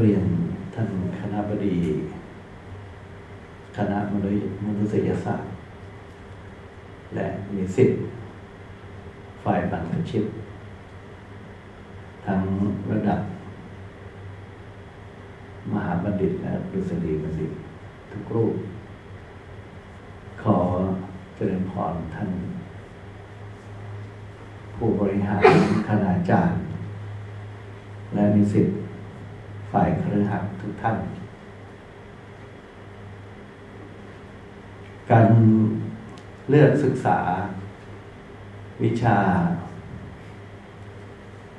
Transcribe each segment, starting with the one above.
เรียนท่านคณะบดี คณะมนุษยมนุษยศาสตร์ และมีสิทธิ์ฝ่ายบัรพชิต ทั้งระดับ มหาบัณฑิตและดุษฎีบัณฑิต ทุกรูป ขอเจริญพรท่าน ผู้บริหารคณาจารย์ และมีสิทธิ์ ฝ่ายครือขัดทุกท่าน การเลือกศึกษา วิชา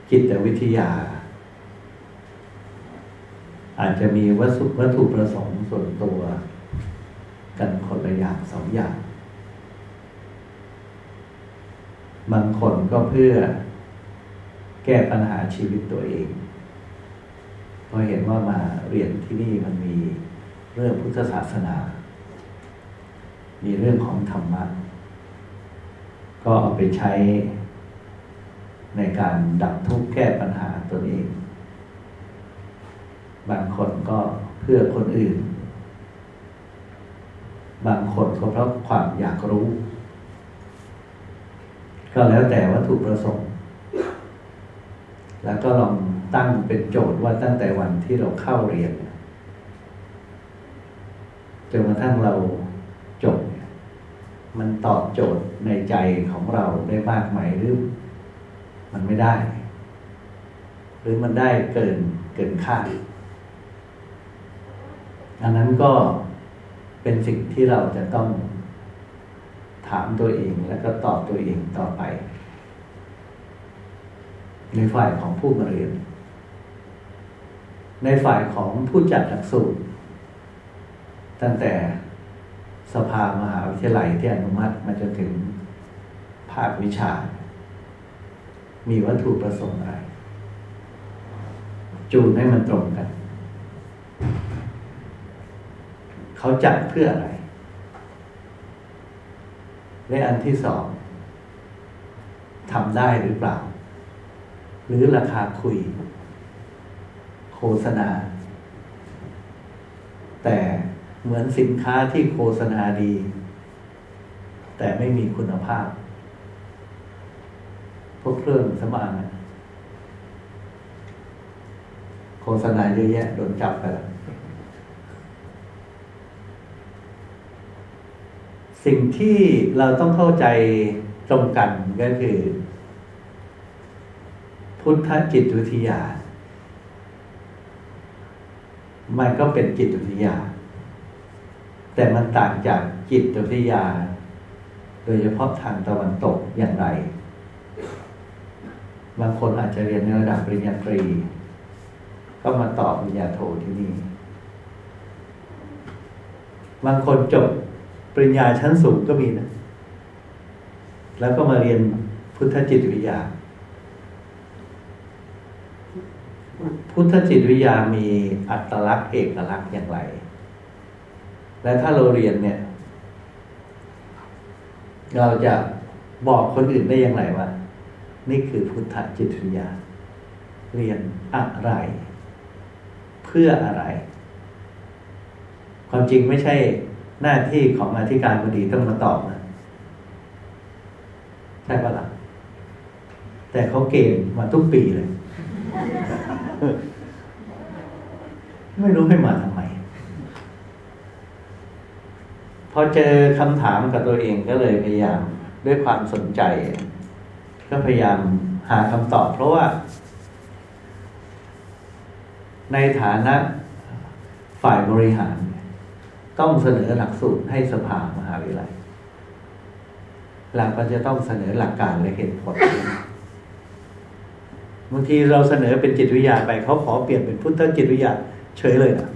จิตวิทยา อาจจะมีวัตถุวัตถุประสงค์ส่วนตัว กันคนละอย่างสองอย่าง บางคนก็เพื่อแก้ปัญหาชีวิตตัวเอง พอเห็นว่ามาเรียนที่นี่มันมีเรื่องพุทธศาสนา มีเรื่องของธรรมะ ก็เอาไปใช้ในการดับทุกข์แก้ปัญหาตัวเอง บางคนก็เพื่อคนอื่น บางคนก็เพราะความอยากรู้ ก็แล้วแต่วัตถุประสงค์ แล้วก็ลองตั้งเป็นโจทย์ว่าตั้งแต่วันที่เราเข้าเรียนจนกระทั่งเราจบมันตอบโจทย์ในใจของเราได้มากไหมหรือ มันไม่ได้ หรือมันได้เกินเกินคาดอันนั้นก็เป็นสิ่งที่เราจะต้องถามตัวเองแล้วก็ตอบตัวเองต่อไป ในฝ่ายของผู้มาเรียน ในฝ่ายของผู้จัดหลักสูตร ตั้งแต่สภามหาวิทยาลัยที่อนุมัติมาจนถึงภาควิชา มีวัตถุประสงค์อะไร จูนให้มันตรงกัน เขาจัดเพื่ออะไร และอันที่สองทำได้หรือเปล่า หรือราคาคุย โฆษณา แต่เหมือนสินค้าที่โฆษณาดี แต่ไม่มีคุณภาพ พวกเครื่องสมางโฆษณาเยอะแยะโดนจับไปแล้วสิ่งที่เราต้องเข้าใจตรงกันก็คือ พุทธจิตวิทยา มันก็เป็นจิตวิทยา แต่มันต่างจากจิตวิทยา โดยเฉพาะทางตะวันตกอย่างไร บางคนอาจจะเรียนในระดับปริญญาตรี ก็มาต่อปริญญาโทที่นี่ บางคนจบปริญญาชั้นสูงก็มีนะ แล้วก็มาเรียนพุทธจิตวิทยา พุทธจิตวิทยามีอัตลักษณ์เอกลักษณ์อย่างไร และถ้าเราเรียนเนี่ย เราจะบอกคนอื่นได้อย่างไรว่า นี่คือพุทธจิตวิทยา เรียนอะไร เพื่ออะไร ความจริงไม่ใช่หน้าที่ของอธิการบดีต้องมาตอบนะใช่ปะละ่ะแต่เขาเกณฑ์มาทุกปีเลย ไม่รู้ให้มาทำไม พอเจอคำถามกับตัวเองก็เลยพยายามด้วยความสนใจ ก็พยายามหาคำตอบ เพราะว่า ในฐานะฝ่ายบริหาร ต้องเสนอหลักสูตรให้สภามหาวิทยาลัยหลักก็จะต้องเสนอหลักการและเหตุผล บางทีเราเสนอเป็นจิตวิทยาไปเขาขอเปลี่ยนเป็นพุทธจิตวิทยาเฉยเลยนะ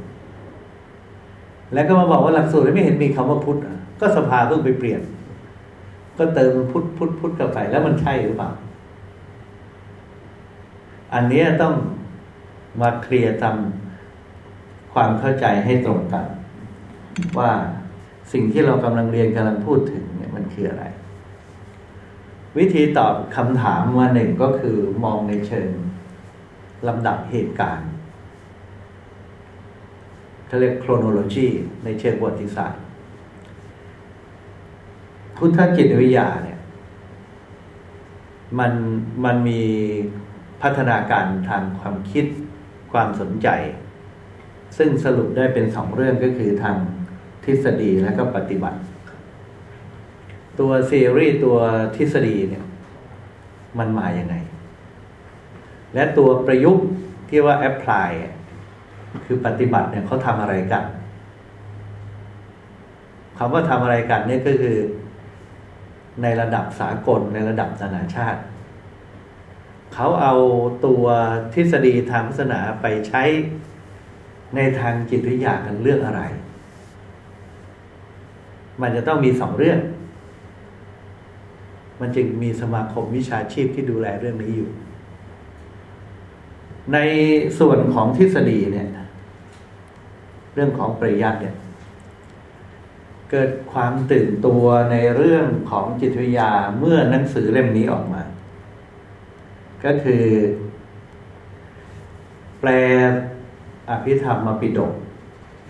แล้วก็มาบอกว่าหลักสูตรไม่เห็นมีคำว่าพุทธก็สภาเพิ่งไปเปลี่ยน ก็เติมพุทธพุทธพุทธเข้าไปแล้วมันใช่หรือเปล่า อันนี้ต้องมาเคลียร์ทำความเข้าใจให้ตรงกัน ว่าสิ่งที่เรากำลังเรียนกำลังพูดถึงเนี่ยมันคืออะไร วิธีตอบคำถามว่าหนึ่งก็คือมองในเชิงลำดับเหตุการณ์เขาเรียกโครโนโลจีในเชิงประวัติศาสตร์ พุทธจิตวิทยาเนี่ย มันมันมีพัฒนาการทางความคิดความสนใจ ซึ่งสรุปได้เป็นสองเรื่องก็คือทางทฤษฎีและก็ปฏิบัติ ตัวซีรีส์ตัวทฤษฎีเนี่ย มันมาอย่างไง และตัวประยุกต์ที่ว่าแอพพลายคือปฏิบัติเนี่ยเขาทำอะไรกันคำว่าทำอะไรกันเนี่ยก็คือ ในระดับสากลในระดับนานาชาติเขาเอาตัวทฤษฎีทางศาสนาไปใช้ในทางจิตวิทยากันเรื่องอะไร มันจะต้องมีสองเรื่อง มันจึงมีสมาคมวิชาชีพที่ดูแลเรื่องนี้อยู่ ในส่วนของทฤษฎีเนี่ย เรื่องของปริยัติเนี่ย เกิดความตื่นตัวในเรื่องของจิตวิทยาเมื่อหนังสือเล่มนี้ออกมา ก็คือ แปลอภิธรรมมาปิดก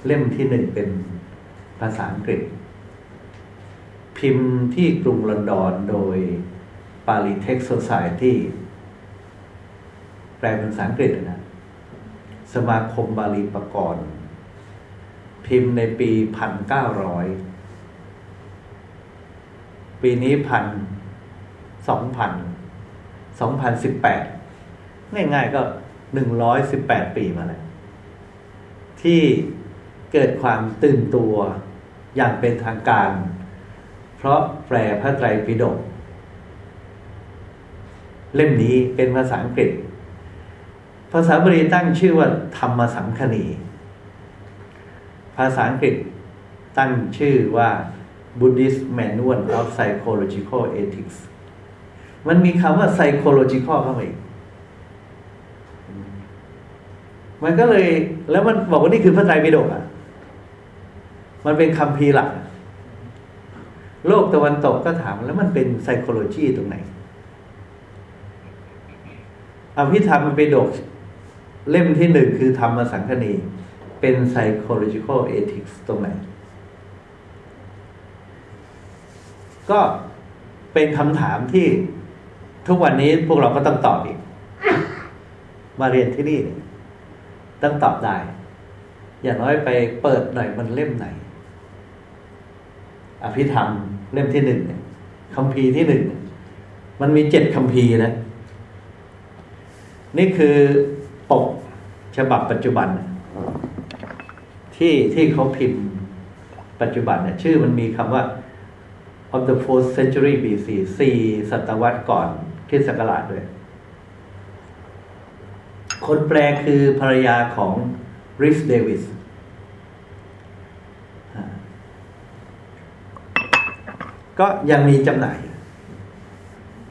เล่มที่หนึ่งเป็นภาษาอังกฤษ พิมพ์ที่กรุงลอนดอนโดย p a l i t e x Society แปลเป็นภาษาอังกฤษนะ สมาคมบาลีปรกรณ์ พิมพ์ในปีพันเก้าร้อยปีนี้พันสองพันสองพันสิบแปดง่ายๆก็หนึ่งร้อยสิบแปดปีมาแล้ว ที่เกิดความตื่นตัวอย่างเป็นทางการ ราะแปลพระไตรปิฎกเล่มนี้เป็นภาษาอังกฤษ ภาษาบาลีตั้งชื่อว่า ธรรมสังคณี ภาษาอังกฤษตั้งชื่อว่า Buddhist Manual of Psychological Ethics มันมีคำว่า psychological เข้ามาอีก มันก็เลยแล้วมันบอกว่านี่คือพระไตรปิฎกอะ มันเป็นคำพีหลัก โลกตะวันตกก็ถามแล้วมันเป็น psychology ตรงไหนอภิธรรมมันไปดกเล่มที่หนึ่งคือธรรมสังคณี เป็น psychological ethics ตรงไหน ก็เป็นคำถามที่ทุกวันนี้พวกเราก็ต้องตอบอีก มาเรียนที่นี่ ต้องตอบได้ อย่างน้อยไปเปิดหน่อยมันเล่มไหน อภิธรรมเล่มที่หนึ่งคำพีที่หนึ่งมันมีเจ็ดคำพีนะ นี่คือปกฉบับปัจจุบัน ที่ที่เขาพิมพ์ปัจจุบันเนี่ยชื่อมันมีคำว่า of the fourth century BC สี่ศตวรรษก่อนคริสต์ศักราชด้วย คนแปลคือภรรยาของริสเดวิส ก็ยังมีจำหน่าย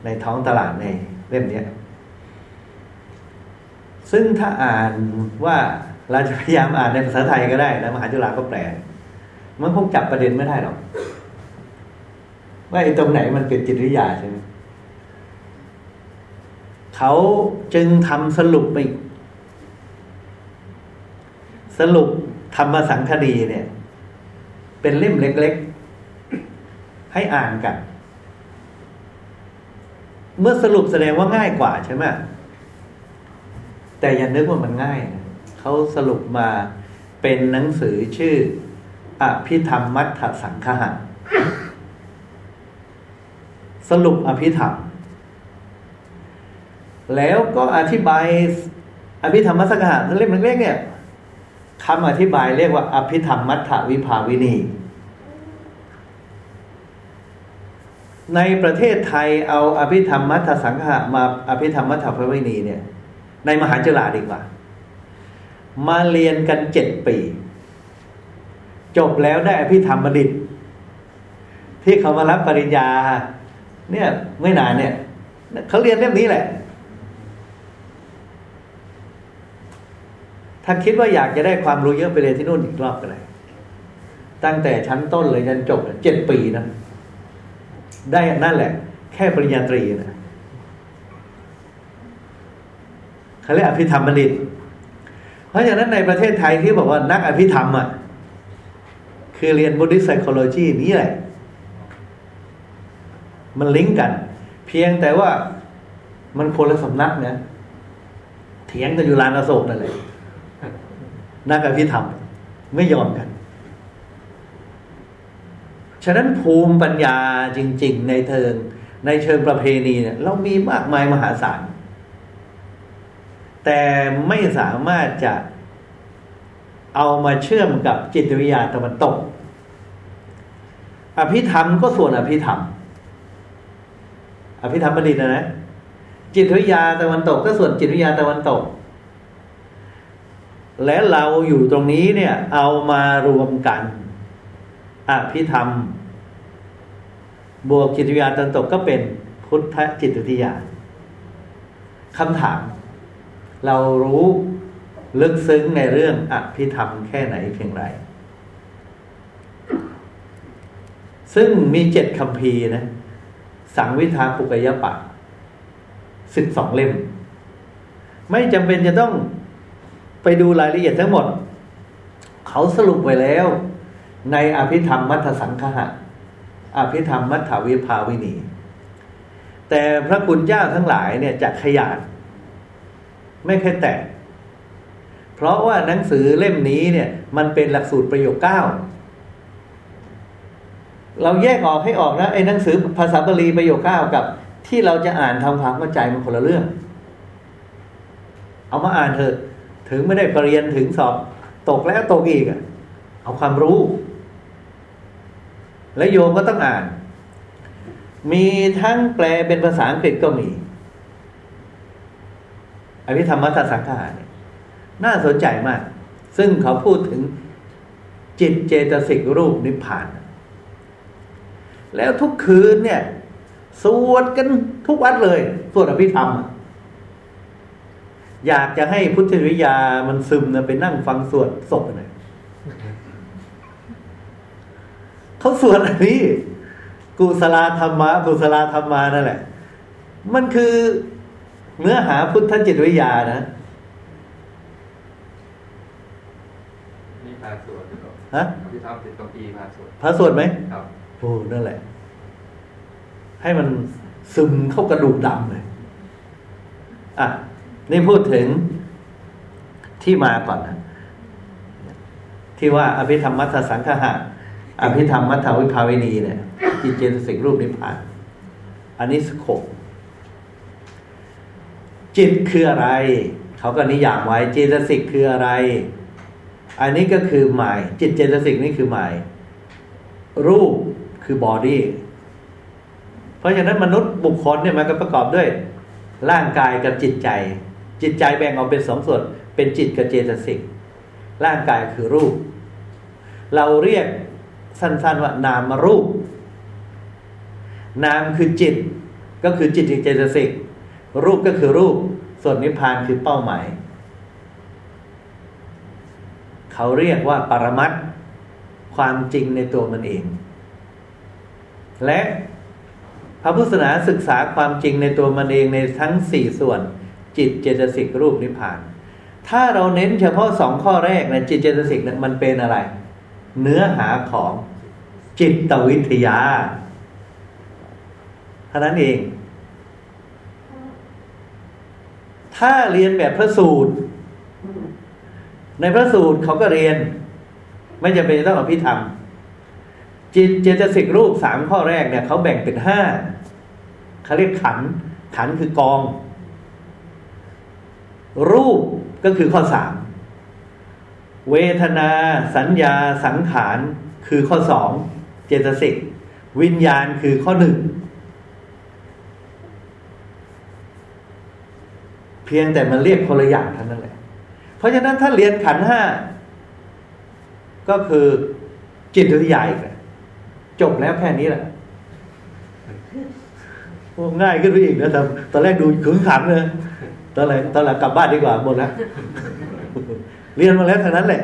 ในท้องตลาดในเล่มนี้ซึ่งถ้าอ่านว่าเราจะพยายามอ่านในภาษาไทยก็ได้แล้วมหาจุฬาก็แปล มันคงจับประเด็นไม่ได้หรอกว่าไอ้ตรงไหนมันเป็นจิตวิทยาใช่ไหมเขาจึงทำสรุปไปสรุปธรรมสังคดีเนี่ย เป็นเล่มเล็ก ให้อ่านกัน เมื่อสรุปแสดงว่าง่ายกว่าใช่ไหมแต่อย่านึกว่ามันง่ายนะเขาสรุปมาเป็นหนังสือชื่ออภิธรรมมัทธสังคหะสรุปอภิธรรม แล้วก็อธิบาย อภิธรรมมัทธสังคหะเล่มเล็กๆเนี่ยคำอธิบายเรียกว่า อภิธรรมมัทธวิภาวินี ในประเทศไทยเอาอภิธรรมมัทธสังฆะมาอภิธรรมมัทธภวินีเนี่ย ในมหาจุฬาดีกว่า มาเรียนกันเจ็ดปี จบแล้วได้อภิธรรมบัณฑิต ที่เขามารับปริญญา เนี่ยไม่นานเนี่ยเขาเรียนเล่มนี้แหละ ถ้าคิดว่าอยากจะได้ความรู้เยอะไปเรียนที่นู่นอีกรอบก็ได้ตั้งแต่ชั้นต้นเลยจนจบเจ็ดปีนะ ได้นั่นแหละ แค่ปริญญาตรีนะเขาเรียกอภิธรรมบัณฑิต เพราะฉะนั้นในประเทศไทยที่บอกว่านักอภิธรรมอะคือเรียน Buddhist psychology นี้แหละ มันลิงก์กัน เพียงแต่ว่ามันคนละสำนักนะเถียงกันอยู่ลานอโศกนั่นแหละนักอภิธรรมไม่ยอมกัน ฉะนั้นภูมิปัญญาจริง ๆ ในเทิงในเชิงประเพณีเนี่ยเรามีมากมายมหาศาล แต่ไม่สามารถจะเอามาเชื่อมกับจิตวิทยาตะวันตก อภิธรรมก็ส่วนอภิธรรม อภิธรรมบัณฑิตนะนะจิตวิทยาตะวันตก ก็ส่วนจิตวิทยาตะวันตก และเราอยู่ตรงนี้เนี่ย เอามารวมกัน อภิธรรม บวกจิตวิทยาตะวันตกก็เป็นพุทธจิตวิทยาคำถาม เรารู้ลึกซึ้งในเรื่องอภิธรรมแค่ไหนเพียงไร ซึ่งมีเจ็ดคำพีนะ สังวิธาปุกยปะสิบสองเล่ม ไม่จำเป็นจะต้องไปดูรายละเอียดทั้งหมด เขาสรุปไว้แล้ว ในอภิธรรมมัทสังคหะ อภิธรรมมัทธวิภาวินี แต่พระคุณเจ้าทั้งหลายเนี่ยจะขยานไม่แค่แตะเพราะว่าหนังสือเล่มนี้เนี่ย มันเป็นหลักสูตรประโยคเก้าเราแยกออกให้ออกนะไอ้หนังสือภาษาบาลีประโยคเก้ากับ ที่เราจะอ่านทำความเข้าใจมันคนละเรื่อง เอามาอ่านเถอะ ถึงไม่ได้ปรริญญาถึงสอบ ตกแล้วตกอีกอะเอาความรู้ และโยมก็ต้องอ่าน มีทั้งแปลเป็นภาษาอังกฤษก็มีอภิธรรมมัทสังขาเนี่ยน่าสนใจมาก ซึ่งเขาพูดถึงจิตเจตสิกรูปนิพพาน แล้วทุกคืนเนี่ย สวดกันทุกวัดเลย สวดอภิธรรม อยากจะให้พุทธวิยามันซึมนะไปนั่งฟังสวดศพหน่อย เขาสวดอะไรนี่กุศลธรรมะกุศลธรรมานั่นแหละ มันคือเนื้อหาพุทธจิตวิทยานะพาสวดฮะที่ทำติดกับปีพาสวดพาสวดไหมครับโอ้นั่นแหละ ให้มันซึมเข้ากระดูกดำเลยอะนี่พูดถึงที่มาก่อนนะที่ว่าอภิธรรมมัทสังคหะ อภิธรรมมัทวิภาวินีเนี่ยจิตเจตสิกรูปนิพพาน อันนี้สโคจิตคืออะไร เขาก็นิยามไว้เจตสิกคืออะไร อันนี้ก็คือหมาย จิตเจตสิกนี่คือหมาย รูปคือ body เพราะฉะนั้นมนุษย์บุคคลเนี่ยมันก็ประกอบด้วย ร่างกายกับจิตใจ จิตใจแบ่งออกเป็นสองส่วน เป็นจิตกับเจตสิกร่างกายคือรูป เราเรียก สั้น ๆ ว่านามรูป นามคือจิต ก็คือจิตเจตสิกรูปก็คือรูป ส่วนนิพพานคือเป้าหมาย เขาเรียกว่าปรมัตความจริงในตัวมันเอง และพระพุทธศาสนาศึกษาความจริงในตัวมันเองในทั้งสี่ส่วน จิตเจตสิกรูปนิพพาน ถ้าเราเน้นเฉพาะสองข้อแรกนะจิตเจตสิกนะมันเป็นอะไร เนื้อหาของจิตวิทยาเท่านั้นเอง ถ้าเรียนแบบพระสูตร ในพระสูตรเขาก็เรียน ไม่จำเป็นต้องอภิธรรม จิตเจตสิกรูปสามข้อแรกเนี่ยเขาแบ่งเป็นห้าเขาเรียกขัน ขันคือกอง รูปก็คือข้อสาม เวทนา สัญญาสังขารคือข้อสองเจตสิกวิญญาณคือข้อหนึ่งเพียงแต่มันเรียกคนละอย่างเท่านั้นแหละ เพราะฉะนั้นถ้าเรียนขันห้าก็คือจิตวิทยาอีกจบแล้วแค่นี้แหละง่ายขึ้นไปอีกนะแต่ตอนแรกดูขึงขันเลยตอนแรกตอนหลังกลับบ้านดีกว่าหมดแล้ว เรียนมาแล้วเท่านั้นแหละ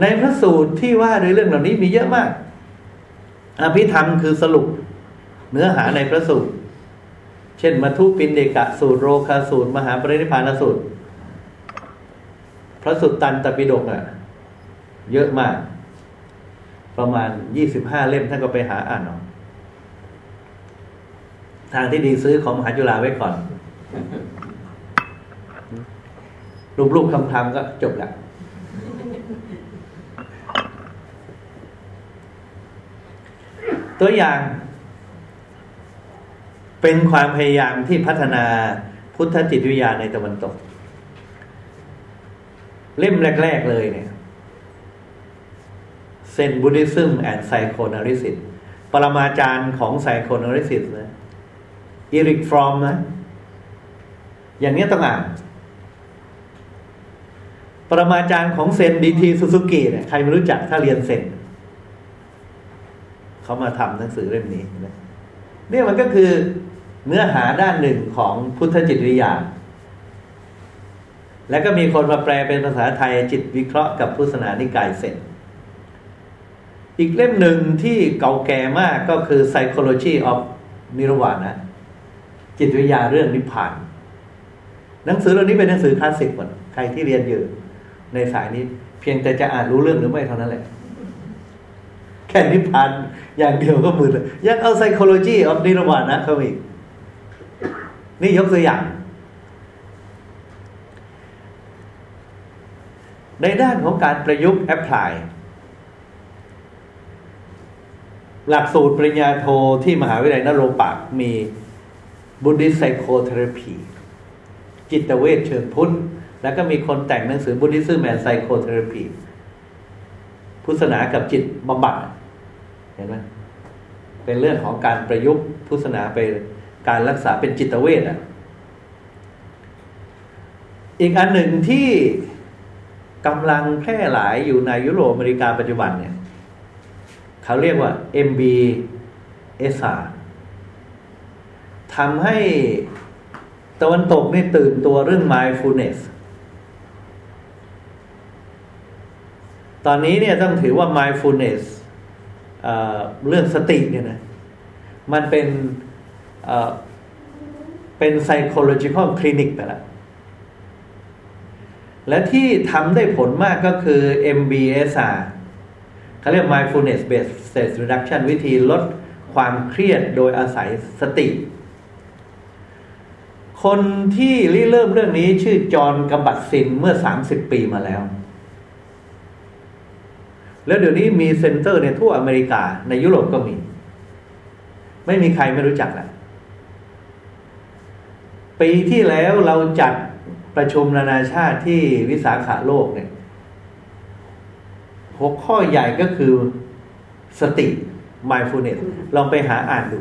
ในพระสูตรที่ว่าในเรื่องเหล่านี้มีเยอะมาก อภิธรรมคือสรุป เนื้อหาในพระสูตร เช่นมัทุปินเดกะสูตรโรคาสูตร มหาปรินิพพานสูตร พระสุตตันตปิฎกอะ เยอะมาก ประมาณยี่สิบห้าเล่มท่านก็ไปหาอ่านเอาทางที่ดีซื้อของมหาจุฬาไว้ก่อน รูปๆคำๆก็จบแล้วตัวอย่างเป็นความพยายามที่พัฒนาพุทธจิตวิทยาในตะวันตก เล่มแรก ๆ เลยเนี่ยเซนบุ d ิซึมแอนไซโคนาริสิสปรมาจารย์ของไซโคนาริสิสนะอีริกฟรอมนะ อย่างนี้ต้องอ่าน ปรมาจารย์ของเซน D.T. Suzuki เนี่ยใครไม่รู้จักถ้าเรียนเซนเขามาทำหนังสือเล่มนี้นะเนี่ยมันก็คือเนื้อหาด้านหนึ่งของพุทธจิตวิทยา แล้วก็มีคนมาแปลเป็นภาษาไทยจิตวิเคราะห์กับพุทธศาสนานิกายเซนอีกเล่มหนึ่งที่เก่าแก่มากก็คือ Psychology of Nirvana จิตวิทยาเรื่องนิพพาน หนังสือเรื่องนี้เป็นหนังสือคลาสสิกหมดใครที่เรียนอยู่ ในสายนี้ เพียงแต่จะอ่านรู้เรื่องหรือไม่เท่านั้นแหละ แค่นิพพานอย่างเดียวก็มือเลยยังเอา psychology of nirvana เข้าอีก นี่ยกตัวอย่าง ในด้านของการประยุกต์แอพพลายหลักสูตรปริญญาโทที่มหาวิทยาลัยนโรปากมี Buddhist p s y c h o t h e r a p จิตเวชเชิงพุทธ แล้วก็มีคนแต่งหนังสือ Buddhism and Psychotherapy พุทธศาสนากับจิตบำบัดเห็นไหมเป็นเรื่องของการประยุกต์พุทธศาสนาไปการรักษาเป็นจิตเวชอะ อีกอันหนึ่งที่กำลังแพร่หลายอยู่ในยุโรปอเมริกาปัจจุบันเนี่ย เขาเรียกว่า MBSR ทำให้ตะวันตกนี่ตื่นตัวเรื่อง mindfulness ตอนนี้เนี่ยต้องถือว่า mindfulness เเรื่องสติเนี่ยนะ มันเป็นเเป็น psychological clinic ไปแล้ว และที่ทำได้ผลมากก็คือ MBSR เขาเรียก mindfulness based stress reduction วิธีลดความเครียดโดยอาศัยสติ คนที่ริเริ่มเรื่องนี้ชื่อจอห์นกับัตซินเมื่อ 30 ปีมาแล้ว แล้วเดี๋ยวนี้มี center ในทั่วอเมริกาในยุโรปก็มี ไม่มีใครไม่รู้จักแหละปีที่แล้วเราจัดประชุมนานาชาติที่วิสาขโลกเนี่ยหัวข้อใหญ่ก็คือสติ mindfulness ลองไปหาอ่านดู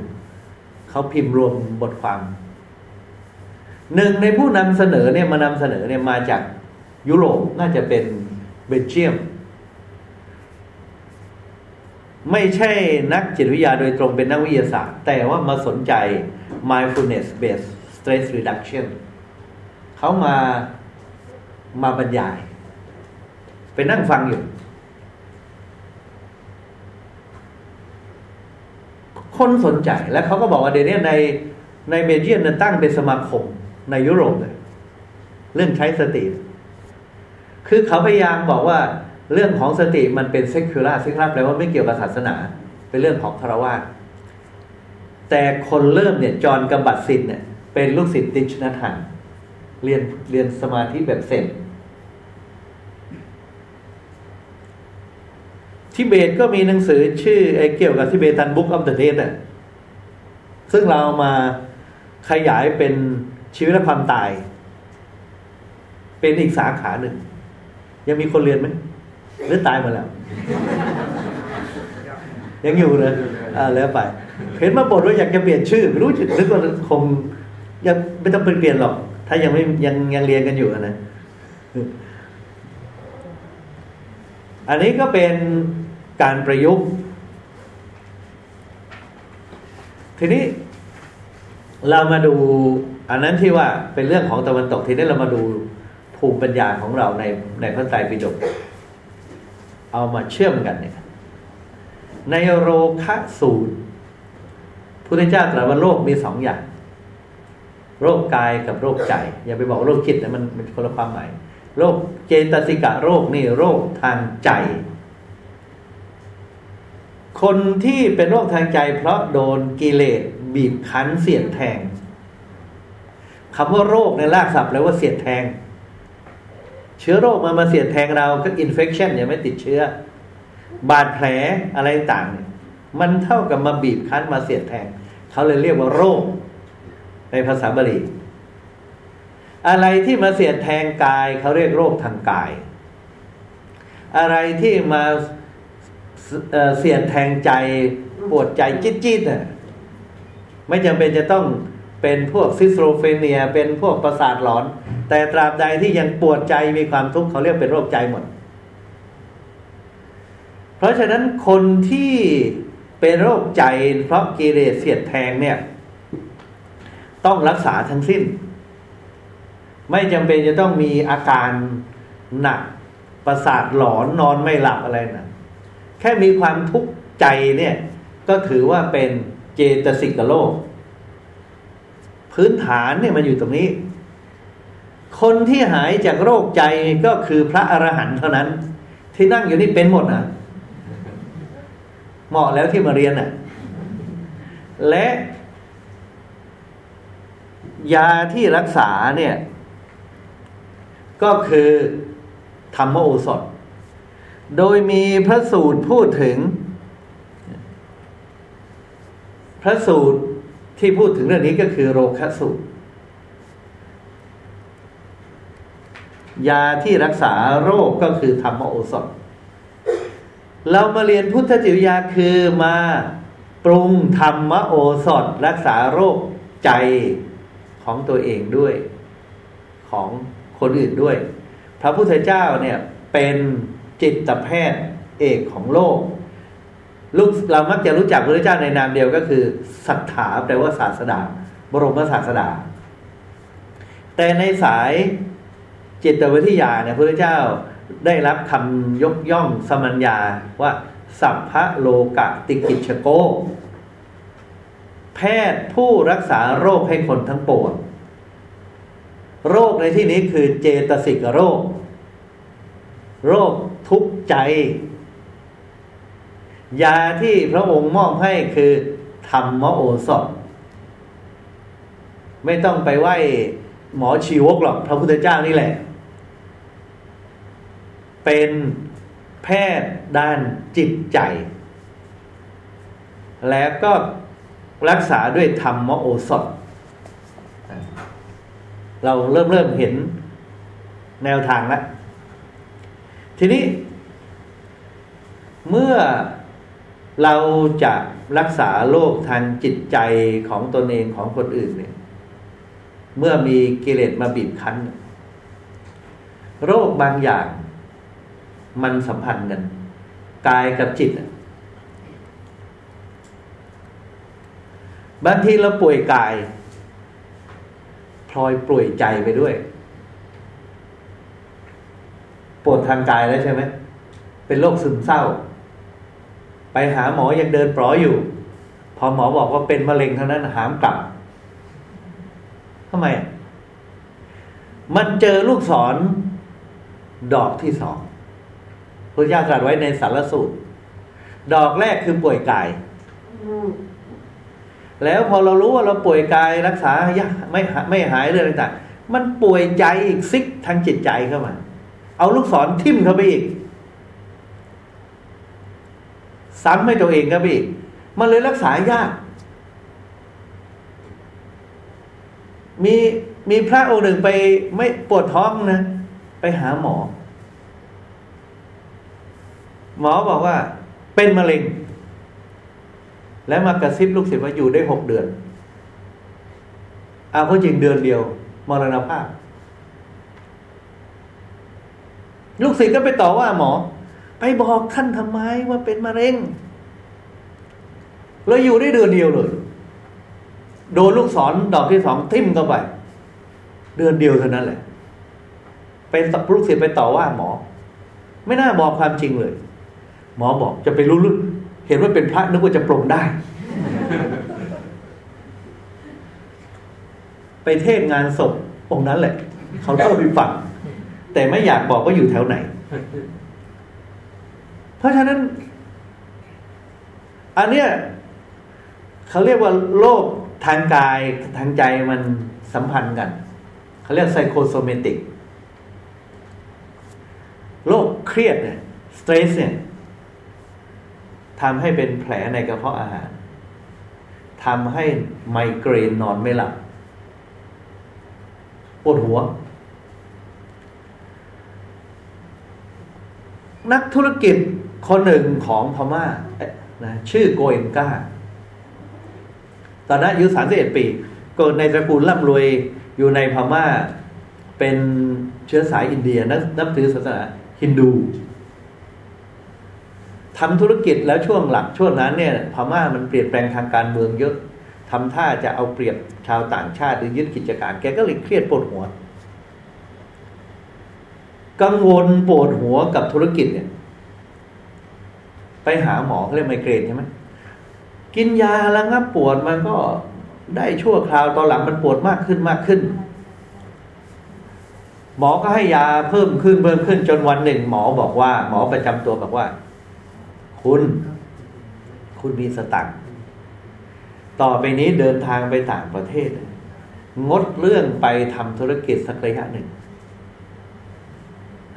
เขาพิมพ์รวมบทความ หนึ่งในผู้นำเสนอเนี่ยมานำเสนอเนี่ยมาจากยุโรปน่าจะเป็นเบลเจียม ไม่ใช่นักจิตวิทยาโดยตรงเป็นนักวิทยาศาสตร์ แต่ว่ามาสนใจ mindfulness based stress reduction เขามามาบรรยายไปนั่งฟังอยู่ คนสนใจแล้วเขาก็บอกว่าเดี๋ยวนี้ในในเบลเยียมตั้งเป็นสมาคมในยุโรปเลยเรื่องใช้สติ คือเขาพยายามบอกว่า เรื่องของสติมันเป็นเซคิล่าเซคิล่าแปลว่าไม่เกี่ยวกับศาสนา เป็นเรื่องของคารวะแต่คนเริ่มเนี่ยจอห์นกับัตสินเนี่ยเป็นลูกศิษย์ติชนทันเรียนเรียนสมาธิแบบเซนทิเบตก็มีหนังสือชื่อไอเกี่ยวกับ Tibetan Book of the Dead อะซึ่งเรามาขยายเป็นชีวิตและความตาย เป็นอีกสาขาหนึ่ง ยังมีคนเรียนไหม หรือตายมาแล้ว ยังอยู่เลยอ่าแล้วไป เห็นมาบทว่าอยากจะเปลี่ยนชื่อ รู้จุดนึกว่าคงยังไม่ต้องเปลี่ยนหรอก ถ้ายังไม่ยังยังเรียนกันอยู่นะอันนี้ก็เป็นการประยุกต์ ทีนี้เรามาดู อันนั้นที่ว่าเป็นเรื่องของตะวันตกทีนี้เรามาดูภูมิปัญญาของเราในในพระไตรปิฎก เอามาเชื่อมกันเนี่ยในโรคะสูตรพุทธเจ้าตรัสว่าโลกมีสองอย่าง โรคกายกับโรคใจ อย่าไปบอกโรคจิตนะมันมันคนละความหมายโรคเจตสิกะโรคนี่โรคทางใจ คนที่เป็นโรคทางใจ เพราะโดนกิเลสบีบคั้นเสียดแทงคำว่าโรคในลากศัพท์แล้วว่าเสียดแทง เชื้อโรคมามาเสียดแทงเราก็อินเฟคชันยังไม่ติดเชื้อ บาดแผลอะไรต่างเนี่ยมันเท่ากับมาบีบคั้นมาเสียดแทง เขาเลยเรียกว่าโรค ในภาษาบาลีอะไรที่มาเสียดแทงกายเขาเรียกโรคทางกาย อะไรที่มาเสียดแทงใจปวดใจจี๊ดๆน่ะไม่จำเป็นจะต้องเป็นพวก schizophrenia เป็นพวกประสาทหลอน แต่ตราบใดที่ยังปวดใจมีความทุกข์เขาเรียกเป็นโรคใจหมด เพราะฉะนั้นคนที่เป็นโรคใจ เพราะกิเลสเสียดแทงเนี่ย ต้องรักษาทั้งสิ้น ไม่จำเป็นจะต้องมีอาการหนักประสาทหลอนนอนไม่หลับอะไรนะแค่มีความทุกข์ใจเนี่ย ก็ถือว่าเป็นเจตสิกโรคพื้นฐานเนี่ยมันอยู่ตรงนี้ คนที่หายจากโรคใจก็คือพระอรหันต์เท่านั้น ที่นั่งอยู่นี่เป็นหมดนะเหมาะแล้วที่มาเรียนน่ะ และยาที่รักษาเนี่ย ก็คือธรรมโอสถ โดยมีพระสูตรพูดถึง พระสูตรที่พูดถึงเรื่องนี้ก็คือโรคสูตร ยาที่รักษาโรคก็คือธรรมโอสถ เรามาเรียนพุทธจิตวิทยาคือมาปรุงธรรมโอสถ รักษาโรคใจของตัวเองด้วย ของคนอื่นด้วย พระพุทธเจ้าเนี่ยเป็นจิตแพทย์เอกของโลกลูกเรามักจะรู้จักพระเจ้าในนามเดียวก็คือศรัทธาแปลว่าศาสดา บรมศาสดา แต่ในสาย จิตวิทยาเนี่ยพระเจ้าได้รับคำยกย่องสมัญญาว่า สัพพะโลกะติกิจโก แพทย์ผู้รักษาโรคให้คนทั้งปวงโรคในที่นี้คือเจตสิกโรค โรคทุกข์ใจ ยาที่พระองค์มอบให้คือธรรมโอสถ ไม่ต้องไปไหว้หมอชีวกหรอกพระพุทธเจ้านี่แหละ เป็นแพทย์ด้านจิตใจ แล้วก็รักษาด้วยธรรมโอสถ เราเริ่มเริ่มเห็นแนวทางแล้ว ทีนี้ เมื่อเราจะรักษาโรคทางจิตใจของตนเองของคนอื่นเนี่ย เมื่อมีกิเลสมาบีบคั้น โรคบางอย่าง มันสัมพันธ์กันกายกับจิตบางทีเราป่วยกาย พลอยป่วยใจไปด้วยปวดทางกายแล้วใช่ไหมเป็นโรคซึมเศร้า ไปหาหมอยังเดินปลออยู่ พอหมอบอกว่าเป็นมะเร็งเท่านั้นหามกลับทำไม มันเจอลูกศรดอกที่สอง พระเจ้าตรัสไว้ในสารสูตร ดอกแรกคือป่วยกาย แล้วพอเรารู้ว่าเราป่วยกายรักษายากไม่ไม่หายเรื่องต่างมันป่วยใจอีกซิกทางจิตใจเข้ามา เอาลูกศรทิ่มเข้าไปอีก ซ้ำให้ตัวเองครับพี่มันเลยรักษายาก มีมีพระองค์หนึ่งไปไม่ปวดท้องนะ ไปหาหมอ หมอบอกว่า เป็นมะเร็ง แล้วมากระซิบลูกศิษย์ว่าอยู่ได้หกเดือน เอาเขาจริงเดือนเดียว มรณภาพ ลูกศิษย์ก็ไปต่อว่าหมอ ไปบอกท่านทำไมว่าเป็นมะเร็งเราอยู่ได้เดือนเดียวเลยโดนลูกศรดอกที่สองทิ่มเข้าไป เดือนเดียวเท่านั้นแหละเป็นลูกศิษย์ไปต่อว่าหมอ ไม่น่าบอกความจริงเลย หมอบอกจะไปรู้ลึกเห็นว่าเป็นพระนึกว่าจะปรงได้ ไปเทศงานศพองค์นั้นแหละ เขาเล่าให้ฟังแต่ไม่อยากบอกว่าอยู่แถวไหน เพราะฉะนั้น อันเนี้ยเขาเรียกว่าโรคทางกายทางใจมันสัมพันธ์กันเขาเรียกไซโคโซเมติกโรคเครียดเนี่ยสเตรสเนี่ย ทำให้เป็นแผลในกระเพาะอาหารทำให้ไมเกรนนอนไม่หลับปวดหัว นักธุรกิจคนหนึ่งของพม่านะชื่อโกเอนกาตอนนั้นอายุสามสิบเอ็ดปีกิดในตระกูลร่ำรวยอยู่ในพม่า เป็นเชื้อสายอินเดียนับนับถือศาสนาฮินดู ทำธุรกิจแล้วช่วงหลักช่วงนั้นเนี่ยพม่ามันเปลี่ยนแปลงทางการเมืองเยอะทำท่าจะเอาเปรียบชาวต่างชาติหรือยึดกิจการ แกก็เลยเครียดปวดหัว กังวลปวดหัวกับธุรกิจเนี่ย ไปหาหมอเขาเรียกไมเกรนใช่ไหมกินยาระงับปวดมันก็ได้ชั่วคราวตอนหลังมันปวดมากขึ้นมากขึ้น หมอก็ให้ยาเพิ่มขึ้นเพิ่มขึ้นจนวันหนึ่ง หมอบอกว่า หมอประจำตัวบอกว่า คุณ คุณมีสตังค์ต่อไปนี้เดินทางไปต่างประเทศ งดเรื่องไปทำธุรกิจสักระยะหนึ่ง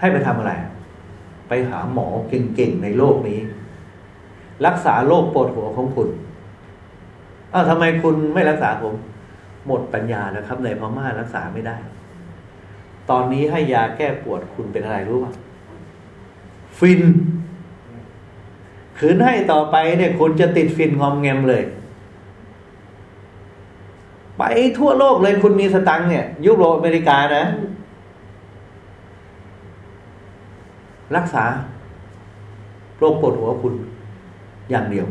ให้ไปทำอะไร ไปหาหมอเก่งๆในโลกนี้ รักษาโรคปวดหัวของคุณอ้าวทำไมคุณไม่รักษาผม หมดปัญญาแล้วครับ ในพม่ารักษาไม่ได้ ตอนนี้ให้ยาแก้ปวดคุณเป็นอะไรรู้ป่ะฟิน ขืนให้ต่อไปเนี่ยคุณจะติดฟินงอมแงมเลย ไปทั่วโลกเลยคุณมีสตังเนี่ย ยุโรปอเมริกานะ รักษา โรคปวดหัวคุณอย่างเดียว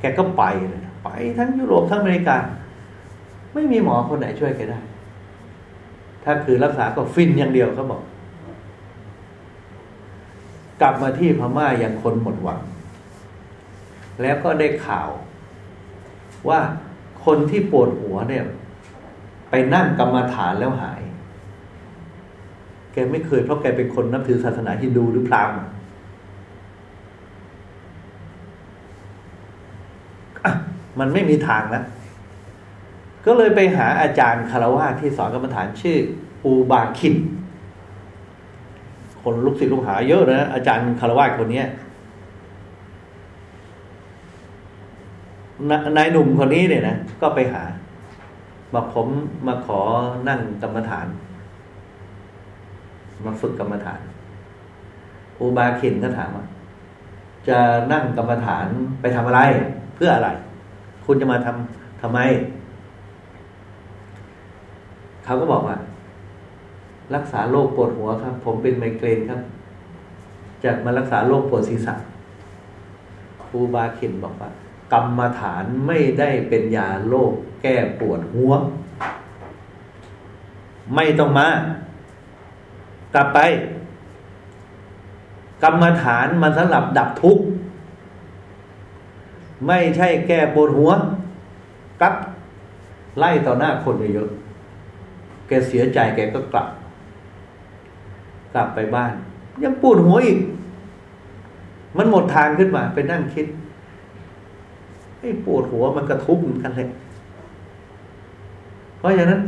แกก็ไปเลยไปทั้งยุโรปทั้งอเมริกา ไม่มีหมอคนไหนช่วยแกได้ ถ้าคือรักษาก็ฟินอย่างเดียวเขาบอก กลับมาที่พม่าอย่างคนหมดหวัง แล้วก็ได้ข่าว ว่าคนที่ปวดหัวเนี่ย ไปนั่งกรรมฐานแล้วหาย แกไม่เคยเพราะแกเป็นคนนับถือศาสนาฮินดูหรือพราหมณ์มันไม่มีทางแล้วก็เลยไปหาอาจารย์คารวะที่สอนกรรมฐานชื่อ อูบาคิน คนลูกศิษย์ลูกหาเยอะนะอาจารย์คารวะคนนี้นายหนุ่มคนนี้เนี่ยนะก็ไปหาบอกผมมาขอนั่งกรรมฐาน มาฝึกกรรมฐานอูบาคินก็ถามว่าจะนั่งกรรมฐานไปทำอะไร เพื่ออะไร คุณจะมาทำทำไม เขาก็บอกว่า รักษาโรคปวดหัวครับ ผมเป็นไมเกรนครับ จะมารักษาโรคปวดศีรษะครูบาเข็นบอกว่า กรรมฐานไม่ได้เป็นยาโรคแก้ปวดหัว ไม่ต้องมา กลับไป กรรมฐานมันสำหรับดับทุกข์ ไม่ใช่แก้ปวดหัวกลับไล่ต่อหน้าคนเยอะแกเสียใจแกก็กลับ กลับไปบ้าน ยังปวดหัวอีก มันหมดทางขึ้นมา ไปนั่งคิดไอ้ปวดหัวมันกระทุบเหมือนกันเลยเพราะฉะนั้น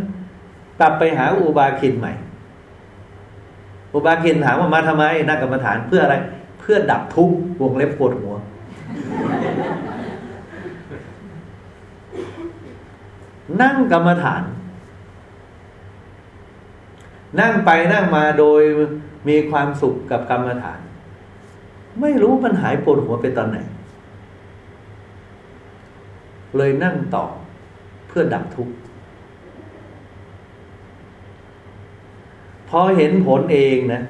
กลับไปหาอุบาคินใหม่ อุบาคินถามว่ามาทำไมนั่งกรรมฐานเพื่ออะไร เพื่อดับทุกข์วงเล็บปวดหัว นั่งกรรมฐาน นั่งไปนั่งมาโดยมีความสุขกับกรรมฐาน ไม่รู้มันหายปวดหัวไปตอนไหน เลยนั่งต่อเพื่อดับทุกข์พอเห็นผลเองนะ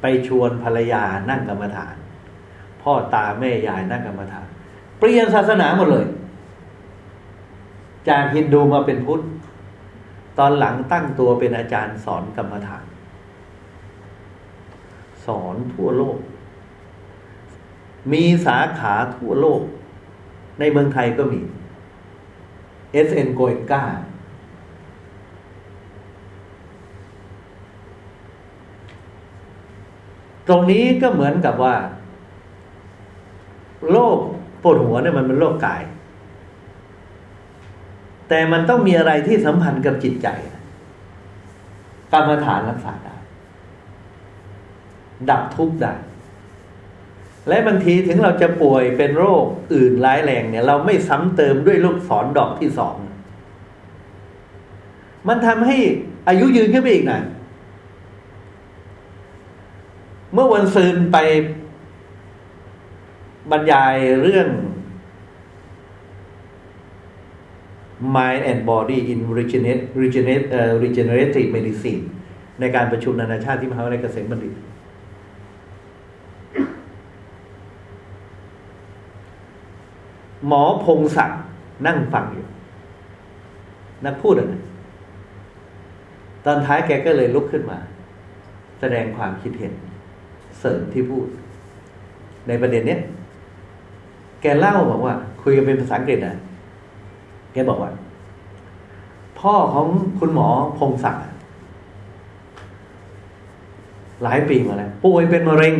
ไปชวนภรรยานั่งกรรมฐาน พ่อตาแม่ยายนั่งกรรมฐาน เปลี่ยนศาสนาหมดเลย จากฮินดูมาเป็นพุทธ ตอนหลังตั้งตัวเป็นอาจารย์สอนกรรมฐาน สอนทั่วโลก มีสาขาทั่วโลก ในเมืองไทยก็มีเอสเอ็ SN g o e ก้าตรงนี้ก็เหมือนกับว่าโรคปวดหัวเนี่ยมันเป็นโรคกาย แต่มันต้องมีอะไรที่สัมพันธ์กับจิตใจกรรมฐานรักษาได้ ดับทุกข์ได้ และบางทีถึงเราจะป่วยเป็นโรคอื่นร้ายแรงเนี่ย เราไม่ซ้ำเติมด้วยลูกศรดอกที่สอง มันทำให้อายุยืนขึ้นไปอีกหน่อยเมื่อวันซืนไปบรรยายเรื่อง Mind and Body in Regenerate, Regenerate, uh, Regenerative Medicine ในการประชุมนานาชาติที่มหาวิทยาลัยเกษมบัณฑิต หมอพงศักดิ์นั่งฟังอยู่ นักพูดอะไรตอนท้ายแกก็เลยลุกขึ้นมา แสดงความคิดเห็น เสริมที่พูด ในประเด็นเนี้ย แกเล่าบอกว่า คุยกันเป็นภาษาอังกฤษนะ แกบอกว่า พ่อของคุณหมอพงศักดิ์หลายปีมาแล้วป่วยเป็นมะเร็ง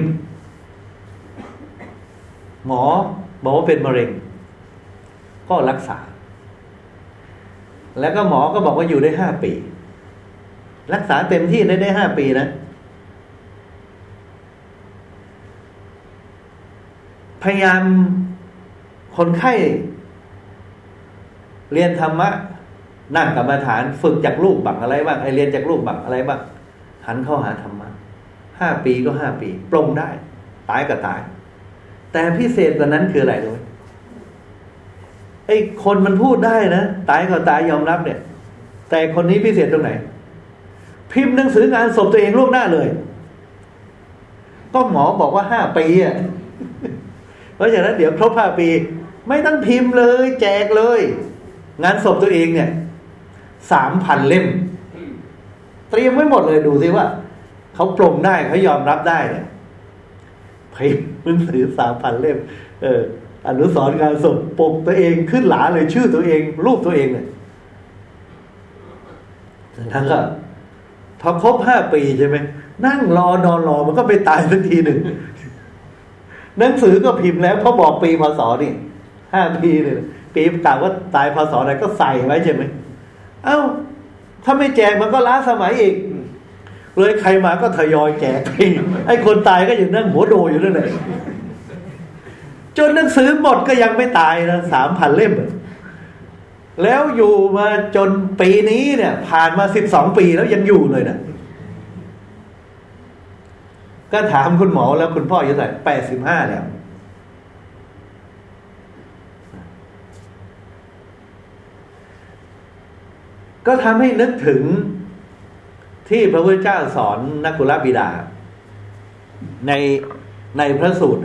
หมอบอกว่าเป็นมะเร็ง ก็รักษา แล้วก็หมอก็บอกว่าอยู่ได้ห้าปี รักษาเต็มที่ได้ได้ห้าปีนะพยายามคนไข้ เรียนธรรมะนั่งกรรมฐานฝึกจากลูกบังอะไรบ้างไอเรียนจากลูกบังอะไรบ้างหันเข้าหาธรรมะห้าปีก็ห้าปี ปรงได้ ตายก็ตาย แต่พิเศษกว่านั้นคืออะไรรู้ไหมไอ้คนมันพูดได้นะตายก็ตายยอมรับเนี่ย แต่คนนี้พิเศษตรงไหน พิมพ์หนังสืองานศพตัวเองล่วงหน้าเลย ก็หมอบอกว่าห้าปีอะเพราะฉะนั้นเดี๋ยวครบห้าปี ไม่ต้องพิมพ์เลย แจกเลย งานศพตัวเองเนี่ยสามพันเล่ม เตรียมไว้หมดเลยดูสิว่าเขาปรงได้เขายอมรับได้เนี่ยพิมพ์หนังสือสามพันเล่ม เอออนุสรณ์การศพปกตัวเองขึ้นหลาเลยชื่อตัวเอง รูปตัวเองเนี่ยแล้วก็พอครบห้าปีใช่ไหมนั่งรอนอนรอมันก็ไปตายสักทีหนึ่งหนังสือก็พิมพ์แล้วเพอบอกปีพศนี่ห้าปีเนี่ย ปีกล่าวว่าตายพศอะไรก็ใส่ไว้ใช่ไหมเอ้า ถ้าไม่แจกมันก็ล้าสมัยอีก เลยใครมาก็ทยอยแจกไปไอ้คนตายก็อยู่นั่งหัวโดอยู่นั่นแหละจนหนังสือหมดก็ยังไม่ตายนะสามพันเล่ม แล้วอยู่มาจนปีนี้เนี่ย ผ่านมาสิบสองปีแล้วยังอยู่เลยนะก็ถามคุณหมอแล้วคุณพ่ออายุเท่าไหร่แปดสิบห้าแล้ว ก็ทำให้นึกถึงที่พระพุทธเจ้าสอนนักกุลบิดา ในในพระสูตร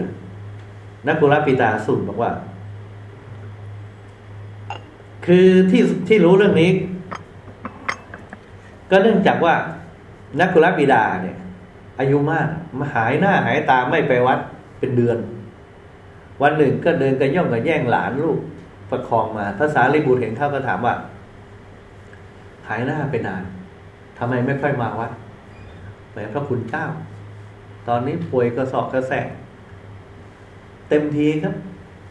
นักกุลปิตาสูตรบอกว่า คือที่ที่รู้เรื่องนี้ ก็เนื่องจากว่า นักกุลบิดาเนี่ย อายุมากมาหายหน้าหายตาไม่ไปวัดเป็นเดือน วันหนึ่งก็เดินกันย่องกันแย่งหลานลูกประคองมาภาษาลิบุตรเห็นเขาก็ถามว่า หายหน้าไปนานทำไมไม่ค่อยมาวัดแหมพระคุณเจ้า ตอนนี้ป่วยกระสอบกระแสะเต็มทีครับ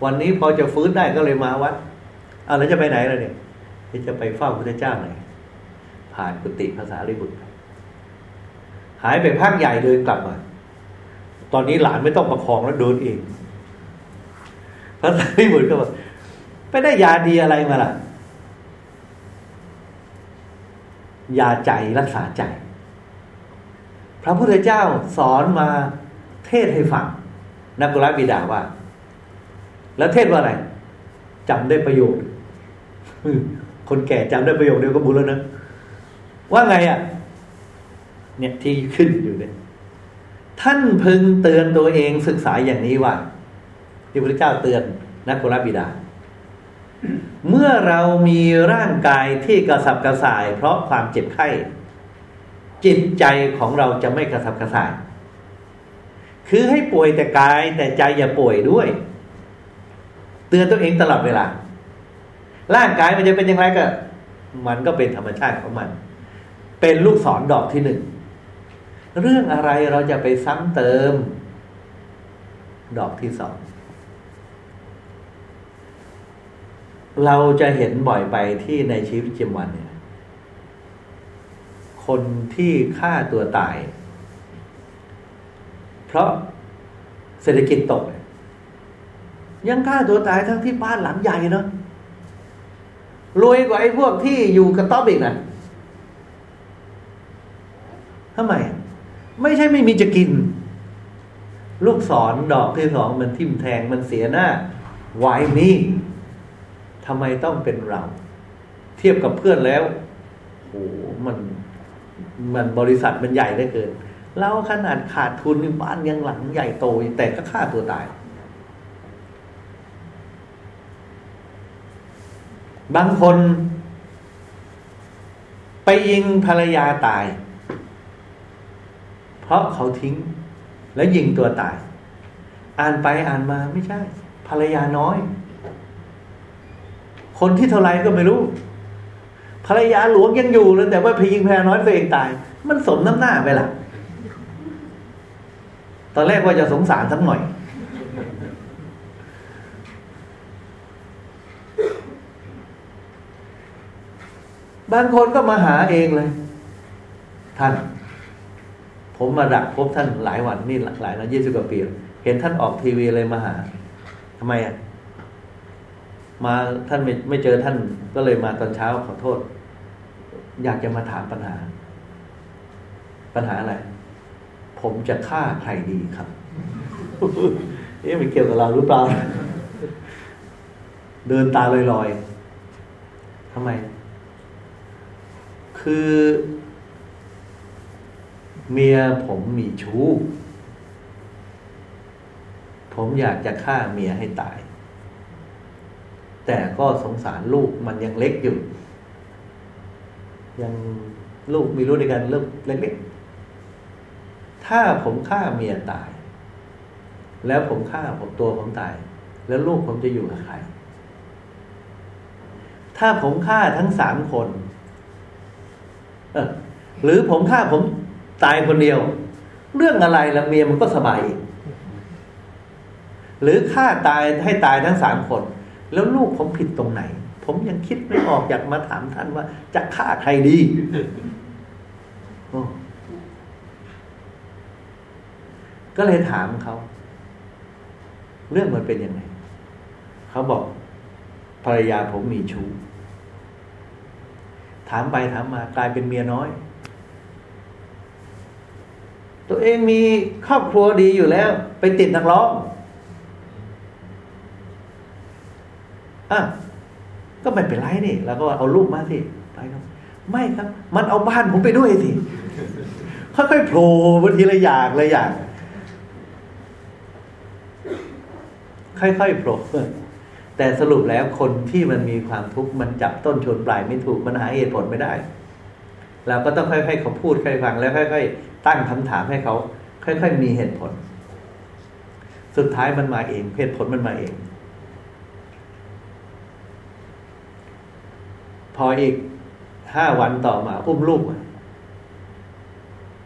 วันนี้พอจะฟื้นได้ก็เลยมาวัดเอาแล้วจะไปไหนล่ะเนี่ยจะไปเฝ้าพระเจ้าหนผ่านกุฏิภาษาลิบุตรหายไปพักใหญ่เดินกลับมา ตอนนี้หลานไม่ต้องประคองแล้วเดินเองพระสารีบุตรก็บอกไปได้ยาดีอะไรมาล่ะ ยาใจรักษาใจ พระพุทธเจ้าสอนมาเทศให้ฟังนักกุลบิดาว่า แล้วเทศว่าอะไรจำได้ประโยชน์คนแก่จำได้ประโยชน์เดียวก็บุญแล้วนะว่าไงอะ เนี่ยที่ขึ้นอยู่เนี่ยท่านพึงเตือนตัวเองศึกษาอย่างนี้ว่าที่พระเจ้าเตือนนักกุลบิดา เมื่อเรามีร่างกายที่กระสับกระส่าย เพราะความเจ็บไข้ จิตใจของเราจะไม่กระสับกระส่าย คือให้ป่วยแต่กายแต่ใจอย่าป่วยด้วย เตือนตัวเองตลอดเวลา ร่างกายมันจะเป็นยังไงก็ มันก็เป็นธรรมชาติของมัน เป็นลูกศรดอกที่หนึ่ง เรื่องอะไรเราจะไปซ้ำเติม ดอกที่สอง เราจะเห็นบ่อยไปที่ในชีวิตประจำวันเนี่ย คนที่ฆ่าตัวตาย เพราะเศรษฐกิจตก ยังฆ่าตัวตายทั้งที่บ้านหลังใหญ่เนาะรวยกว่าไอ้พวกที่อยู่กระต๊อบอีกนะทำไม ไม่ใช่ไม่มีจะกิน ลูกศรดอกที่สองมันทิ่มแทงมันเสียหน้าวายมี ทำไมต้องเป็นเรา เทียบกับเพื่อนแล้วโหมันมันบริษัทมันใหญ่ได้เกิน เราขนาดขาดทุนบ้านยังหลังใหญ่โตแต่ก็ฆ่าตัวตาย บางคน ไปยิงภรรยาตาย เพราะเขาทิ้ง แล้วยิงตัวตาย อ่านไปอ่านมาไม่ใช่ ภรรยาน้อย คนที่เท่าไรก็ไม่รู้ ภรรยาหลวงยังอยู่เลยแต่ว่าพยิงภรรน้อยตัวเองตาย มันสมน้ำหน้าไปละตอนแรกว่าจะสงสารสักหน่อย บางคนก็มาหาเองเลย ท่าน ผมมาดักพบท่านหลายวันนี่หลายนะยี่สิบกว่าปี เห็นท่านออกทีวีเลยมาหาทำไมอะ มาท่านไม่ไม่เจอท่านก็เลยมาตอนเช้าขอโทษ อยากจะมาถามปัญหา ปัญหาอะไร ผมจะฆ่าใครดีครับเอ๊ะมันเกี่ยวกับเราหรือเปล่า เดินตาลอยๆทำไม คือ เมียผมมีชู้ ผมอยากจะฆ่าเมียให้ตาย แต่ก็สงสารลูกมันยังเล็กอยู่ ยังลูกมีรู้ในกันเริ่มเล็กๆ ถ้าผมฆ่าเมียตาย แล้วผมฆ่าผมตัวผมตาย แล้วลูกผมจะอยู่กับใคร ถ้าผมฆ่าทั้งสามคนหรือผมฆ่าผมตายคนเดียว เรื่องอะไรละเมียมันก็สบายอีกหรือฆ่าตายให้ตายทั้งสามคน แล้วลูกผมผิดตรงไหน ผมยังคิดไม่ออกอยากมาถามท่านว่า จะฆ่าใครดีก็เลยถามเขา เรื่องมันเป็นยังไง เขาบอก ภรรยาผมมีชู้ถามไปถามมากลายเป็นเมียน้อย ตัวเองมีครอบครัวดีอยู่แล้ว ไปติดนักร้อง อะก็ไม่เป็นไรนี่แล้วก็เอาลูกมาสิไปครับ ไม่ครับ มันเอาบ้านผมไปด้วยสิค่อยๆโผล่บางทีละอย่างละอย่างค่อยๆโผล่แต่สรุปแล้วคนที่มันมีความทุกข์มันจับต้นชนปลายไม่ถูกมันหาเหตุผลไม่ได้ เราก็ต้องค่อยๆเขาพูดค่อยฟังแล้วค่อย ๆ ตั้งคำถามให้เขา ค่อย ๆ มีเหตุผล สุดท้ายมันมาเองเหตุผลมันมาเอง พออีกห้าวันต่อมา อุ้มลูกมา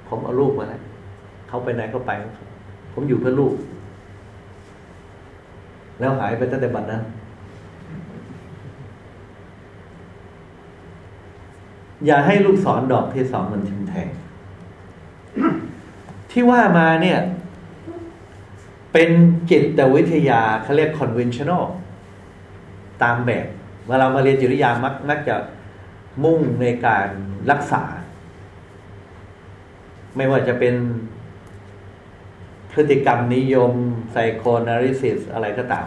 ผมเอาลูกมาแล้วเขาไปไหนก็ไป ผมอยู่เพื่อลูก แล้วหายไปตั้งแต่บัดนั้นอย่าให้ลูกศรดอกที่สองมันทิมแทง ที่ว่ามาเนี่ย เป็นจิตวิทยาเขาเรียก conventional ตามแบบ เวลามาเรียนจิตวิทยามักมักจะมุ่งในการรักษา ไม่ว่าจะเป็นพฤติกรรมนิยม psychoanalysis อะไรก็ตาม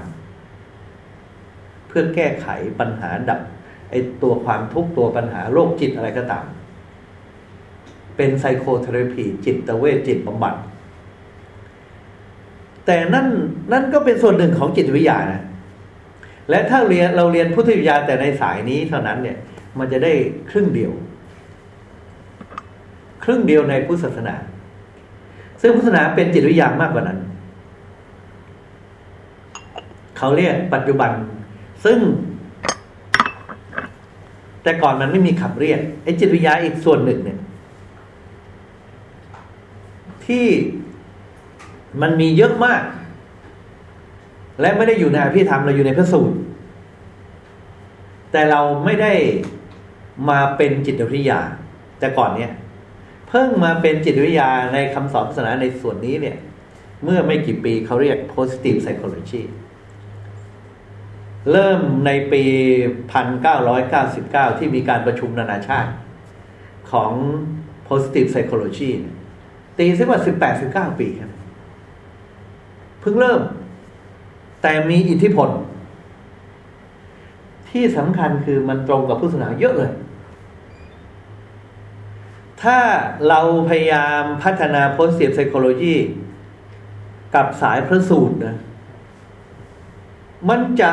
เพื่อแก้ไขปัญหาดับไอตัวความทุกข์ตัวปัญหาโรคจิตอะไรก็ตาม เป็น psychotherapy จิตเวชจิตบำบัดแต่นั่นนั่นก็เป็นส่วนหนึ่งของจิตวิทยานะ และถ้าเรียนเราเรียนพุทธวิทยาแต่ในสายนี้เท่านั้นเนี่ย มันจะได้ครึ่งเดียว ครึ่งเดียวในพุทธศาสนา ซึ่งพุทธศาสนาเป็นจิตวิทยามากกว่านั้น เขาเรียกปัจจุบัน ซึ่ง แต่ก่อนมันไม่มีคำเรียกไอ้จิตวิทยาอีกส่วนหนึ่งเนี่ย ที่มันมีเยอะมาก และไม่ได้อยู่ในอภิธรรมเราอยู่ในพระสูตร แต่เราไม่ได้มาเป็นจิตวิทยา แต่ก่อนเนี่ย เพิ่งมาเป็นจิตวิทยาในคำสอนศาสนาในส่วนนี้เนี่ย เมื่อไม่กี่ปีเขาเรียก positive psychology เริ่มในปี 1999 ที่มีการประชุมนานาชาติ ของ positive psychology ตีซิว่า 18-19 ปีครับ เพิ่งเริ่ม แต่มีอิทธิพล ที่สำคัญคือมันตรงกับพุทธศาสนาเยอะเลย ถ้าเราพยายามพัฒนา positive psychology กับสายพระสูตรนะมันจะ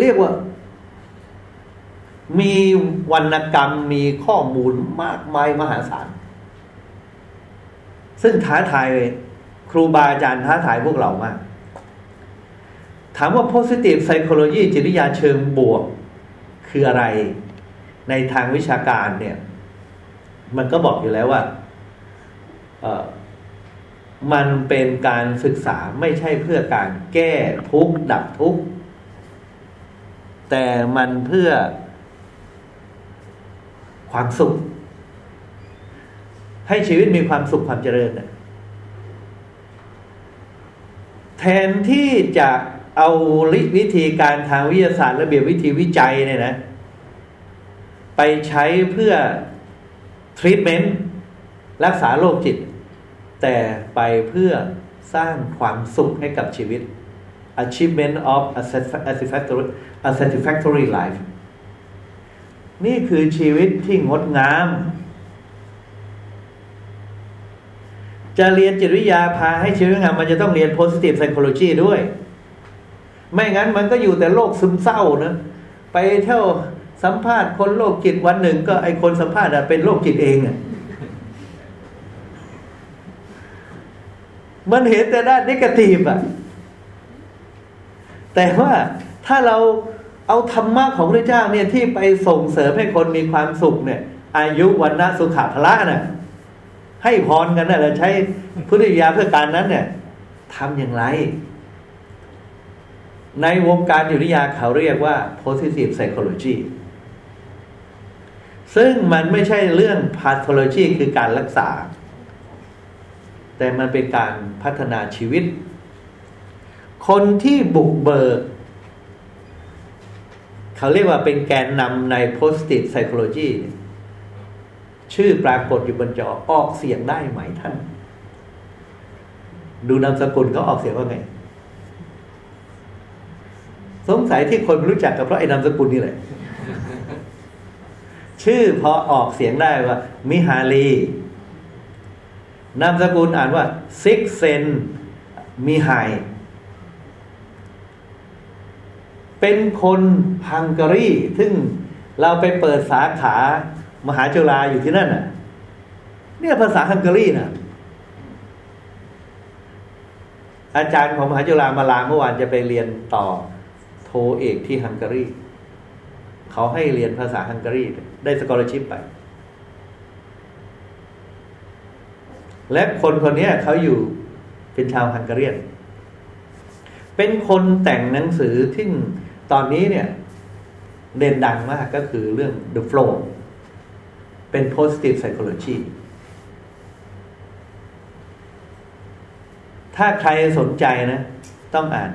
เรียกว่า มีวรรณกรรมมีข้อมูลมากมายมหาศาล ซึ่งท้าทายครูบาอาจารย์ท้าทายพวกเรามาก ถามว่า positive psychology จิตวิทยาเชิงบวก คืออะไร ในทางวิชาการเนี่ย มันก็บอกอยู่แล้วว่ามันเป็นการศึกษาไม่ใช่เพื่อการแก้ทุกข์ดับทุกข์แต่มันเพื่อความสุข ให้ชีวิตมีความสุขความเจริญนะแทนที่จะ เอาวิธีการทางวิทยาศาสตร์ระเบียบวิธีวิจัยเนี่ยนะ ไปใช้เพื่อทรีทเมนต์รักษาโรคจิต แต่ไปเพื่อสร้างความสุขให้กับชีวิต achievement of a satisfactory a satisfactory life นี่คือชีวิตที่งดงาม จะเรียนจิตวิทยาพาให้ชีวิตงามมันจะต้องเรียน positive psychology ด้วย ไม่งั้นมันก็อยู่แต่โรคซึมเศร้านะ ไปเที่ยวสัมภาษณ์คนโรคจิตวันหนึ่งก็ไอคนสัมภาษณ์เป็นโรคจิตเองอะมันเห็นแต่ด้านนิเกทีฟอะ แต่ว่าถ้าเราเอาธรรมะของพระเจ้าเนี่ยที่ไปส่งเสริมให้คนมีความสุขเนี่ย อายุวันนะสุขภละน่ะ ให้พรกันน่ะเราใช้พุทธิยาเพื่อการนั้นเนี่ยทำอย่างไร ในวงการยุริยาเขาเรียกว่า positive psychology ซึ่งมันไม่ใช่เรื่อง pathology คือการรักษา แต่มันเป็นการพัฒนาชีวิต คนที่บุกเบิก เขาเรียกว่าเป็นแกนนำใน positive psychology ชื่อปรากฏอยู่บนจอออกเสียงได้ไหมท่าน ดูนามสกุลเขาออกเสียงว่าไง สงสัยที่คนรู้จักกับเพราะไอ้นามสกุลนี่แหละ ชื่อพอออกเสียงได้ว่า มิฮาลีนามสกุลอ่านว่าซิกเซนมิไฮเป็นคนฮังการี ซึ่งเราไปเปิดสาขามหาจุฬาอยู่ที่นั่นน่ะ เนี่ยภาษาฮังการีน่ะ อาจารย์ของมหาจุฬามาลาเมื่อวานจะไปเรียนต่อ เอกที่ฮังการีเขาให้เรียนภาษาฮังการีได้สกอร์ชิพไป และคนคนนี้เขาอยู่เป็นชาวฮังการีเป็นคนแต่งหนังสือที่ตอนนี้เนี่ยเด่นดังมากก็คือเรื่อง the flow เป็น positive psychology ถ้าใครสนใจนะ ต้องอ่าน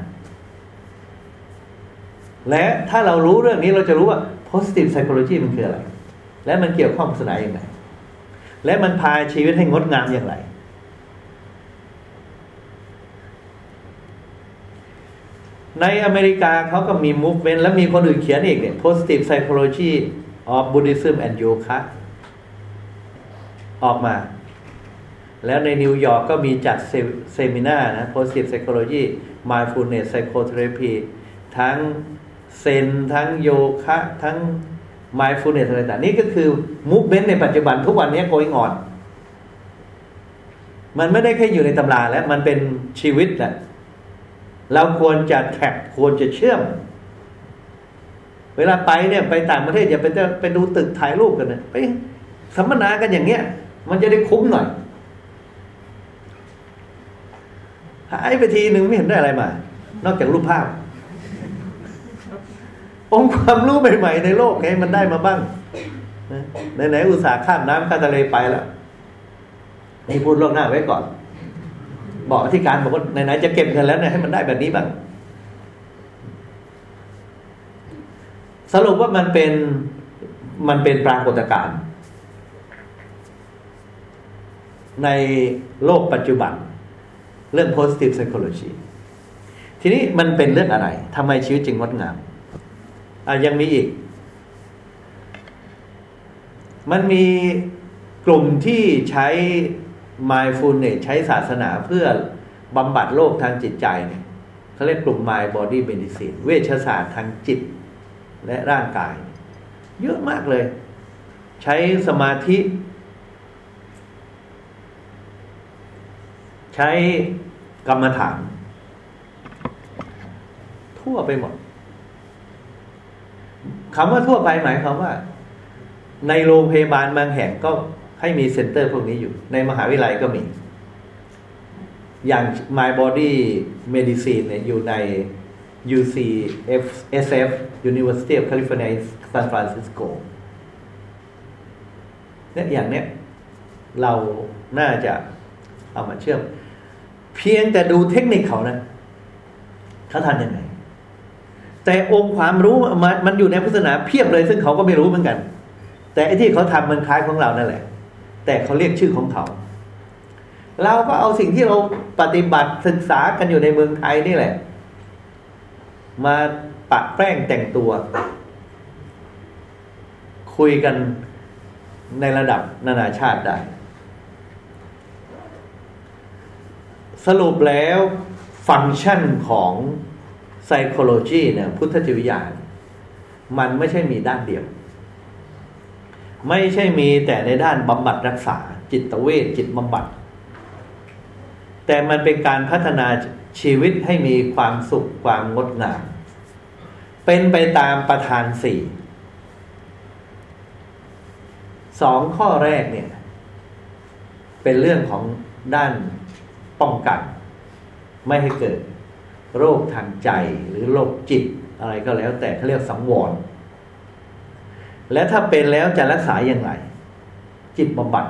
และถ้าเรารู้เรื่องนี้เราจะรู้ว่า positive psychology มันคืออะไร และมันเกี่ยวข้องกับศาสนาอย่างไรและมันพาชีวิตให้งดงามอย่างไร ในอเมริกาเขาก็มี movement แล้วมีคนอื่นเขียนอีกเนี่ย positive psychology of Buddhism and Yoga ออกมา แล้วในนิวยอร์กก็มีจัดเซมินานะ positive psychology mindfulness psychotherapy ทั้ง เซนทั้งโยคะ ทั้ง mindfulness อะไรต่างนี่ก็คือ movement ในปัจจุบันทุกวันนี้ going on มันไม่ได้แค่อยู่ในตำราแล้ว มันเป็นชีวิตแหละเราควรจะแท็กควรจะเชื่อม เวลาไปเนี่ยไปต่างประเทศอย่าไปไปดูตึกถ่ายรูปกันนะไปสัมมนากันอย่างเงี้ย มันจะได้คุ้มหน่อยหายไปทีหนึ่งไม่เห็นได้อะไรมา นอกจากรูปภาพ องค์ความรู้ใหม่ๆในโลกไงมันได้มาบ้างนะไหนๆอุตสาห์ข้ามน้ำข้ามทะเลไปแล้วนี่พูดล่วงหน้าไว้ก่อน บอกที่การบอกว่าไหนๆจะเก็บเงินแล้วเนี่ยให้มันได้แบบนี้บ้างสรุปว่ามันเป็นมันเป็นปรากฏการณ์ในโลกปัจจุบัน เรื่อง positive psychology ทีนี้มันเป็นเรื่องอะไรทำไมชีวิตจึงงดงาม อะยังมีอีก มันมีกลุ่มที่ใช้ mindfulness ใช้ศาสนาเพื่อบำบัดโรคทางจิตใจเนี่ยเขาเรียกกลุ่ม mind body medicine เวชศาสตร์ทางจิตและร่างกาย เยอะมากเลย ใช้สมาธิ ใช้กรรมฐาน ทั่วไปหมด คำว่าทั่วไปหมายความว่า ในโรงพยาบาลบางแห่งก็ให้มีเซ็นเตอร์พวกนี้อยู่ ในมหาวิทยาลัยก็มี อย่าง My Body Medicine เนี่ยอยู่ใน UCSF University of California San Francisco เนี่ยอย่างเนี้ยเราน่าจะเอามาเชื่อม เพียงแต่ดูเทคนิคเขานะเขาทำยังไง แต่องค์ความรู้มันมันอยู่ในพุทธศาสนาเพียบเลย ซึ่งเขาก็ไม่รู้เหมือนกัน แต่ไอ้ที่เขาทำมันคล้ายของเรานั่นแหละ แต่เขาเรียกชื่อของเขาเราก็เอาสิ่งที่เราปฏิบัติศึกษากันอยู่ในเมืองไทยนี่แหละ มาปะแป้งแต่งตัว คุยกันในระดับนานาชาติได้ สรุปแล้วฟังก์ชันของ psychology เนี่ยพุทธจิตวิทยามันไม่ใช่มีด้านเดียว ไม่ใช่มีแต่ในด้านบำบัดรักษา จิตเวชจิตบำบัด แต่มันเป็นการพัฒนาชีวิตให้มีความสุขความงดงาม เป็นไปตามประธานสี่สองข้อแรกเนี่ย เป็นเรื่องของด้านป้องกัน ไม่ให้เกิด โรคทางใจหรือโรคจิตอะไรก็แล้ว แต่เขาเรียกสังวร และถ้าเป็นแล้วจะรักษาอย่างไร จิตบำบัด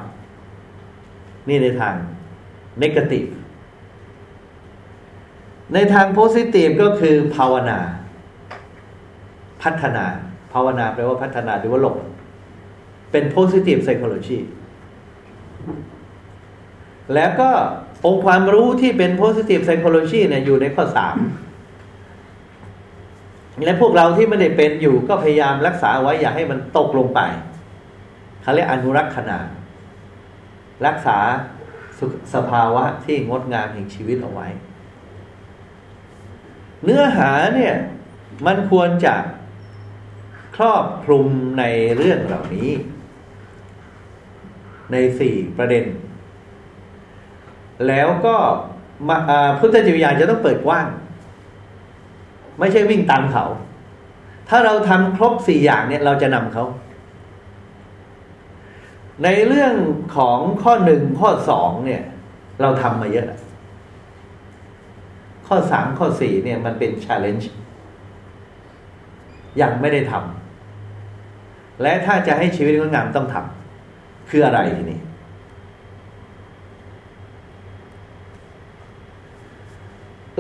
นี่ในทางนกาทีฟในทางโพซิทีฟก็คือภาวนา พัฒนา ภาวนาแปลว่าพัฒนาหรือว่าหลบเป็น positive psychology แล้วก็ องค์ความรู้ที่เป็น positive psychology เนี่ยอยู่ในข้อสามและพวกเราที่ไม่ได้เป็นอยู่ก็พยายามรักษาไว้อย่าให้มันตกลงไปเขาเรียกอนุรักษณารักษาสภาวะที่งดงามแห่งชีวิตเอาไว้ เนื้อหาเนี่ย มันควรจะครอบคลุมในเรื่องเหล่านี้ ในสี่ประเด็น แล้วก็พุทธจิตวิญญาณจะต้องเปิดกว้าง ไม่ใช่วิ่งตามเขา ถ้าเราทำครบสี่อย่างเนี่ยเราจะนำเขา ในเรื่องของข้อหนึ่งข้อสองเนี่ย เราทำมาเยอะ ข้อสามข้อสี่เนี่ยมันเป็น challenge ยังไม่ได้ทำและถ้าจะให้ชีวิตงดงามต้องทำคืออะไรทีนี้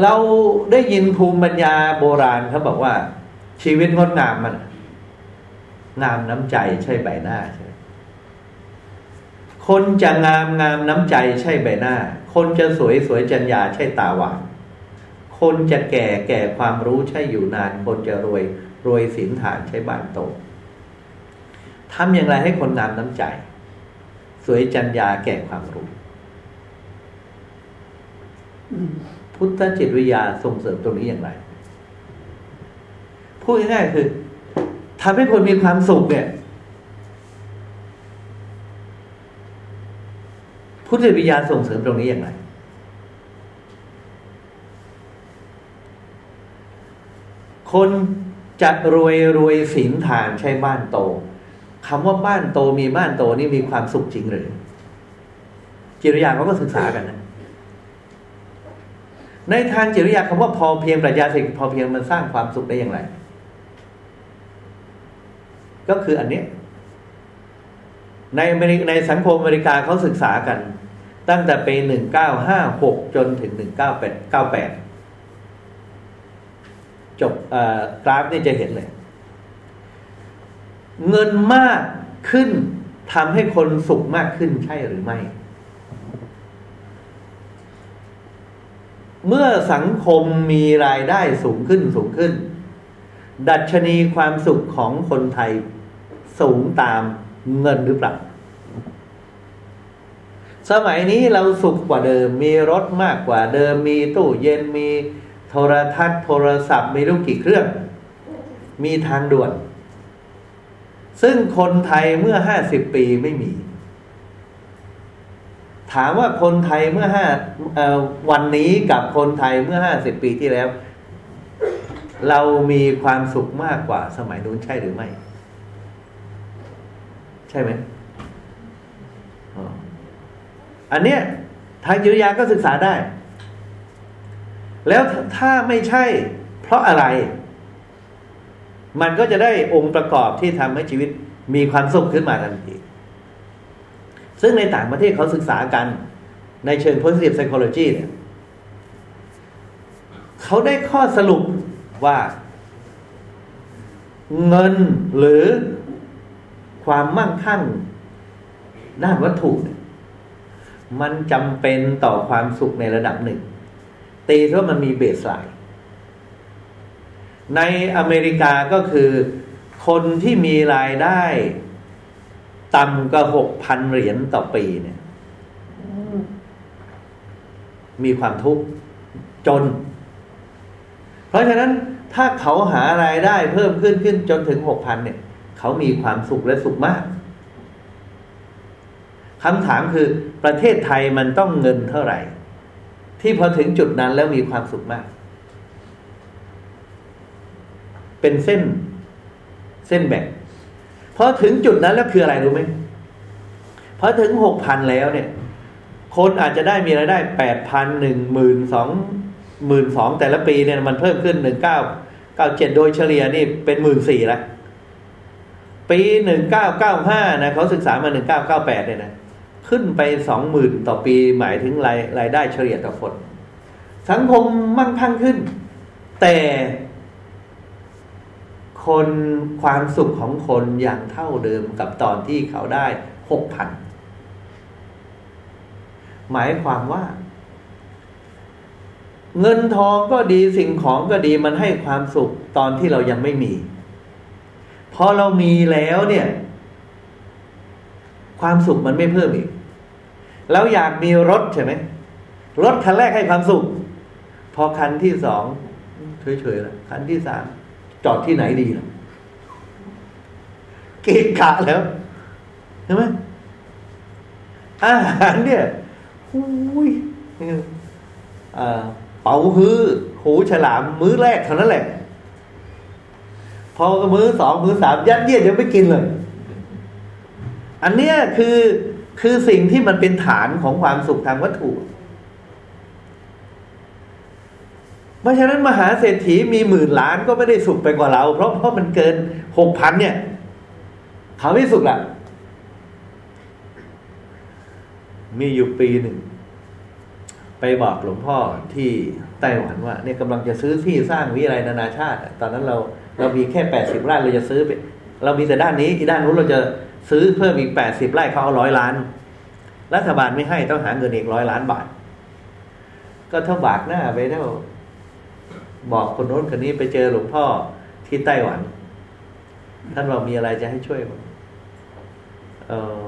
เราได้ยินภูมิปัญญาโบราณเขาบอกว่า ชีวิตงดงามมัน งามน้ำใจใช่ใบหน้าใช่คนจะงามงามน้ำใจใช่ใบหน้า คนจะสวยสวยจัญญาใช่ตาหวานคนจะแก่แก่ความรู้ใช่อยู่นาน คนจะรวยรวยสินฐานใช้บ้านโตทำอย่างไรให้คนงามน้ำใจ สวยจัญญาแก่ความรู้ พุทธจิตวิทยาส่งเสริมตรงนี้อย่างไรพูดง่ายๆคือทำให้คนมีความสุขเนี่ย พุทธจิตวิทยาส่งเสริมตรงนี้อย่างไรคนจะรวยรวยศีลฐานใช่บ้านโตคำว่าบ้านโตมีบ้านโตนี่มีความสุขจริงหรือจิตวิญญาเขาก็ศึกษากันนะ ในทางจิตวิทยาคำว่าพอเพียงปรัชญาเศรษฐกิจพอเพียงมันสร้างความสุขได้อย่างไร ก็คืออันเนี้ยในอเมริในสังคมอเมริกาเขาศึกษากัน ตั้งแต่ปีหนึ่งเก้าห้าหกจนถึงหนึ่งเก้าแปดเก้าแปดจบกราฟนี่จะเห็นเลย เงินมากขึ้นทำให้คนสุขมากขึ้นใช่หรือไม่ เมื่อสังคมมีรายได้สูงขึ้นสูงขึ้น ดัชนีความสุขของคนไทยสูงตามเงินหรือเปล่า สมัยนี้เราสุขกว่าเดิม มีรถมากกว่าเดิม มีตู้เย็นมีโทรทัศน์ โทรศัพท์มีลูกกี่เครื่อง มีทางด่วน ซึ่งคนไทยเมื่อห้าสิบปีไม่มี ถามว่าคนไทยเมื่อห้าวันนี้กับคนไทยเมื่อห้าสิบปีที่แล้ว เรามีความสุขมากกว่าสมัยนู้นใช่หรือไม่ ใช่ไหมอันเนี้ยทางจิตวิทยาก็ศึกษาได้ แล้วถ้าไม่ใช่ เพราะอะไร มันก็จะได้องค์ประกอบที่ทำให้ชีวิตมีความสุขขึ้นมาทันที ซึ่งในต่างประเทศเขาศึกษากันในเชิง positive psychology เนี่ยเขาได้ข้อสรุปว่า เงินหรือความมั่งคั่งด้านวัตถุ มันจำเป็นต่อความสุขในระดับหนึ่ง ตีเพราะมันมีเบสไลน์ในอเมริกาก็คือ คนที่มีรายได้ ต่ำกว่าหกพันเหรียญต่อปีเนี่ยมีความทุกข์จน เพราะฉะนั้นถ้าเขาหารายได้เพิ่มขึ้นขึ้นจนถึงหกพันเนี่ย เขามีความสุขและสุขมากคำถามคือประเทศไทยมันต้องเงินเท่าไหร่ ที่พอถึงจุดนั้นแล้วมีความสุขมาก เป็นเส้น เส้นแบ่ง พอถึงจุดนั้นแล้วคืออะไรรู้ไหมพอถึงหกพันแล้วเนี่ย คนอาจจะได้มีรายได้แปดพันหนึ่งหมื่นสองหมื่นสองแต่ละปีเนี่ยมันเพิ่มขึ้นหนึ่งเก้าเก้าเจ็ดโดยเฉลี่ยนี่เป็นหมื่นสี่ล้วปีหนึ่งเก้าเก้าห้านะเขาศึกษามาหนึ่งเก้าเก้าแปดเนี่ยนะขึ้นไปสองหมื่นต่อปีหมายถึงรายรายได้เฉลี่ยต่อคน สังคมมั่งคั่งขึ้น แต่ คนความสุขของคนอย่างเท่าเดิมกับตอนที่เขาได้หกพันหมายความว่า เงินทองก็ดีสิ่งของก็ดีมันให้ความสุขตอนที่เรายังไม่มี พอเรามีแล้วเนี่ย ความสุขมันไม่เพิ่มอีกเราอยากมีรถใช่ไหมรถคันแรกให้ความสุข พอคันที่สองเฉยๆแล้วคันที่สาม จอดที่ไหนดีล่ะเกะกะแล้วใช่ไหมอาหารเนี่ยหุยเป่าฮือหูฉลามมื้อแรกเท่านั้นแหละ พอมือสองมือสามยัดเยียดยังไม่กินเลย อันเนี้ยคือคือสิ่งที่มันเป็นฐานของความสุขทางวัตถุ เพราะฉะนั้นมหาเศรษฐีมีหมื่นล้านก็ไม่ได้สุขไปกว่าเรา เพราะเพราะมันเกินหกพันเนี่ยเขาไม่สุขละมีอยู่ปีหนึ่ง ไปบอกหลวงพ่อที่ไต้หวันว่าเนี่ยกำลังจะซื้อที่สร้างวิทยาลัยนานาชาติ ตอนนั้นเราเรามีแค่แปดสิบไร่เราจะซื้อไป เรามีแต่ด้านนี้อีด้านนู้นเราจะซื้อเพิ่มอีกแปดสิบไร่เขาเอาร้อยล้าน รัฐบาลไม่ให้ต้องหาเงินอีกร้อยล้านบาท ก็ถ้าบากหน้าไปแล้ว บอกคนโน้นคนนี้ไปเจอหลวงพ่อที่ไต้หวัน ท่านบอกมีอะไรจะให้ช่วยบ้างเออ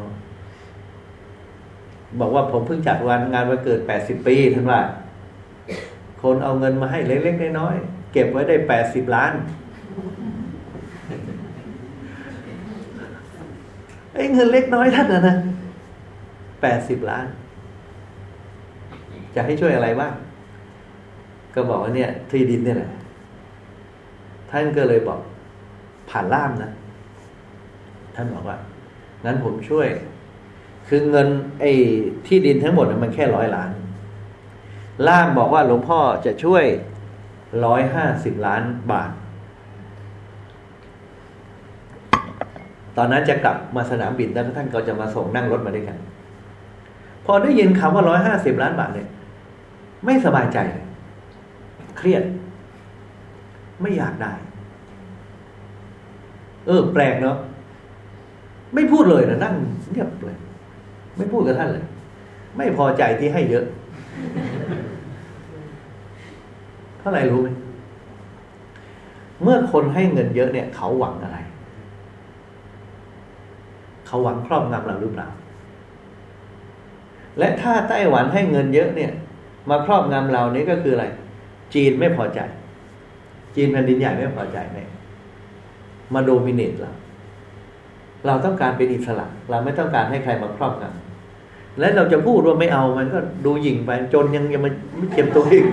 บอกว่าผมเพิ่งจัดวันงานวันเกิดแปดสิบปีท่านว่า คนเอาเงินมาให้เล็กๆน้อยๆเก็บไว้ได้แปดสิบล้านไอ้เงินเล็กน้อยท่านนะนะแปดสิบล้าน จะให้ช่วยอะไรบ้าง ก็บอกว่าเนี่ย ที่ดินเนี่ยแหละ ท่านก็เลยบอกผ่านล่ามนะ ท่านบอกว่างั้นผมช่วย คือเงิน ไอ้ที่ดินทั้งหมดมันแค่ร้อยล้าน ล่ามบอกว่าหลวงพ่อจะช่วยร้อยห้าสิบล้านบาท ตอนนั้นจะกลับมาสนามบินแล้วท่านก็จะมาส่งนั่งรถมาด้วยกัน พอได้ยินคำว่าร้อยห้าสิบล้านบาทเนี่ย ไม่สบายใจเลย เครียด ไม่อยากได้ เออ แปลกเนาะไม่พูดเลยนะนั่งเงียบเลย ไม่พูดกับท่านเลย ไม่พอใจที่ให้เยอะ เท่าไหร่รู้ไหมเมื่อคนให้เงินเยอะเนี่ย เขาหวังอะไร เขาหวังครอบงำเราหรือเปล่า และถ้าไต้หวันให้เงินเยอะเนี่ย มาครอบงำเรานี่ก็คืออะไร จีนไม่พอใจ จีนแผ่นดินใหญ่ไม่พอใจเนี่ยมาโดมิเนตเราเราต้องการเป็นอิสระ เราไม่ต้องการให้ใครมาครอบงำและเราจะพูดว่าไม่เอามันก็ดูหยิ่งไป จนยังยังไม่เจ็บตัวเอง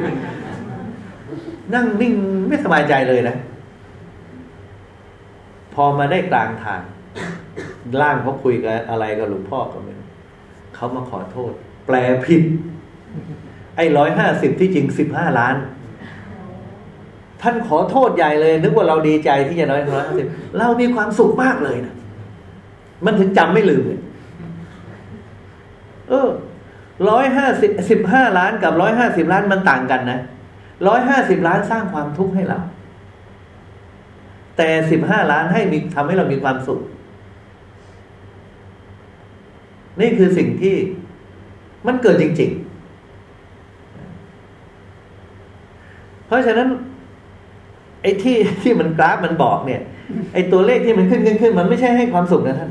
นั่งนิ่งไม่สบายใจเลยนะ พอมาได้กลางทางล่างเขาคุยกันอะไรกับหลวงพ่อก็ไม่เขามาขอโทษ แปลผิด ไอ้ร้อยห้าสิบที่จริงสิบห้าล้าน ท่านขอโทษใหญ่เลย นึกว่าเราดีใจที่จะน้อยร้อยห้าสิบเรามีความสุขมากเลยนะมันถึงจำไม่ลืมเลยเออร้อยห้าสิบสิบห้าล้านกับร้อยห้าสิบล้านมันต่างกันนะร้อยห้าสิบล้านสร้างความทุกข์ให้เรา แต่สิบห้าล้านให้มีทำให้เรามีความสุข นี่คือสิ่งที่มันเกิดจริง ๆ เพราะฉะนั้น ไอ้ที่ที่มันกราฟมันบอกเนี่ย ไอ้ตัวเลขที่มันขึ้นขึ้นขึ้นมันไม่ใช่ให้ความสุขนะท่าน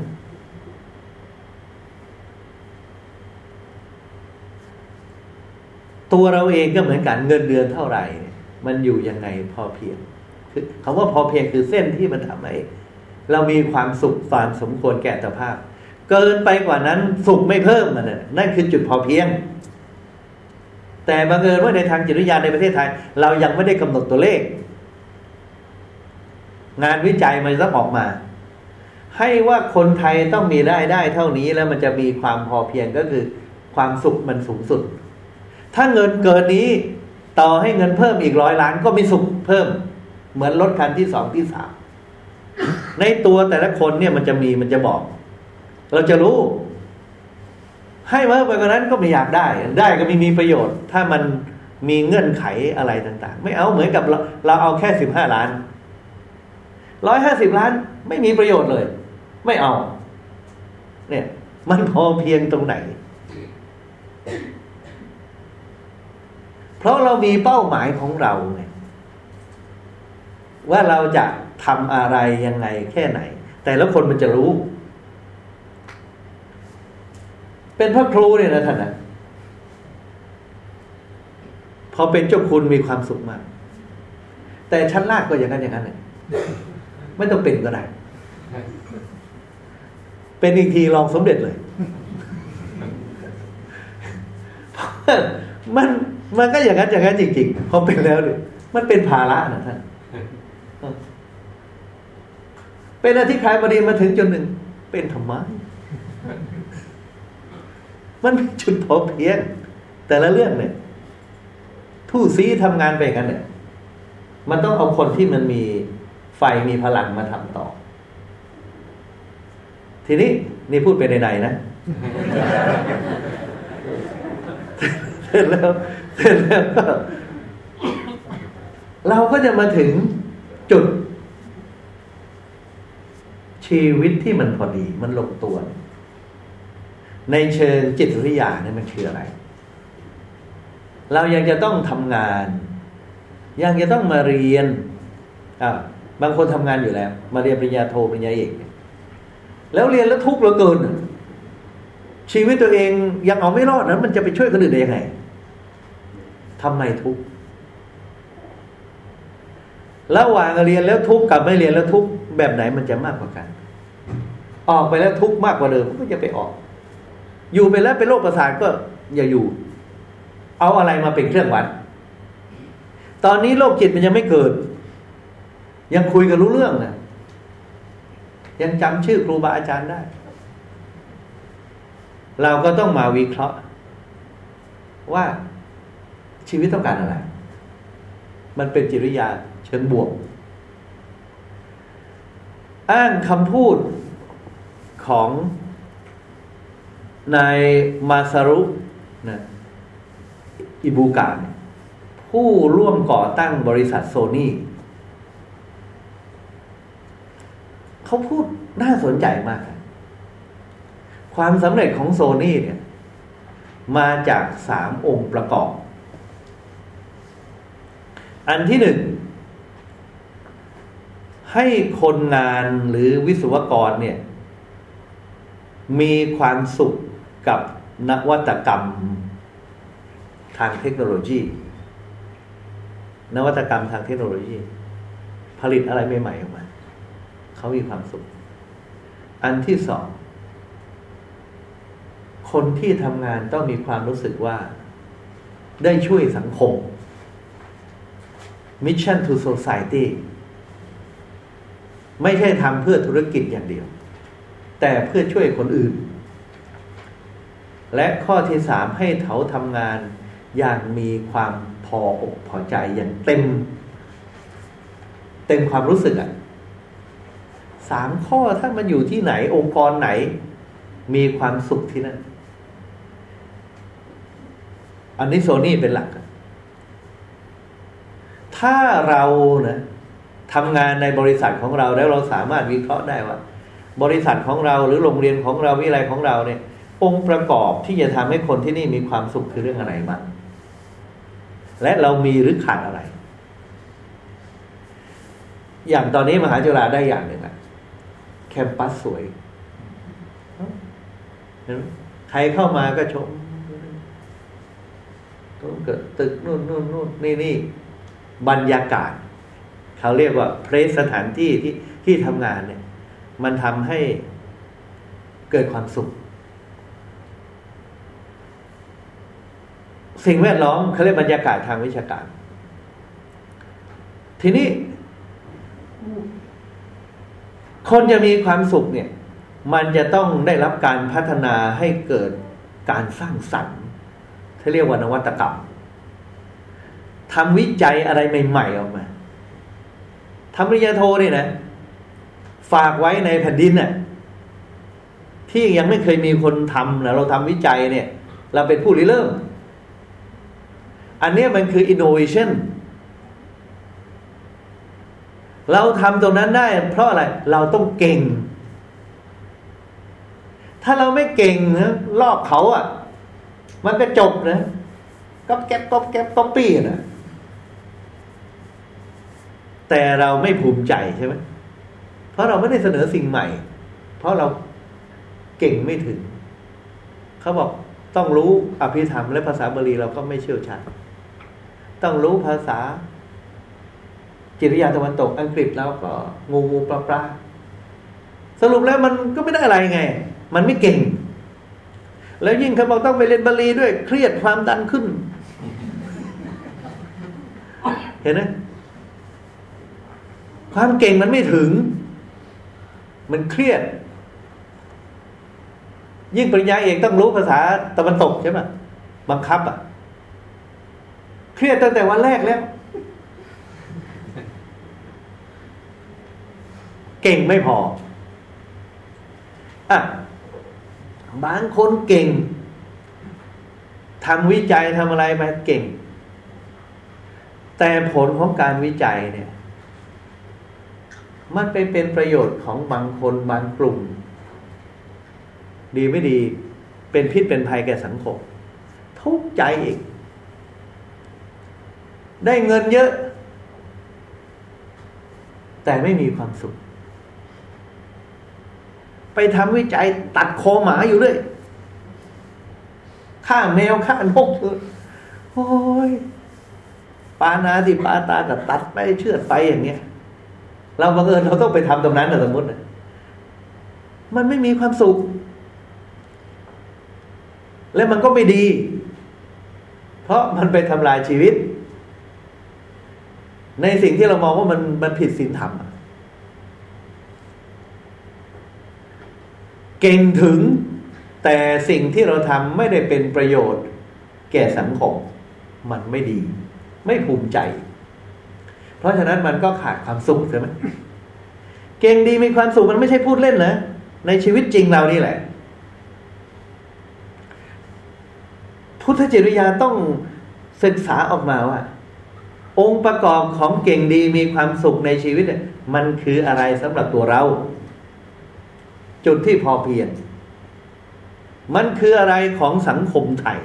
ตัวเราเองก็เหมือนกันเงินเดือนเท่าไหร่ มันอยู่ยังไงพอเพียง คือคำว่าพอเพียงคือเส้นที่มันทำให้เรามีความสุขความสมควรแก่ตภาพ เกินไปกว่านั้นสุขไม่เพิ่มมันนั่นคือจุดพอเพียง แต่บังเอิญว่าในทางจิตวิทยาในประเทศไทย เรายังไม่ได้กำหนดตัวเลข งานวิจัยมันต้องออกมา ให้ว่าคนไทยต้องมีได้ได้เท่านี้แล้วมันจะมีความพอเพียงก็คือ ความสุขมันสูงสุด ถ้าเงินเกินนี้ต่อให้เงินเพิ่มอีกร้อยล้านก็มีสุขเพิ่ม เหมือนรถคันที่สองที่สามในตัวแต่ละคนเนี่ยมันจะมีมันจะบอก เราจะรู้ ให้เมื่อไปกว่านั้นก็ไม่อยากได้ ได้ก็ไม่มีประโยชน์ ถ้ามันมีเงื่อนไขอะไรต่าง ๆ ไม่เอาเหมือนกับเราเราเอาแค่สิบห้าล้าน ร้อยห้าสิบล้านไม่มีประโยชน์เลย ไม่เอา เนี่ย มันพอเพียงตรงไหน เพราะเรามีเป้าหมายของเราไงว่าเราจะทำอะไรยังไงแค่ไหน แต่ละคนมันจะรู้ เป็นพระครูเนี่ยนะท่านนะพอเป็นเจ้าคุณมีความสุขมาก แต่ชั้นล่างก็อย่างนั้นอย่างนั้นเลย ไม่ต้องเป็นก็ได้ เป็นอีกทีลองสมเด็จเลย มันมันก็อย่างนั้นอย่างนั้นจริงๆพอเป็นแล้วเนี่ยมันเป็นภาระนะท่านเป็นอธิคายบดีมาถึงจนหนึ่ง เป็นธรรมะมันเป็นจุดพอเพียง แต่ละเรื่องเนี่ยทู่ซีทำงานไปกันเนี่ยมันต้องเอาคนที่มันมี ไฟมีพลังมาทำต่อ ทีนี้นี่พูดไปในๆนะเสร็จแล้วเสร็จแล้วก็เราก็จะมาถึงจุด ชีวิตที่มันพอดี มันลงตัว ในเชิงจิตวิทยาเนี่ยมันคืออะไร เรายังจะต้องทำงาน ยังจะต้องมาเรียนอ่า บางคนทำงานอยู่แล้ว มาเรียนปริญญาโทปริญญาเอกแล้วเรียนแล้วทุกข์เหลือเกิน ชีวิตตัวเองยังเอาไม่รอดนั้น มันจะไปช่วยคนอื่นได้ยังไงทำไมทุกข์ระหว่างเรียนแล้วทุกข์กับไม่เรียนแล้วทุกข์แบบไหนมันจะมากกว่ากัน ออกไปแล้วทุกข์มากกว่าเดิมก็จะไปออก อยู่ไปแล้วเป็นโรคประสาทก็ อย่าอยู่ เอาอะไรมาเป็นเครื่องวัด ตอนนี้โรคจิตมันยังไม่เกิด ยังคุยกันรู้เรื่องนะยังจำชื่อครูบาอาจารย์ได้ เราก็ต้องมาวิเคราะห์ ว่าชีวิตต้องการอะไร มันเป็นจิริยาเชิงบวก อ้างคำพูดของนายมาซารุนะอิบูกาเนี่ยผู้ร่วมก่อตั้งบริษัทโซนี่ เขาพูดน่าสนใจมาก ความสำเร็จของโซนี่เนี่ย มาจากสามองค์ประกอบ อันที่หนึ่ง ให้คนงานหรือวิศวกรเนี่ย มีความสุขกับนวัตกรรมทางเทคโนโลยี นวัตกรรมทางเทคโนโลยี ผลิตอะไรใหม่ๆออกมา เขามีความสุข อันที่สอง คนที่ทำงานต้องมีความรู้สึกว่า ได้ช่วยสังคม Mission to Society ไม่ใช่ทำเพื่อธุรกิจอย่างเดียว แต่เพื่อช่วยคนอื่น และข้อที่สามให้เขาทำงานอย่างมีความพออกพอใจอย่างเต็ม เต็มความรู้สึกอะ สามข้อถ้ามันอยู่ที่ไหนองค์กรไหน มีความสุขที่นั่น อันนี้โซนี่เป็นหลัก ถ้าเรานะทำงานในบริษัทของเราแล้วเราสามารถวิเคราะห์ได้ว่า บริษัทของเราหรือโรงเรียนของเราวิทยาลัยของเราเนี่ย องค์ประกอบที่จะทำให้คนที่นี่มีความสุขคือเรื่องอะไรบ้างและเรามีหรือขาดอะไร อย่างตอนนี้มหาจุฬาได้อย่างหนึ่งอะ มปัสสวยใครเข้ามาก็ชมต้องเกิดตึกนู่นนู่นนู่นนี่นี่บรรยากาศ เขาเรียกว่าเพลสสถานที่ที่ที่ทำงานเนี่ย มันทำให้เกิดความสุข สิ่งแวดล้อมเขาเรียกบรรยากาศทางวิชาการ ทีนี้ คนจะมีความสุขเนี่ย มันจะต้องได้รับการพัฒนาให้เกิดการสร้างสรรค์ที่เรียกว่านวัตกรรมทำวิจัยอะไรใหม่ๆออกมาทำปริญญาโทนี่นะ ฝากไว้ในแผ่นดินน่ะที่ยังไม่เคยมีคนทำนะเราทำวิจัยเนี่ย เราเป็นผู้ริเริ่ม อันนี้มันคือ innovation เเราทำตรงนั้นได้ เพราะอะไรเราต้องเก่ง ถ้าเราไม่เก่งนะลอกเขาอะ่ะ มันก็จบนะก็แก๊บก็แก๊บก็ปี้นะแต่เราไม่ภูมิใจใช่ไหมเพราะเราไม่ได้เสนอสิ่งใหม่ เพราะเราเก่งไม่ถึง เขาบอกต้องรู้อภิธรรมและภาษาบาลีเราก็ไม่เชี่ยวชาญต้องรู้ภาษา จิตวิทยาตะวันตกอังกฤษแล้วก็งูงูปลาปลาสรุปแล้วมันก็ไม่ได้อะไรไง มันไม่เก่ง แล้วยิ่งเขาบอกต้องไปเรียนบาลีด้วย เครียดความดันขึ้น เห็นไหมความเก่งมันไม่ถึง มันเครียด ยิ่งปริญญาเอกต้องรู้ภาษาตะวันตกใช่ไหมบังคับอะ เครียดตั้งแต่วันแรกแล้ว ก่งไม่พออะบางคนเก่งทำวิจัยทำอะไรมาเก่ง แต่ผลของการวิจัยเนี่ย มันไปเป็นประโยชน์ของบางคนบางกลุ่ม ดีไม่ดีเป็นพิษเป็นภัยแก่สังคม ทุกใจอีก ได้เงินเยอะ แต่ไม่มีความสุข ไปทำวิจัยตัดคอหมาอยู่เลยฆ่าแมวฆ่านกเถอะโอ้ยปานาติปาตาก็ตัดไปเชือดไปอย่างเงี้ย เราบังเอิญเราต้องไปทำตรงนั้นนะสมมตินะมันไม่มีความสุข และมันก็ไม่ดี เพราะมันไปทำลายชีวิต ในสิ่งที่เรามองว่ามันมันผิดศีลธรรม เก่งถึงแต่สิ่งที่เราทำไม่ได้เป็นประโยชน์ แก่สังคม มันไม่ดี ไม่ภูมิใจ เพราะฉะนั้นมันก็ขาดความสุขใช่ไหมเก่งดีมีความสุขมันไม่ใช่พูดเล่นนะในชีวิตจริงเรานี่แหละ พุทธจริยาต้องศึกษาออกมาว่า องค์ประกอบของเก่งดีมีความสุขในชีวิตเนี่ยมันคืออะไรสำหรับตัวเรา จุดที่พอเพียงมันคืออะไรของสังคมไทย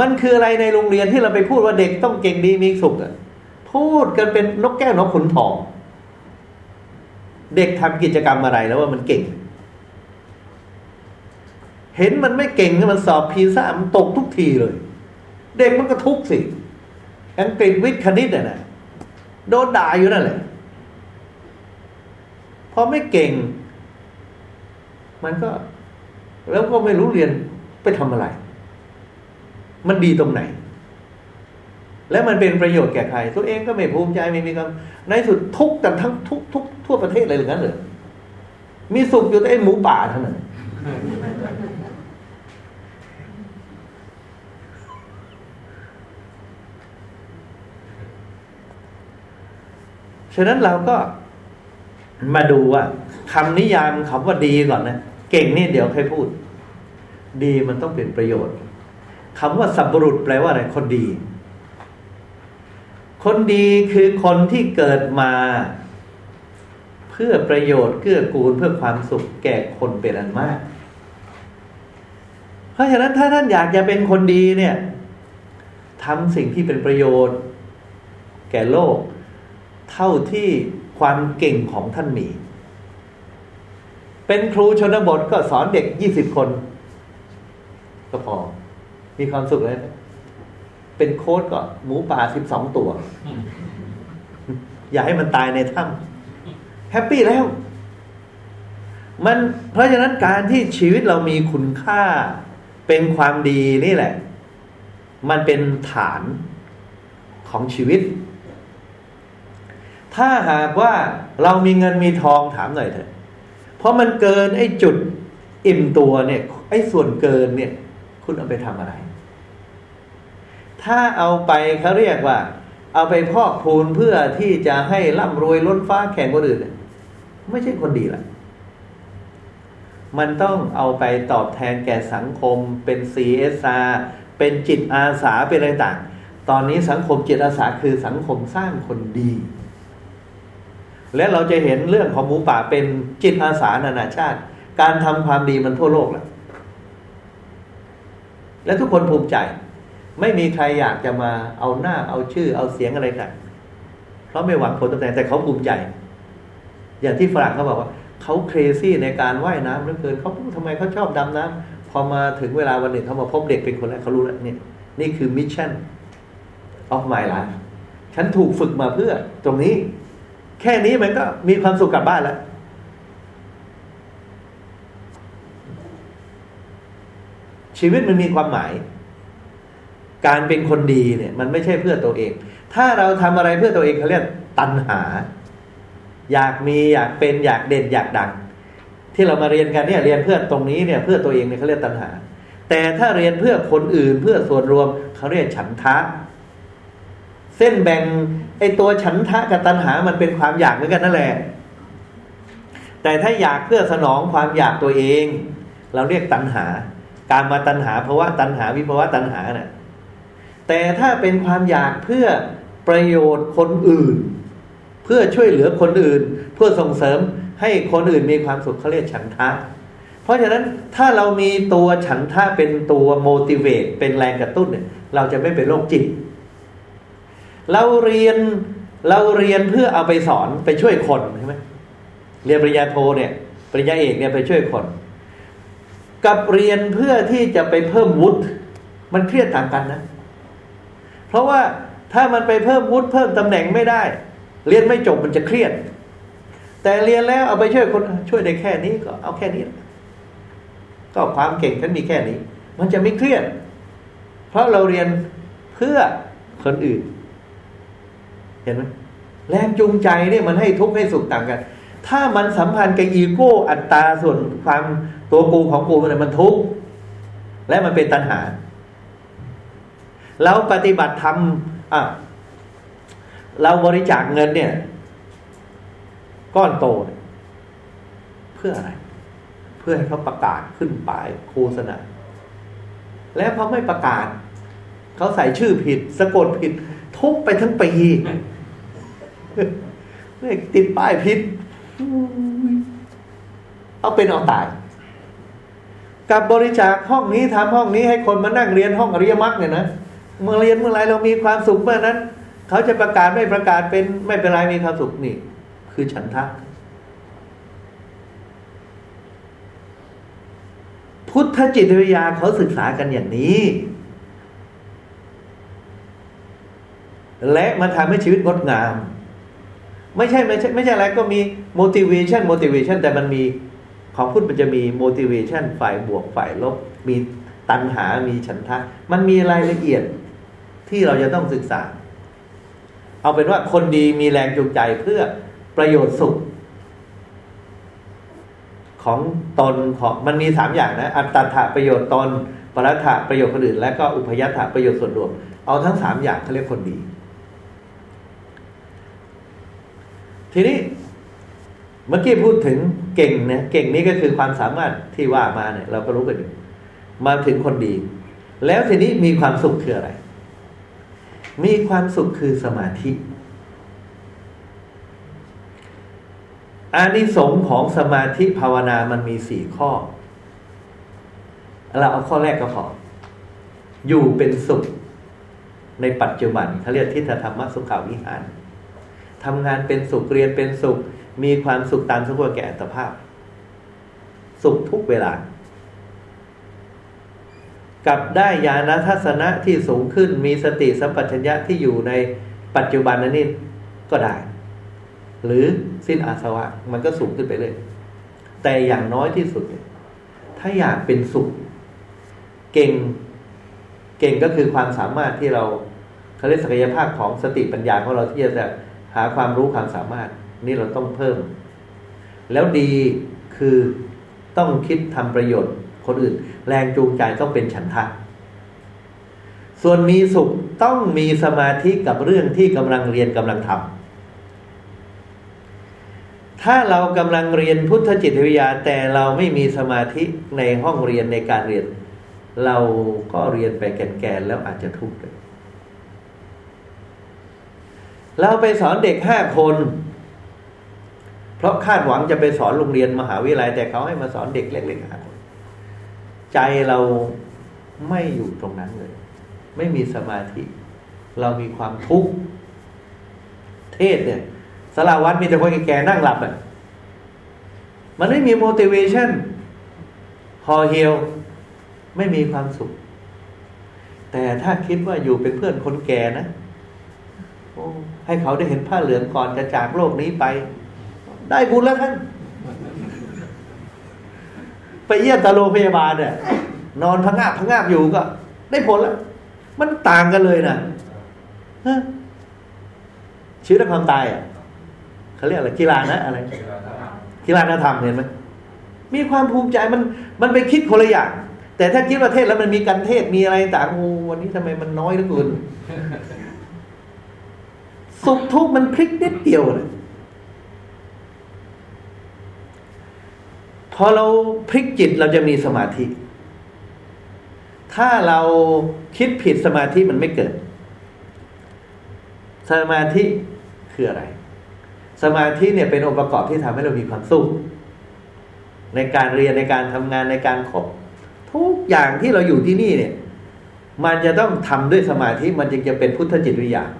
มันคืออะไรในโรงเรียนที่เราไปพูดว่าเด็กต้องเก่งดีมีสุขอะพูดกันเป็นนกแก้วนกขุนทอง เด็กทำกิจกรรมอะไรแล้วว่ามันเก่ง เห็นมันไม่เก่งมันสอบพีซ่ามันตกทุกทีเลย เด็กมันก็ทุกสิอังกฤษวิทย์คณิตอะนะโดนด่าอยู่นั่นแหละพอไม่เก่ง มันก็ แล้วก็ไม่รู้เรียนไปทำอะไร มันดีตรงไหน แล้วมันเป็นประโยชน์แก่ใคร ตัวเองก็ไม่ภูมิใจไม่มีความในสุดทุกกันทั้งทุกทุกทั่วประเทศเลยหรืองั้นเหรอมีสุขอยู่แต่ไอ้หมูป่าเท่านั้นฉะนั้นเราก็มาดูว่า คำนิยามคำว่าดีก่อนนะเก่งนี่เดี๋ยวค่อยพูด ดีมันต้องเป็นประโยชน์คำว่าสับรุษแปลว่าอะไรคนดี คนดีคือคนที่เกิดมา เพื่อประโยชน์เกื้อกูลเพื่อความสุขแก่คนเป็นอันมาก เพราะฉะนั้นถ้าท่านอยากจะเป็นคนดีเนี่ยทำสิ่งที่เป็นประโยชน์ แก่โลก เท่าที่ความเก่งของท่านมี เป็นครูชนบทก็สอนเด็กยี่สิบคน ก็พอ มีความสุขเลย เป็นโค้ดก็หมูป่าสิบสองตัว อย่าให้มันตายในถ้ำแฮปปี้แล้ว มันเพราะฉะนั้นการที่ชีวิตเรามีคุณค่า เป็นความดีนี่แหละ มันเป็นฐานของชีวิต ถ้าหากว่าเรามีเงินมีทองถามหน่อยเถอะ เพราะมันเกินไอ้จุดอิ่มตัวเนี่ย ไอ้ส่วนเกินเนี่ย คุณเอาไปทำอะไร ถ้าเอาไปเขาเรียกว่า เอาไปพอกพูนเพื่อที่จะให้ร่ำรวยล้นฟ้าแข่งคนอื่นไม่ใช่คนดีละมันต้องเอาไปตอบแทนแก่สังคมเป็น CSR เป็นจิตอาสาเป็นอะไรต่าง ตอนนี้สังคมจิตอาสาคือสังคมสร้างคนดี และเราจะเห็นเรื่องของหมูป่าเป็นจิตอาสานานาชาติ การทำความดีมันทั่วโลกแล้วและทุกคนภูมิใจ ไม่มีใครอยากจะมาเอาหน้าเอาชื่อ เอาเสียงอะไรกันเพราะไม่หวังผลตอบแทนแต่เขาภูมิใจ อย่างที่ฝรั่งเขาบอกว่าเขา crazy ในการว่ายน้ำเหลือเกินเขาทำไมเขาชอบดำน้ำพอมาถึงเวลาวันหนึ่งเขามาพบเด็กเป็นคนแรกเขารู้แล้วนี่นี่คือมิชชั่น of my life ฉันถูกฝึกมาเพื่อตรงนี้ แค่นี้มันก็มีความสุขกลับบ้านแล้วชีวิตมันมีความหมาย การเป็นคนดีเนี่ย มันไม่ใช่เพื่อตัวเอง ถ้าเราทำอะไรเพื่อตัวเองเขาเรียกตัณหา อยากมีอยากเป็นอยากเด่นอยากดัง ที่เรามาเรียนกันเนี่ยเรียนเพื่อตรงนี้เนี่ย เพื่อตัวเองเนี่ยเขาเรียกตัณหา แต่ถ้าเรียนเพื่อคนอื่นเพื่อส่วนรวมเขาเรียกฉันทะ เส้นแบ่งไอตัวฉันทะกับตัณหามันเป็นความอยากเหมือนกันนั่นแหละ แต่ถ้าอยากเพื่อสนองความอยากตัวเอง เราเรียกตัณหา การมาตัณหาภาวะตัณหาวิภาวะตัณหาเนะ่ะแต่ถ้าเป็นความอยากเพื่อประโยชน์คนอื่น เพื่อช่วยเหลือคนอื่น เพื่อส่งเสริมให้คนอื่นมีความสุขเขาเรียกฉันทะ เพราะฉะนั้นถ้าเรามีตัวฉันทะเป็นตัว motivate เป็นแรงกระตุ้นเนี่ยเราจะไม่เป็นโรคจิต เราเรียนเราเรียนเพื่อเอาไปสอนไปช่วยคนใช่ไหมเรียนปริญญาโทเนี่ย ปริญญาเอกเนี่ยไปช่วยคน กับเรียนเพื่อที่จะไปเพิ่มวุฒิมันเครียดต่างกันนะ เพราะว่าถ้ามันไปเพิ่มวุฒิเพิ่มตำแหน่งไม่ได้ เรียนไม่จบมันจะเครียด แต่เรียนแล้วเอาไปช่วยคนช่วยได้แค่นี้ก็เอาแค่นี้ ก็ความเก่งฉันมีแค่นี้ มันจะไม่เครียด เพราะเราเรียนเพื่อคนอื่น เห็นไหมแรงจูงใจเนี่ยมันให้ทุกข์ให้สุขต่างกัน ถ้ามันสัมพันธ์กับอีโก้อัตตาส่วนความตัวกูของกูมันมันทุกข์และมันเป็นตัณหาเราปฏิบัติธรรมอะเราบริจาคเงินเนี่ย ก้อนโตเนี่ยเพื่ออะไร เพื่อให้เขาประกาศขึ้นป้ายโฆษณาแล้วพอไม่ประกาศ เขาใส่ชื่อผิด สะกดผิด ทุกไปทั้งปี ติดป้ายผิดเอาเป็นเอาตาย กับบริจาคห้องนี้ทำห้องนี้ให้คนมานั่งเรียนห้องอริยมรรคเนี่ยนะเมื่อเรียนเมื่อไรเรามีความสุขเมื่อนั้น เขาจะประกาศไม่ประกาศเป็นไม่เป็นไรมีความสุขนี่ คือฉันทะพุทธจิตวิทยาเขาศึกษากันอย่างนี้ และมันทำให้ชีวิตงดงาม ไม่ใช่ไม่ใช่ไม่ใช่อะไรก็มี motivation motivation แต่มันมีของพุทธมันจะมี motivation ฝ่ายบวกฝ่ายลบ มีตัณหา มีฉันทะ มันมีรายละเอียดที่เราจะต้องศึกษา เอาเป็นว่าคนดีมีแรงจูงใจเพื่อประโยชน์สุข ของตนของมันมีสามอย่างนะ อัตถะประโยชน์ตนปรัตถะประโยชน์คนอื่น และก็อุพยัตถะประโยชน์ส่วนรวม เอาทั้งสามอย่างเขาเรียกคนดี ทีนี้เมื่อกี้พูดถึงเก่งเนะเก่งนี้ก็คือความสามารถที่ว่ามาเนี่ย เราก็รู้กันอยู่มาถึงคนดี แล้วทีนี้มีความสุขคืออะไร มีความสุขคือสมาธิอานิสงส์ของสมาธิภาวนามันมีสี่ข้อ เราเอาข้อแรกก็พอ อยู่เป็นสุข ในปัจจุบันเขาเรียกทิฏฐธรรมสุขาวิหาร ทำงานเป็นสุขเรียนเป็นสุข มีความสุขตามสมควรแก่อัตภาพ สุขทุกเวลากับได้ญาณทัศนะที่สูงขึ้นมีสติสัมปชัญญะที่อยู่ในปัจจุบันนั้นนี่ก็ได้ หรือสิ้นอาสวะมันก็สูงขึ้นไปเลยแต่อย่างน้อยที่สุด ถ้าอยากเป็นสุข เก่งเก่งก็คือความสามารถที่เราเขาเรียกศักยภาพของสติปัญญาของเราที่จะ หาความรู้ความสามารถ นี่เราต้องเพิ่ม แล้วดีคือต้องคิดทำประโยชน์ คนอื่น แรงจูงใจต้องเป็นฉันทะ ส่วนมีสุขต้องมีสมาธิกับเรื่องที่กำลังเรียนกำลังทำถ้าเรากำลังเรียนพุทธจิตวิทยาแต่เราไม่มีสมาธิในห้องเรียนในการเรียน เราก็เรียนไปแก่นๆแล้วอาจจะทุกข์ เราไปสอนเด็กห้าคน เพราะคาดหวังจะไปสอนโรงเรียนมหาวิทยาลัยแต่เขาให้มาสอนเด็กเล็กๆห้าคน ใจเราไม่อยู่ตรงนั้นเลย ไม่มีสมาธิ เรามีความทุกข์เทศเนี่ยสลาวัดมีแต่คนแก่นั่งหลับอะมันไม่มี motivation พอเฮียวไม่มีความสุข แต่ถ้าคิดว่าอยู่เป็นเพื่อนคนแก่นะ ให้เขาได้เห็นผ้าเหลืองก่อนจะจากโลกนี้ไป ได้บุญแล้วท่าน ไปเยี่ยมตาโรงพยาบาลเนี่ยนอนพังงาบพังงาบอยู่ก็ ได้ผลแล้ว มันต่างกันเลยนะชีวิตและความตายอะเขาเรียกอะไรกีฬานะอะไรกีฬาธรรมเห็นไหมมีความภูมิใจมัน มันไปคิดคนละอย่างแต่ถ้าคิดว่าเทศแล้วมันมีการเทศมีอะไรต่างโอ้วันนี้ทำไมมันน้อยเหลือเกิน สุขทุกข์มันพลิกนิดเดียวเลยพอเราพลิกจิตเราจะมีสมาธิ ถ้าเราคิดผิดสมาธิมันไม่เกิด สมาธิคืออะไร สมาธิเนี่ยเป็นองค์ประกอบที่ทำให้เรามีความสุขในการเรียนในการทำงานในการคบทุกอย่างที่เราอยู่ที่นี่เนี่ย มันจะต้องทำด้วยสมาธิมันจึงจะเป็นพุทธจิตวิญญาณ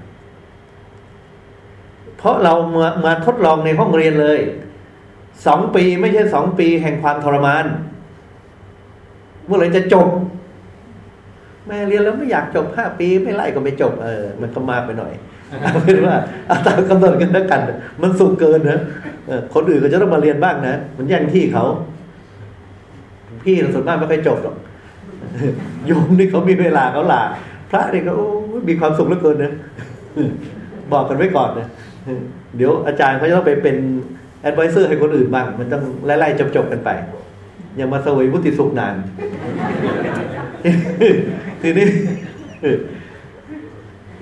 เพราะเรามามาทดลองในห้องเรียนเลยสองปีไม่ใช่สองปีแห่งความทรมาน เมื่อไรจะจบ แม่เรียนแล้วไม่อยากจบห้าปีไม่ไล่ก็ไม่จบ เออ มันก็มากไปหน่อยเอาเป็นว่าเอาตามกำหนดกันแล้วกัน มันสุกเกินนะคนอื่นก็จะต้องมาเรียนบ้างนะมันแย่งที่เขา พี่ส่วนมากไม่ค่อยจบหรอกโยมนี่เขามีเวลาเขาลาพระนี่ก็มีความสุขเหลือเกินนะบอกกันไว้ก่อนนะ เดี๋ยวอาจารย์เขาจะต้องไปเป็นแอดไวเซอร์ให้คนอื่นบ้างมันต้องไล่ๆจบๆกันไป อย่ามาสวยวุฒิสุขนาน ทีนี้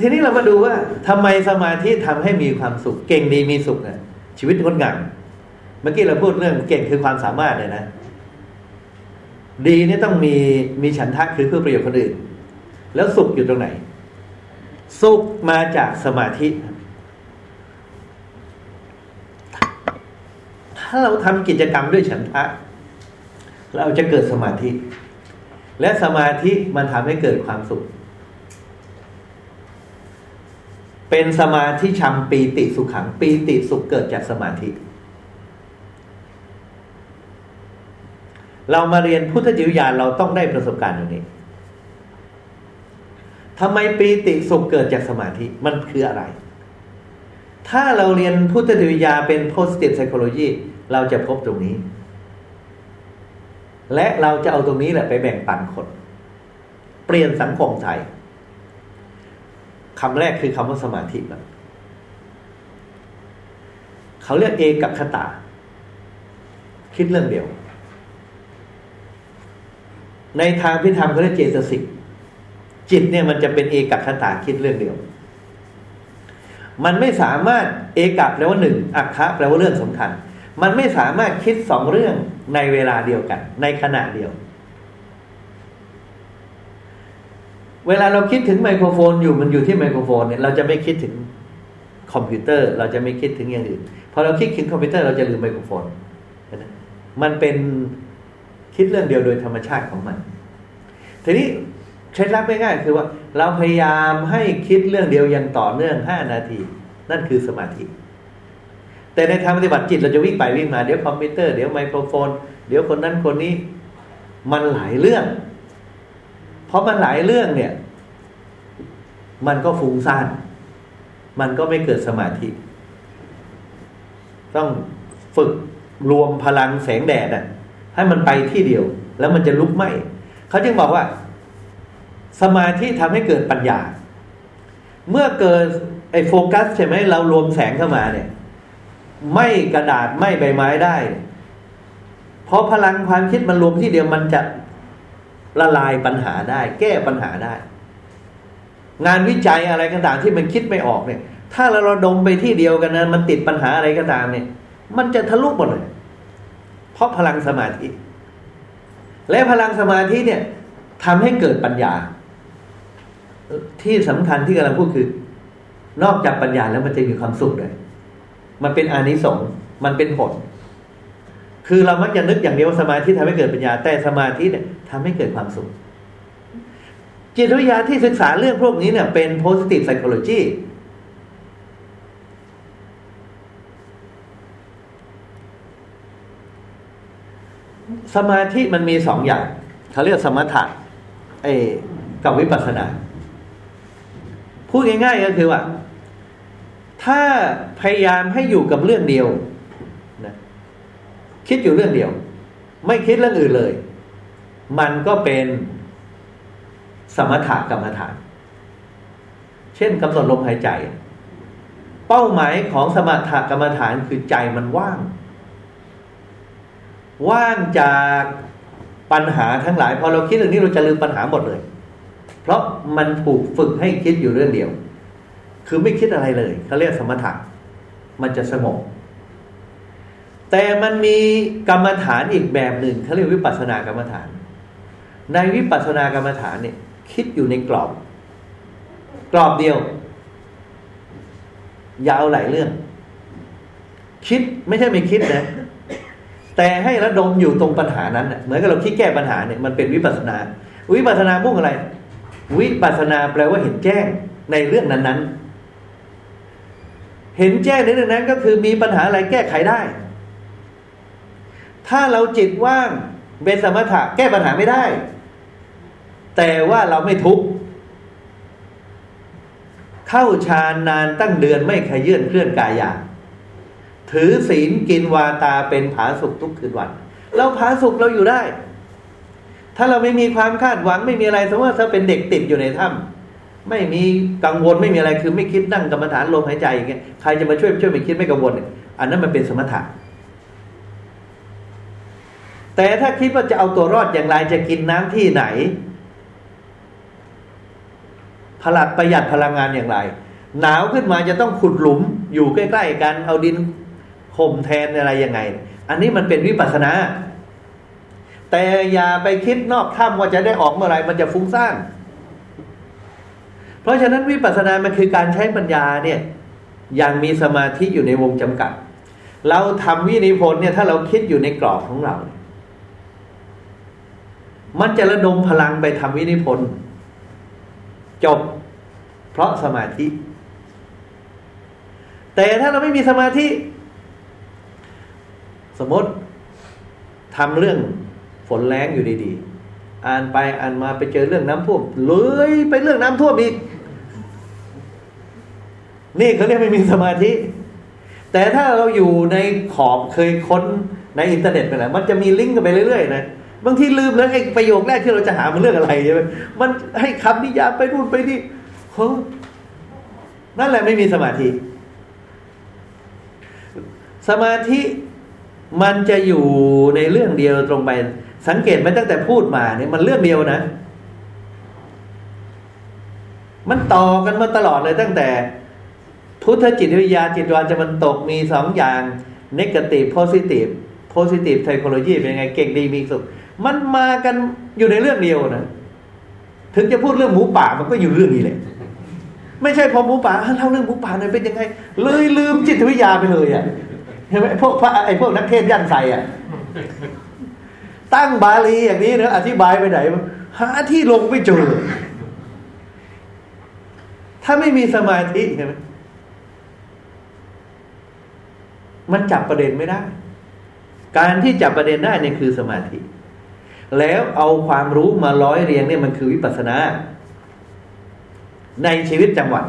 ทีนี้เรามาดูว่าทำไมสมาธิทำให้มีความสุข เก่งดีมีสุขนะชีวิตงดงามเมื่อกี้เราพูดเรื่องเก่งคือความสามารถเลยนะ ดีนี่ต้องมีมีฉันทะคือเพื่อประโยชน์คนอื่น แล้วสุขอยู่ตรงไหน สุขมาจากสมาธิ ถ้าเราทำกิจกรรมด้วยฉันทะ เราจะเกิดสมาธิ และสมาธิมันทำให้เกิดความสุข เป็นสมาธิชังปีติสุขขังปีติสุขเกิดจากสมาธิ เรามาเรียนพุทธจิตวิทยาเราต้องได้ประสบการณ์ตรงนี้ทำไมปีติสุขเกิดจากสมาธิมันคืออะไรถ้าเราเรียนพุทธจิตวิทยาเป็น positive psychology เราจะพบตรงนี้ และเราจะเอาตรงนี้แหละไปแบ่งปันคน เปลี่ยนสังคมไทยคำแรกคือคำว่าสมาธิเขาเรียกเอกับคตา คิดเรื่องเดียว ในทางพิธรรมเขาเรียกเจตสิกจิตเนี่ยมันจะเป็นเอกับคตาคิดเรื่องเดียว มันไม่สามารถเอกับแปลว่าหนึ่งอักคะแปลว่าเรื่องสำคัญ มันไม่สามารถคิดสองเรื่องในเวลาเดียวกัน ในขณะเดียว เวลาเราคิดถึงไมโครโฟนอยู่มันอยู่ที่ไมโครโฟนเนี่ยเราจะไม่คิดถึงคอมพิวเตอร์ เราจะไม่คิดถึงอย่างอื่นพอเราคิดถึงคอมพิวเตอร์เราจะลืมไมโครโฟนมันเป็นคิดเรื่องเดียวโดยธรรมชาติของมัน ทีนี้เคล็ดลับง่ายๆคือว่า เราพยายามให้คิดเรื่องเดียวอย่างต่อเนื่องห้านาที นั่นคือสมาธิ แต่ในทางปฏิบัติจิตเราจะวิ่งไปวิ่งมาเดี๋ยวคอมพิวเตอร์เดี๋ยวไมโครโฟน เดี๋ยวคนนั้นคนนี้ มันหลายเรื่อง เพราะมันหลายเรื่องเนี่ย มันก็ฟุ้งซ่าน มันก็ไม่เกิดสมาธิ ต้องฝึกรวมพลังแสงแดดอะ ให้มันไปที่เดียว แล้วมันจะลุกไหมเขาจึงบอกว่า สมาธิทำให้เกิดปัญญา เมื่อเกิดไอ้โฟกัสใช่ไหมเรารวมแสงเข้ามาเนี่ย ไม่กระดาษไม่ใบไม้ได้ เพราะพลังความคิดมันรวมที่เดียวมันจะละลายปัญหาได้ แก้ปัญหาได้ งานวิจัยอะไรต่างๆที่มันคิดไม่ออกเนี่ย ถ้าเราระดมไปที่เดียวกันนะมันติดปัญหาอะไรก็ตามเนี่ย มันจะทะลุหมดเลย เพราะพลังสมาธิ และพลังสมาธิเนี่ยทำให้เกิดปัญญา ที่สำคัญที่กำลังพูดคือ นอกจากปัญญาแล้วมันจะมีความสุขเลย มันเป็นอานิสงส์มันเป็นผล คือเรามักจะนึกอย่างเดียวว่าสมาธิทำให้เกิดปัญญา แต่สมาธิเนี่ยทำให้เกิดความสุข จิตวิทยาที่ศึกษาเรื่องพวกนี้เนี่ย เป็น positive psychology สมาธิมันมีสองอย่างเขาเรียกสมถะเอกับวิปัสสนา พูดง่ายๆก็คือว่า ถ้าพยายามให้อยู่กับเรื่องเดียวนะคิดอยู่เรื่องเดียว ไม่คิดเรื่องอื่นเลย มันก็เป็นสมถะกรรมฐาน เช่นกำหนดลมหายใจ เป้าหมายของสมถะกรรมฐานคือใจมันว่าง ว่างจากปัญหาทั้งหลายพอเราคิดเรื่องนี้เราจะลืมปัญหาหมดเลย เพราะมันถูกฝึกให้คิดอยู่เรื่องเดียว คือไม่คิดอะไรเลยเขาเรียกสมถะมันจะสงบ แต่มันมีกรรมฐานอีกแบบหนึ่งเขาเรียกวิปัสสนากรรมฐาน ในวิปัสสนากรรมฐานเนี่ย คิดอยู่ในกรอบ กรอบเดียวอย่าเอาหลายเรื่อง คิดไม่ใช่ไม่คิดนะแต่ให้ระดมอยู่ตรงปัญหานั้นเหมือนกับเราคิดแก้ปัญหาเนี่ยมันเป็นวิปัสสนา วิปัสสนามุ่งอะไร วิปัสสนาแปลว่าเห็นแจ้งในเรื่องนั้นๆ เห็นแจ้งในเรื่องนั้นก็คือมีปัญหาอะไรแก้ไขได้ ถ้าเราจิตว่างเป็นสมถะแก้ปัญหาไม่ได้ แต่ว่าเราไม่ทุกข์เข้าฌานนานตั้งเดือนไม่ขยื่นเคลื่อนกายอย่างถือศีลกินวาตาเป็นผาสุขทุกคืนวัน เราผาสุขเราอยู่ได้ ถ้าเราไม่มีความคาดหวังไม่มีอะไรสมมติว่าถ้าเป็นเด็กติดอยู่ในถ้ำ ไม่มีกังวลไม่มีอะไรคือไม่คิดนั่งกรรมฐานลมหายใจอย่างเงี้ยใครจะมาช่วยช่วยไม่คิดไม่กังวลเนี่ยอันนั้นมันเป็นสมถะแต่ถ้าคิดว่าจะเอาตัวรอดอย่างไรจะกินน้ำที่ไหนผลัดประหยัดพลังงานอย่างไร หนาวขึ้นมาจะต้องขุดหลุมอยู่ใกล้ๆกันเอาดินข่มแทนอะไรยังไง อันนี้มันเป็นวิปัสสนา แต่อย่าไปคิดนอกถ้ำว่าจะได้ออกเมื่อไรมันจะฟุ้งซ่าน เพราะฉะนั้นวิปัสสนามันคือการใช้ปัญญาเนี่ยอย่างมีสมาธิอยู่ในวงจำกัด เราทำวินิพนธ์เนี่ยถ้าเราคิดอยู่ในกรอบของเรา มันจะระดมพลังไปทำวินิพนธ์จบ เพราะสมาธิ แต่ถ้าเราไม่มีสมาธิ สมมติทำเรื่องฝนแรงอยู่ดีๆ อ่านไปอ่านมาไปเจอเรื่องน้ำท่วมเลยไปเรื่องน้ำท่วมอีก นี่เขาเรียกไม่มีสมาธิ แต่ถ้าเราอยู่ในขอบเคยค้นในอินเทอร์เน็ตไปแล้วมันจะมีลิงก์กันไปเรื่อยๆนะบางทีลืมแล้วไอ้ประโยคแรกที่เราจะหามันเรื่องอะไรใช่ไหมมันให้คำนิยามไปนู่นไปนี่เฮ้นั่นแหละไม่มีสมาธิ สมาธิมันจะอยู่ในเรื่องเดียวตรงไป สังเกตไหมตั้งแต่พูดมาเนี่ยมันเรื่องเดียวนะ มันต่อกันมาตลอดเลยตั้งแต่ พุทธจิตวิทยาจิตวาจะมันตกมีสองอย่าง negative positive positive psychology เป็นยังไงเก่งดีมีสุข มันมากันอยู่ในเรื่องเดียวนะถึงจะพูดเรื่องหมูป่ามันก็อยู่เรื่องนี้แหละไม่ใช่พอหมูป่าเล่าเรื่องหมูป่าหน่อยเป็นยังไง เลยลืมจิตวิทยาไปเลยอะเห็นไหมพวกไอ้พวกนักเทศยันใส่อะตั้งบาลีอย่างนี้เนอะอธิบายไปไหนหาที่ลงไม่เจอถ้าไม่มีสมาธิเห็นไหม มันจับประเด็นไม่ได้ การที่จับประเด็นได้เนี่ยคือสมาธิ แล้วเอาความรู้มาร้อยเรียงเนี่ยมันคือวิปัสสนา ในชีวิตจังหวัด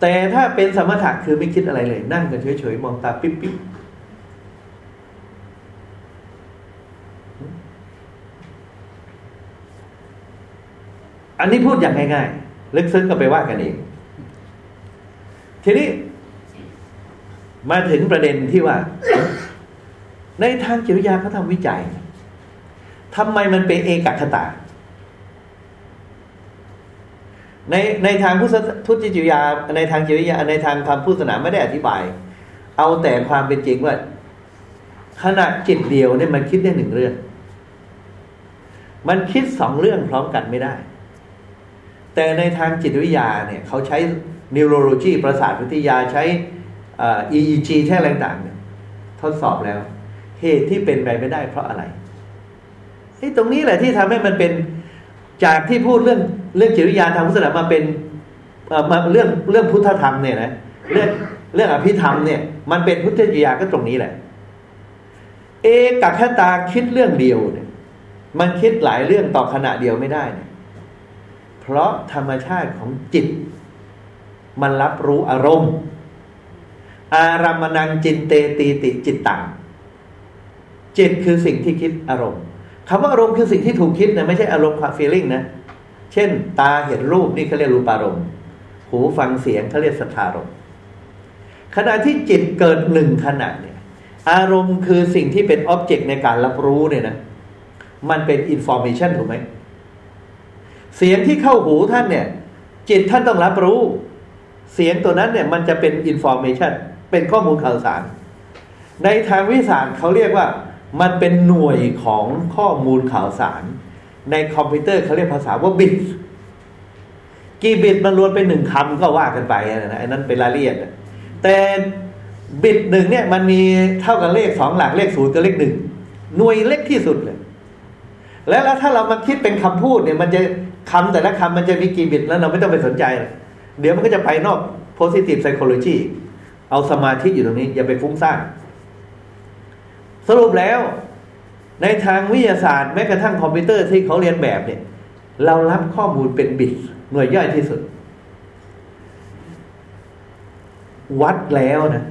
แต่ถ้าเป็นสมถะคือไม่คิดอะไรเลย นั่งกันเฉยๆมองตาปิ๊บปิ๊บอันนี้พูดอย่างง่ายๆ ลึกซึ้งก็ไปว่ากันเอง ทีนี้ มาถึงประเด็นที่ว่า ในทางจิตวิทยาเขาทำวิจัยทำไมมันเป็นเอกคตาในในทางพุทธจิตวิทยา ในทางจิตวิทยา ในทางคำพุทธศาสนาไม่ได้อธิบาย เอาแต่ความเป็นจริงว่าขณะจิตเดียวเนี่ยมันคิดได้หนึ่งเรื่อง มันคิดสองเรื่องพร้อมกันไม่ได้ แต่ในทางจิตวิทยาเนี่ย เขาใช้ neurology ประสาทวิทยาใช้ EEG แช่แรงต่างเนี่ยทดสอบแล้ว เหตุที่เป็นไปไม่ได้เพราะอะไรไอ้ตรงนี้แหละที่ทำให้มันเป็นจากที่พูดเรื่องเรื่องจิตวิทยาณทางพุทธศาสนามาเป็นมาเรื่องเรื่องพุทธธรรมเนี่ยนะเรื่องเรื่องอภิธรรมเนี่ย มันเป็นพุทธจิตวิทยาก็ตรงนี้แหละ เอกคตาคิดเรื่องเดียวเนี่ย มันคิดหลายเรื่องต่อขณะเดียวไม่ได้เนี่ยเพราะธรรมชาติของจิต มันรับรู้อารมณ์ อารามนังจินเตตีติจิตตังจิตคือสิ่งที่คิดอารมณ์คำว่าอารมณ์คือสิ่งที่ถูกคิดนะไม่ใช่อารมณ์ความ feeling นะเช่น ตาเห็นรูปนี่เขาเรียกรูปารมณ์ หูฟังเสียงเขาเรียกสัทธารมณ์ขณะที่จิตเกิดหนึ่งขณะเนี่ย อารมณ์คือสิ่งที่เป็น object ในการรับรู้เนี่ยนะมันเป็น information ถูกไหมเสียงที่เข้าหูท่านเนี่ย จิตท่านต้องรับรู้ เสียงตัวนั้นเนี่ย มันจะเป็น information เป็นข้อมูลข่าวสาร ในทางวิสารเขาเรียกว่า มันเป็นหน่วยของข้อมูลข่าวสาร ในคอมพิวเตอร์เขาเรียกภาษาว่าบิตกี่บิตมันรวมเป็นหนึ่งคำก็ว่ากันไปนะอันนั้นเป็นรายละเอียดแต่บิตหนึ่งเนี่ยมันมีเท่ากับเลขสองหลักเลขศูนย์กับเลขหนึ่งหน่วยเล็กที่สุดเลย แล้วถ้าเรามาคิดเป็นคำพูดเนี่ย มันจะคำแต่ละคำมันจะมีกี่บิตแล้วเราไม่ต้องไปสนใจ เดี๋ยวมันก็จะไปนอก positive psychology เอาสมาธิอยู่ตรงนี้ อย่าไปฟุ้งซ่านสรุปแล้ว ในทางวิทยาศาสตร์แม้กระทั่งคอมพิวเตอร์ที่เขาเรียนแบบเนี่ย เรารับข้อมูลเป็นบิตหน่วยย่อยที่สุด วัดแล้วนะ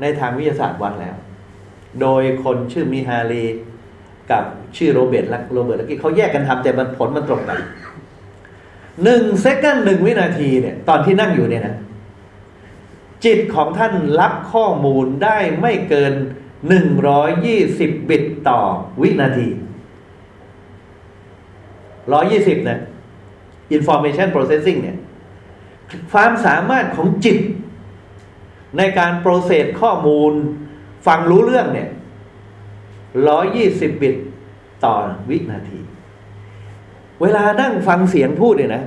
ในทางวิทยาศาสตร์วัดแล้ว โดยคนชื่อมิฮาลีกับชื่อโรเบิร์ตและโรเบิร์ต ลักกี้เขาแยกกันทำแต่มันผลมันตรงกันหนึ่ง second หนึ่งวินาทีเนี่ย ตอนที่นั่งอยู่เนี่ยนะ จิตของท่านรับข้อมูลได้ไม่เกินหนึ่งร้อยยี่สิบบิตต่อวินาทีร้อยี่สินะ information processing เนี่ย ความสามารถของจิต ในการโปรเซสข้อมูล ฟังรู้เรื่องเนี่ยร้อยี่สิบบิตต่อวินาที เวลานั่งฟังเสียงพูดเนี่ยนะ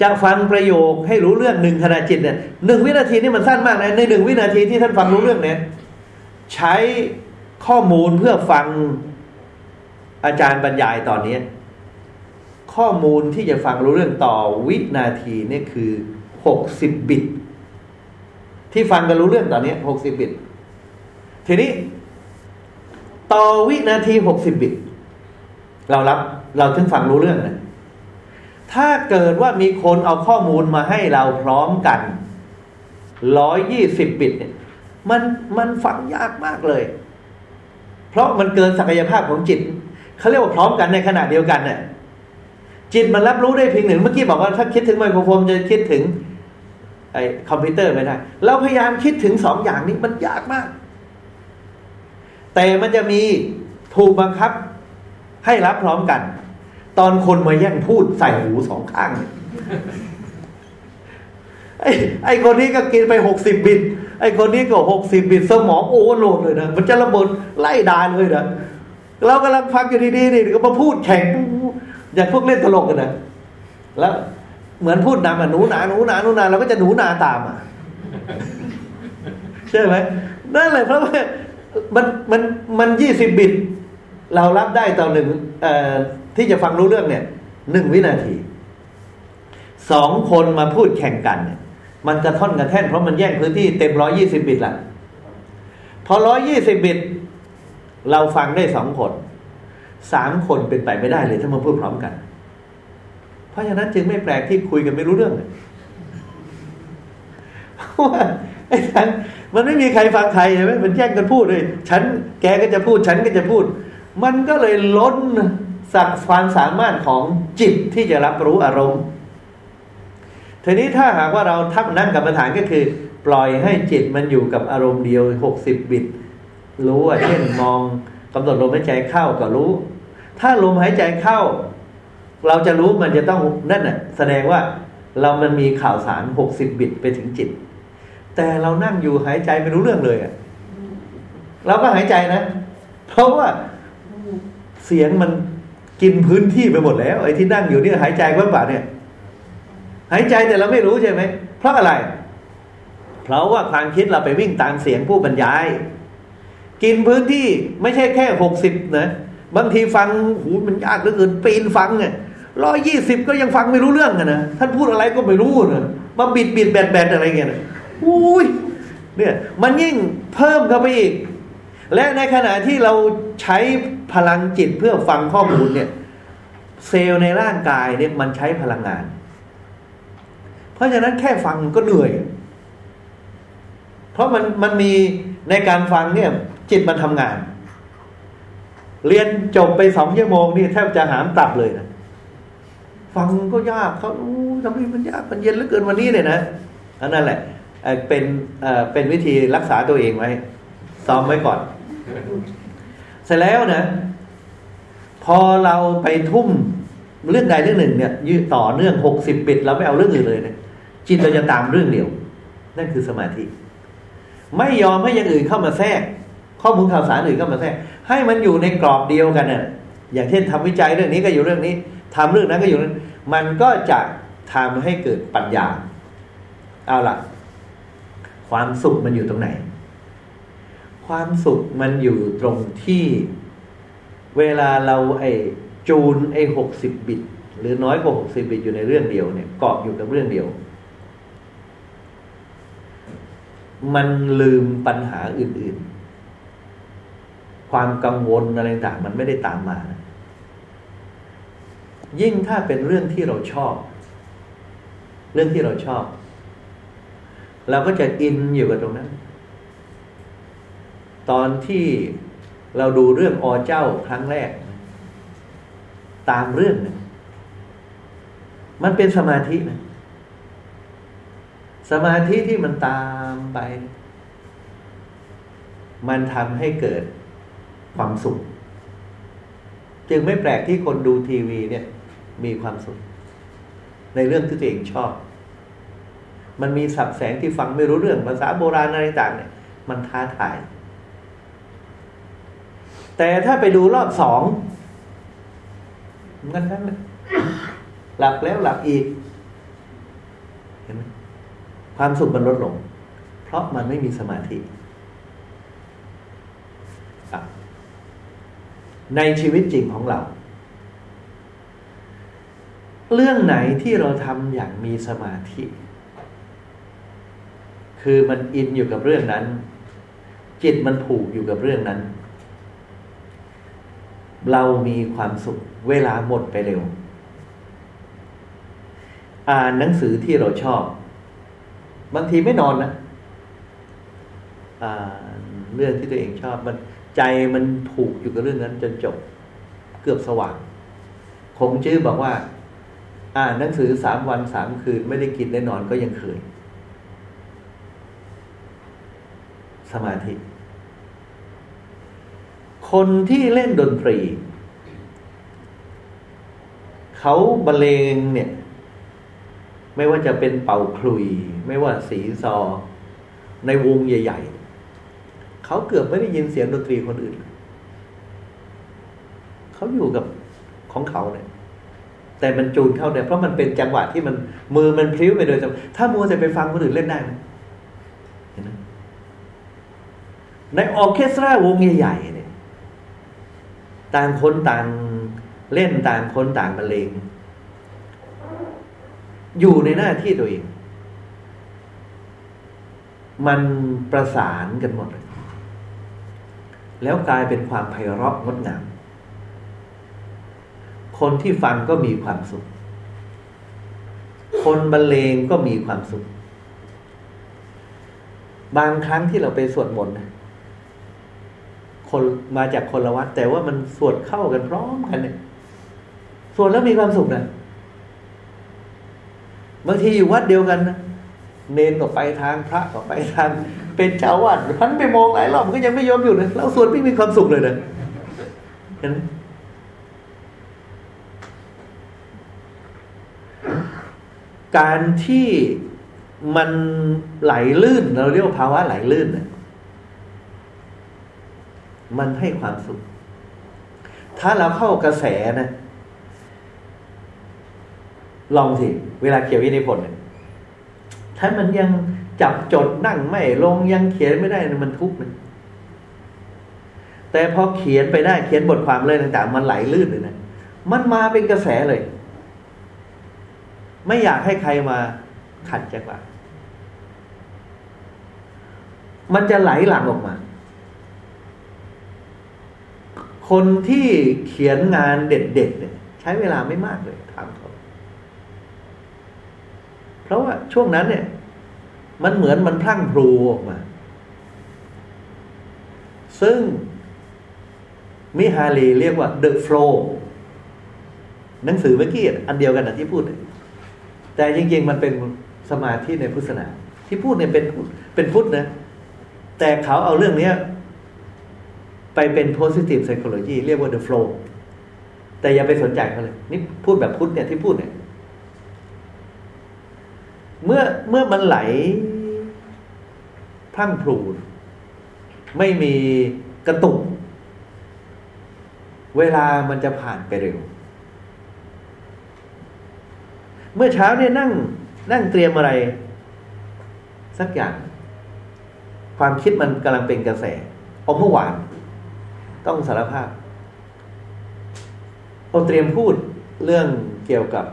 จะฟังประโยคให้รู้เรื่องหนึ่งขณะจิตเนี่ยหนึ่งวินาทีนี่มันสั้นมากนะในหนึ่งวินาทีที่ท่านฟังรู้เรื่องเนี่ยใช้ข้อมูลเพื่อฟังอาจารย์บรรยายตอนนี้ ข้อมูลที่จะฟังรู้เรื่องต่อวินาทีนี่คือหกสิบบิต ที่ฟังกันรู้เรื่องตอนนี้หกสิบบิต ทีนี้ ต่อวินาทีหกสิบบิต เรารับเราถึงฟังรู้เรื่องนะ ถ้าเกิดว่ามีคนเอาข้อมูลมาให้เราพร้อมกันร้อยยี่สิบบิตเนี่ยมันมันฟังยากมากเลย เพราะมันเกินศักยภาพของจิตเขาเรียกว่าพร้อมกันในขณะเดียวกันเนี่ยจิตมันรับรู้ได้เพียงหนึ่งเมื่อกี้บอกว่าถ้าคิดถึงไมโครโฟนจะคิดถึงไอ้คอมพิวเตอร์ไม่ได้เราพยายามคิดถึงสองอย่างนี้มันยากมาก แต่มันจะมีถูกบังคับให้รับพร้อมกัน ตอนคนมาแย่งพูดใส่หูสองข้าง ไอ้ไอ้คนนี้ก็กินไปหกสิบบิต ไอ้คนนี้ก็หกสิบบิตสมองโอเวอร์โหลดเลยนะ มันจะระเบิดไล่ด่าเลยนะเรากำลังฟังอยู่ดีๆนี่ก็มาพูดแข่งอย่างพวกเล่นตลกกันนะแล้วเหมือนพูดนำอะหนูหนาหนูหนาหนูหนาเราก็จะหนูนาตามอะใช่ไหมนั่นแหละเพราะว่ามันมันมันยี่สิบบิต เรารับได้ต่อหนึ่งเอ่อ ที่จะฟังรู้เรื่องเนี่ยหนึ่งวินาทีสองคนมาพูดแข่งกันเนี่ยมันกระท่อนกระแท่นเพราะมันแย่งพื้นที่เต็มร้อยี่สิบบิตละพอร้อยี่สิบบิต เราฟังได้สองคนสามคนเป็นไปไม่ได้เลยถ้ามาพูดพร้อมกัน เพราะฉะนั้นจึงไม่แปลกที่คุยกันไม่รู้เรื่องเพราะว่าไอ้ทั้งมันไม่มีใครฟังใครใช่ไหมมันแย่งกันพูดเลย ฉันแกก็จะพูด ฉันก็จะพูด มันก็เลยล้น สักความสามารถของจิตที่จะรับรู้อารมณ์ ทีนี้ถ้าหากว่าเราทับนั่งกับปัญหาก็คือ ปล่อยให้จิตมันอยู่กับอารมณ์เดียวหกสิบบิต รู้ว่าเช่นมองกำหนดลมหายใจเข้าก็รู้ ถ้าลมหายใจเข้า เราจะรู้มันจะต้องนั่นน่ะแสดงว่าเรามันมีข่าวสารหกสิบบิตไปถึงจิต แต่เรานั่งอยู่หายใจไม่รู้เรื่องเลยอะเราก็หายใจนะ เพราะว่าเสียงมัน กินพื้นที่ไปหมดแล้วไอ้ที่นั่งอยู่เนี่ยหายใจว่างเปล่าเนี่ย หายใจแต่เราไม่รู้ใช่ไหมเพราะอะไร เพราะว่าความคิดเราไปวิ่งตามเสียงผู้บรรยาย กินพื้นที่ไม่ใช่แค่หกสิบนะบางทีฟังหูมันยากเหลือเกินปีนฟังเนี่ยร้อยยี่สิบก็ยังฟังไม่รู้เรื่องอะนะท่านพูดอะไรก็ไม่รู้นะมาบิดบิดแบดแบดอะไรเงี้ยนะอุ้ยเนี่ย มันยิ่งเพิ่มเข้าไปอีก และในขณะที่เราใช้พลังจิตเพื่อฟังข้อมูลเนี่ย เซลล์ในร่างกายเนี่ยมันใช้พลังงาน เพราะฉะนั้นแค่ฟังก็เหนื่อย เพราะมันมันมีในการฟังเนี่ย จิตมันทำงาน เรียนจบไปสองชั่วโมงนี่แทบจะหามกลับเลยนะฟังก็ยากเขาโอ้ทำไมมันยากมันเย็นเหลือเกินวันนี้เลยนะอันนั่นแหละเป็นเป็นวิธีรักษาตัวเองไว้ซ้อมไว้ก่อน เสร็จแล้วนะ พอเราไปทุ่มเรื่องใดเรื่องหนึ่งเนี่ยยืดต่อเนื่องหกสิบปิดเราไม่เอาเรื่องอื่นเลยเนะจิตเราจะตามเรื่องเดียว นั่นคือสมาธิ ไม่ยอมให้อย่างอื่นเข้ามาแทรก ข้อมูลข่าวสารอื่นเข้ามาแทรก ให้มันอยู่ในกรอบเดียวกันน่ะอย่างเช่นทำวิจัยเรื่องนี้ก็อยู่เรื่องนี้ทำเรื่องนั้นก็อยู่นั้นมันก็จะทำให้เกิดปัญญา เอาล่ะ ความสุขมันอยู่ตรงไหน ความสุขมันอยู่ตรงที่เวลาเราไอจูนไอหกสิบบิต หรือน้อยกว่าหกสิบบิตอยู่ในเรื่องเดียวเนี่ยเกาะอยู่กับเรื่องเดียว มันลืมปัญหาอื่น ๆ ความกังวลอะไรต่างมันไม่ได้ตามมานะยิ่งถ้าเป็นเรื่องที่เราชอบ เรื่องที่เราชอบ เราก็จะอินอยู่กับตรงนั้น ตอนที่เราดูเรื่องอเจ้าครั้งแรก ตามเรื่องนะมันเป็นสมาธินะสมาธิที่มันตามไป มันทำให้เกิดความสุข จึงไม่แปลกที่คนดูทีวีเนี่ย มีความสุข ในเรื่องที่ตัวเองชอบ มันมีสับแสงที่ฟังไม่รู้เรื่องภาษาโบราณอะไรต่างเนี่ย มันท้าทาย แต่ถ้าไปดูรอบสองงั้นนั้นหลับแล้วหลับอีก เห็นไหมความสุขมันลดลง เพราะมันไม่มีสมาธิ ในชีวิตจริงของเรา เรื่องไหนที่เราทำอย่างมีสมาธิ คือมันอินอยู่กับเรื่องนั้น จิตมันผูกอยู่กับเรื่องนั้น เรามีความสุขเวลาหมดไปเร็ว อ่านหนังสือที่เราชอบ บางทีไม่นอนนะอ่านเรื่องที่ตัวเองชอบมันใจมันผูกอยู่กับเรื่องนั้นจนจบเกือบสว่างคงจื้อบอกว่า อ่านหนังสือสามวันสามคืน ไม่ได้กินได้นอนก็ยังเคยสมาธิ คนที่เล่นดนตรี เขาบรรเลงเนี่ย ไม่ว่าจะเป็นเป่าคลุย ไม่ว่าสีซอ ในวงใหญ่ ๆ เขาเกือบไม่ได้ยินเสียงดนตรีคนอื่น เขาอยู่กับของเขาเนี่ยแต่มันจูนเข้าเนี่ยเพราะมันเป็นจังหวะที่มันมือมันพลิ้วไปโดยจถ้ามัวจะไปฟังคนอื่นเล่นได้ไหมเห็นไหมในออเคสตราวงใหญ่ๆ ต่างคนต่างเล่นต่างคนต่างบรรเลงอยู่ในหน้าที่ตัวเอง มันประสานกันหมดเลยแล้วกลายเป็นความไพเราะงดงาม คนที่ฟังก็มีความสุข คนบรรเลงก็มีความสุข บางครั้งที่เราไปสวดมนต์ คนมาจากคนละวัดแต่ว่ามันสวดเข้ากันพร้อมกันเนี่ยสวดแล้วมีความสุขนะบางทีอยู่วัดเดียวกันนะเนนก็ไปทางพระก็ไปทาง เป็นเจ้าววัดพันไปมองหลายรอบก็ยังไม่ยอมอยู่นะเราสวดไม่มีความสุขเลยนะเห็นไหมการที่มันไหลลื่น เราเรียกว่าภาวะไหลลื่นนะ มันให้ความสุข ถ้าเราเข้ากระแสนะ ลองสิ เวลาเขียนวินิพนธ์เนี่ยถ้ามันยังจับจดนั่งไม่ลงยังเขียนไม่ได้นะมันทุกข์นะแต่พอเขียนไปได้เขียนบทความเลยต่าง ๆ มันไหลลื่นเลยนะมันมาเป็นกระแสเลย ไม่อยากให้ใครมาขัดจังหวะมันจะไหลหลังออกมา คนที่เขียนงานเด็ดๆเนี่ยใช้เวลาไม่มากเลยถามเขาเพราะว่าช่วงนั้นเนี่ย มันเหมือนมันพลั่งพลูออกมา ซึ่งมิฮาลีเรียกว่า the flow หนังสือเมื่อกี้อันเดียวกันนะที่พูด แต่จริงๆมันเป็นสมาธิในพุทธศาสนา ที่พูดเนี่ยเป็นเป็นพุทธนะ แต่เขาเอาเรื่องเนี้ย ไปเป็น positive psychology เรียกว่า the flow แต่อย่าไปสนใจเขาเลย นี่พูดแบบพุทธเนี่ยที่พูดเนี่ย เมื่อเมื่อมันไหลพังพลูไม่มีกระตุก เวลามันจะผ่านไปเร็ว เมื่อเช้าเนี่ยนั่ง นั่งเตรียมอะไร สักอย่าง ความคิดมันกำลังเป็นกระแสเอาเมื่อวาน ต้องสารภาพผมเตรียมพูดเรื่องเกี่ยวกับ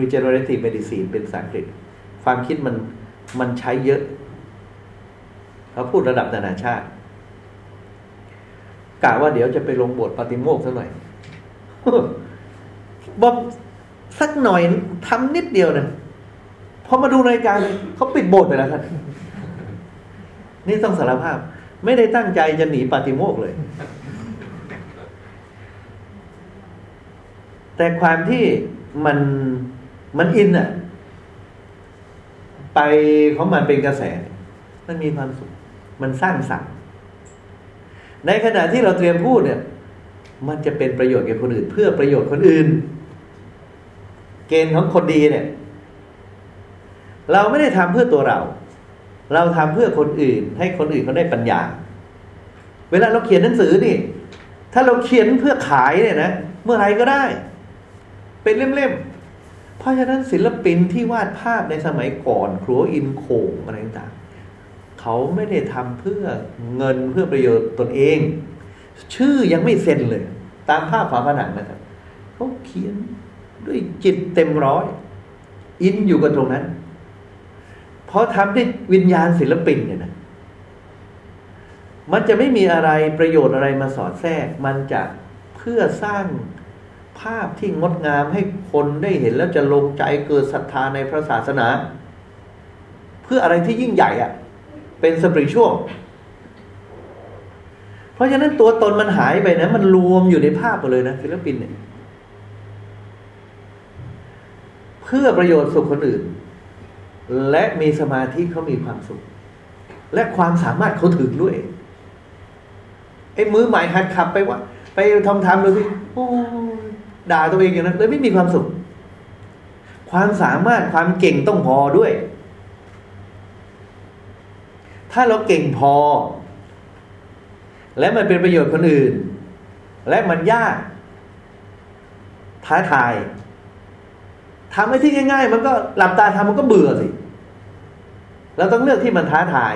regenerative medicine เป็นภาษาอังกฤษ ความคิดมันมันใช้เยอะ เขาพูดระดับนานาชาติกะว่าเดี๋ยวจะไปลงบทปฏิโมกข์สักหน่อยบอกสักหน่อยทำนิดเดียวนะพอมาดูรายการเขาปิดโบสถ์ไปแล้วท่านนี่ต้องสารภาพ ไม่ได้ตั้งใจจะหนีปฏิโมกเลย แต่ความที่มันมันอินอะไปของมันเป็นกระแส มันมีความสุข มันสร้างสรรค์ในขณะที่เราเตรียมพูดเนี่ย มันจะเป็นประโยชน์แก่คนอื่น เพื่อประโยชน์คนอื่น เกณฑ์ของคนดีเนี่ย เราไม่ได้ทำเพื่อตัวเรา เราทำเพื่อคนอื่น ให้คนอื่นเขาได้ปัญญา เวลาเราเขียนหนังสือนี่ ถ้าเราเขียนเพื่อขายเนี่ยนะเมื่อไรก็ได้ เป็นเล่มๆเพราะฉะนั้นศิลปินที่วาดภาพในสมัยก่อนครัวอินโขงอะไรต่างๆเขาไม่ได้ทำเพื่อเงินเพื่อประโยชน์ตนเอง ชื่อยังไม่เซ็นเลย ตามภาพฝาผนังนะครับเขาเขียนด้วยจิตเต็มร้อย อินอยู่กับตรงนั้น ราะทำด้วยวิญญาณศิลปินเนี่ยนะมันจะไม่มีอะไรประโยชน์อะไรมาสอดแทรก มันจะเพื่อสร้างภาพที่งดงามให้คนได้เห็นแล้วจะลงใจเกิดศรัทธาในพระศาสนา เพื่ออะไรที่ยิ่งใหญ่อะเป็นสปริชั่วเพราะฉะนั้นตัวตนมันหายไปนะ มันรวมอยู่ในภาพหมดเลยนะศิลปินเนี่ยเพื่อประโยชน์สุขคนอื่น และมีสมาธิเขามีความสุข และความสามารถเขาถึงด้วยไอ้มือใหม่หัดขับไปว่า ไปทำทำเลยพี่โอ้ด่าตัวเองอย่างนั้นเลยไม่มีความสุข ความสามารถความเก่งต้องพอด้วย ถ้าเราเก่งพอ และมันเป็นประโยชน์คนอื่น และมันยาก ท้าทายทำให้ที่ง่าย ๆ มันก็หลับตาทำมันก็เบื่อสิ เราต้องเลือกที่มันท้าทาย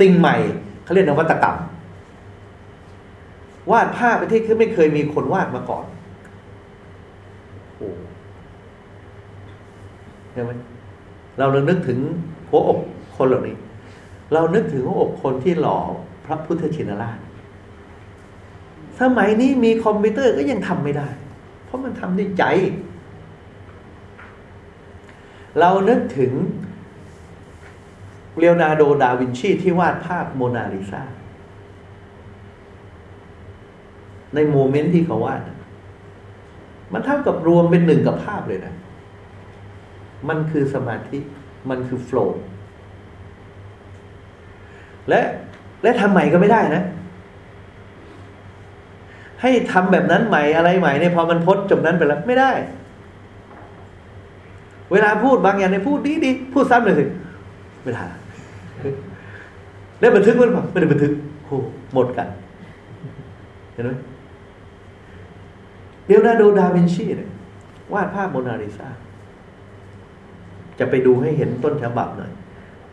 สิ่งใหม่เขาเรียกนวัตกรรม วาดภาพไปที่คือไม่เคยมีคนวาดมาก่อนโอ้ใช่ไหมเราเลยนึกถึงหัวอกคนเหล่านี้ เรานึกถึงหัวอกคนที่หล่อพระพุทธชินราชสมัยนี้มีคอมพิวเตอร์ก็ยังทำไม่ได้ เพราะมันทำด้วยใจ เรานึกถึง เลโอนาร์โด ดาวินชีที่วาดภาพโมนาลิซาใน moment ที่เขาวาด มันเท่ากับรวมเป็นหนึ่งกับภาพเลยนะ มันคือสมาธิ มันคือโฟล์และและทำใหม่ก็ไม่ได้นะ ให้ทำแบบนั้นใหม่อะไรใหม่เนี่ยพอมันพ้นจบนั้นไปแล้วไม่ได้ เวลาพูดบางอย่างเนี่ยพูดดีดีพูดซ้ำเลยสิไม่ได้ แล้บันทึกมันป่ะไม่ได้บันทึกโอ้หมดกัน เห็นไหมเลโอนาร์โดดาวินชีเนี่ยวาดภาพโมนาลิซาจะไปดูให้เห็นต้นฉบับหน่อย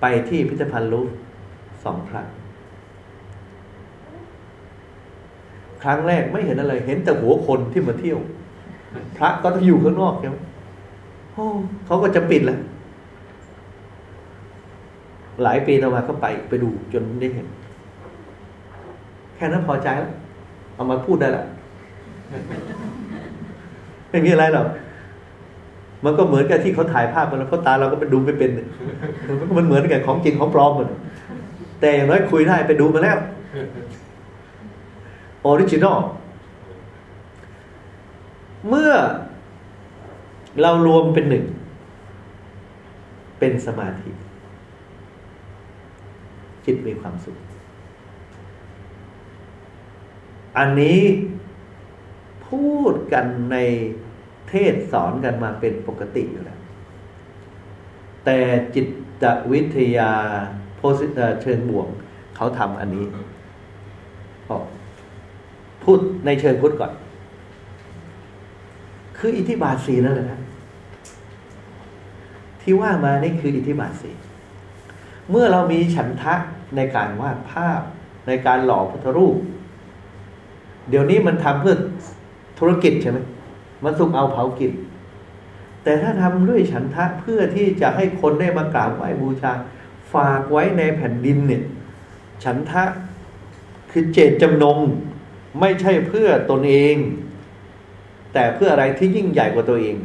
ไปที่พิพิธภัณฑ์ลูฟสองครั้ง ครั้งแรกไม่เห็นอะไร เห็นแต่หัวคนที่มาเที่ยว พระก็ต้องอยู่ข้างนอกใช่ไหมโอ้เขาก็จะปิดแล้ว หลายปีต่อมาก็ไปไปดูจนได้เห็น แค่นั้นพอใจแล้ว เอามาพูดได้ละไม่มีอะไรหรอกมันก็เหมือนกับที่เขาถ่ายภาพมาแล้วเพราะตาเราก็ไปดูไม่เป็นมันเหมือนกับของจริงของปลอมหมดแต่อย่างน้อยคุยได้ไปดูมาแล้ว original เมื่อเรารวมเป็นหนึ่ง เป็นสมาธิ จิตมีความสุข อันนี้พูดกันในเทศสอนกันมาเป็นปกติอยู่แล้ว แต่จิตวิทยาโพสิเชิงบวกเขาทำอันนี้พูดในเชิงพุทธก่อน คืออิทธิบาทสีนั่นแหละนะที่ว่ามานี่คืออิทธิบาทสีเมื่อเรามีฉันทะ ในการวาดภาพ ในการหล่อพุทธรูป เดี๋ยวนี้มันทำเพื่อธุรกิจใช่ไหมมันสุกเอาเผากินแต่ถ้าทำด้วยฉันทะเพื่อที่จะให้คนได้มากราบไหว้บูชา ฝากไว้ในแผ่นดินเนี่ย ฉันทะคือเจตจำนงไม่ใช่เพื่อตนเอง แต่เพื่ออะไรที่ยิ่งใหญ่กว่าตัวเอง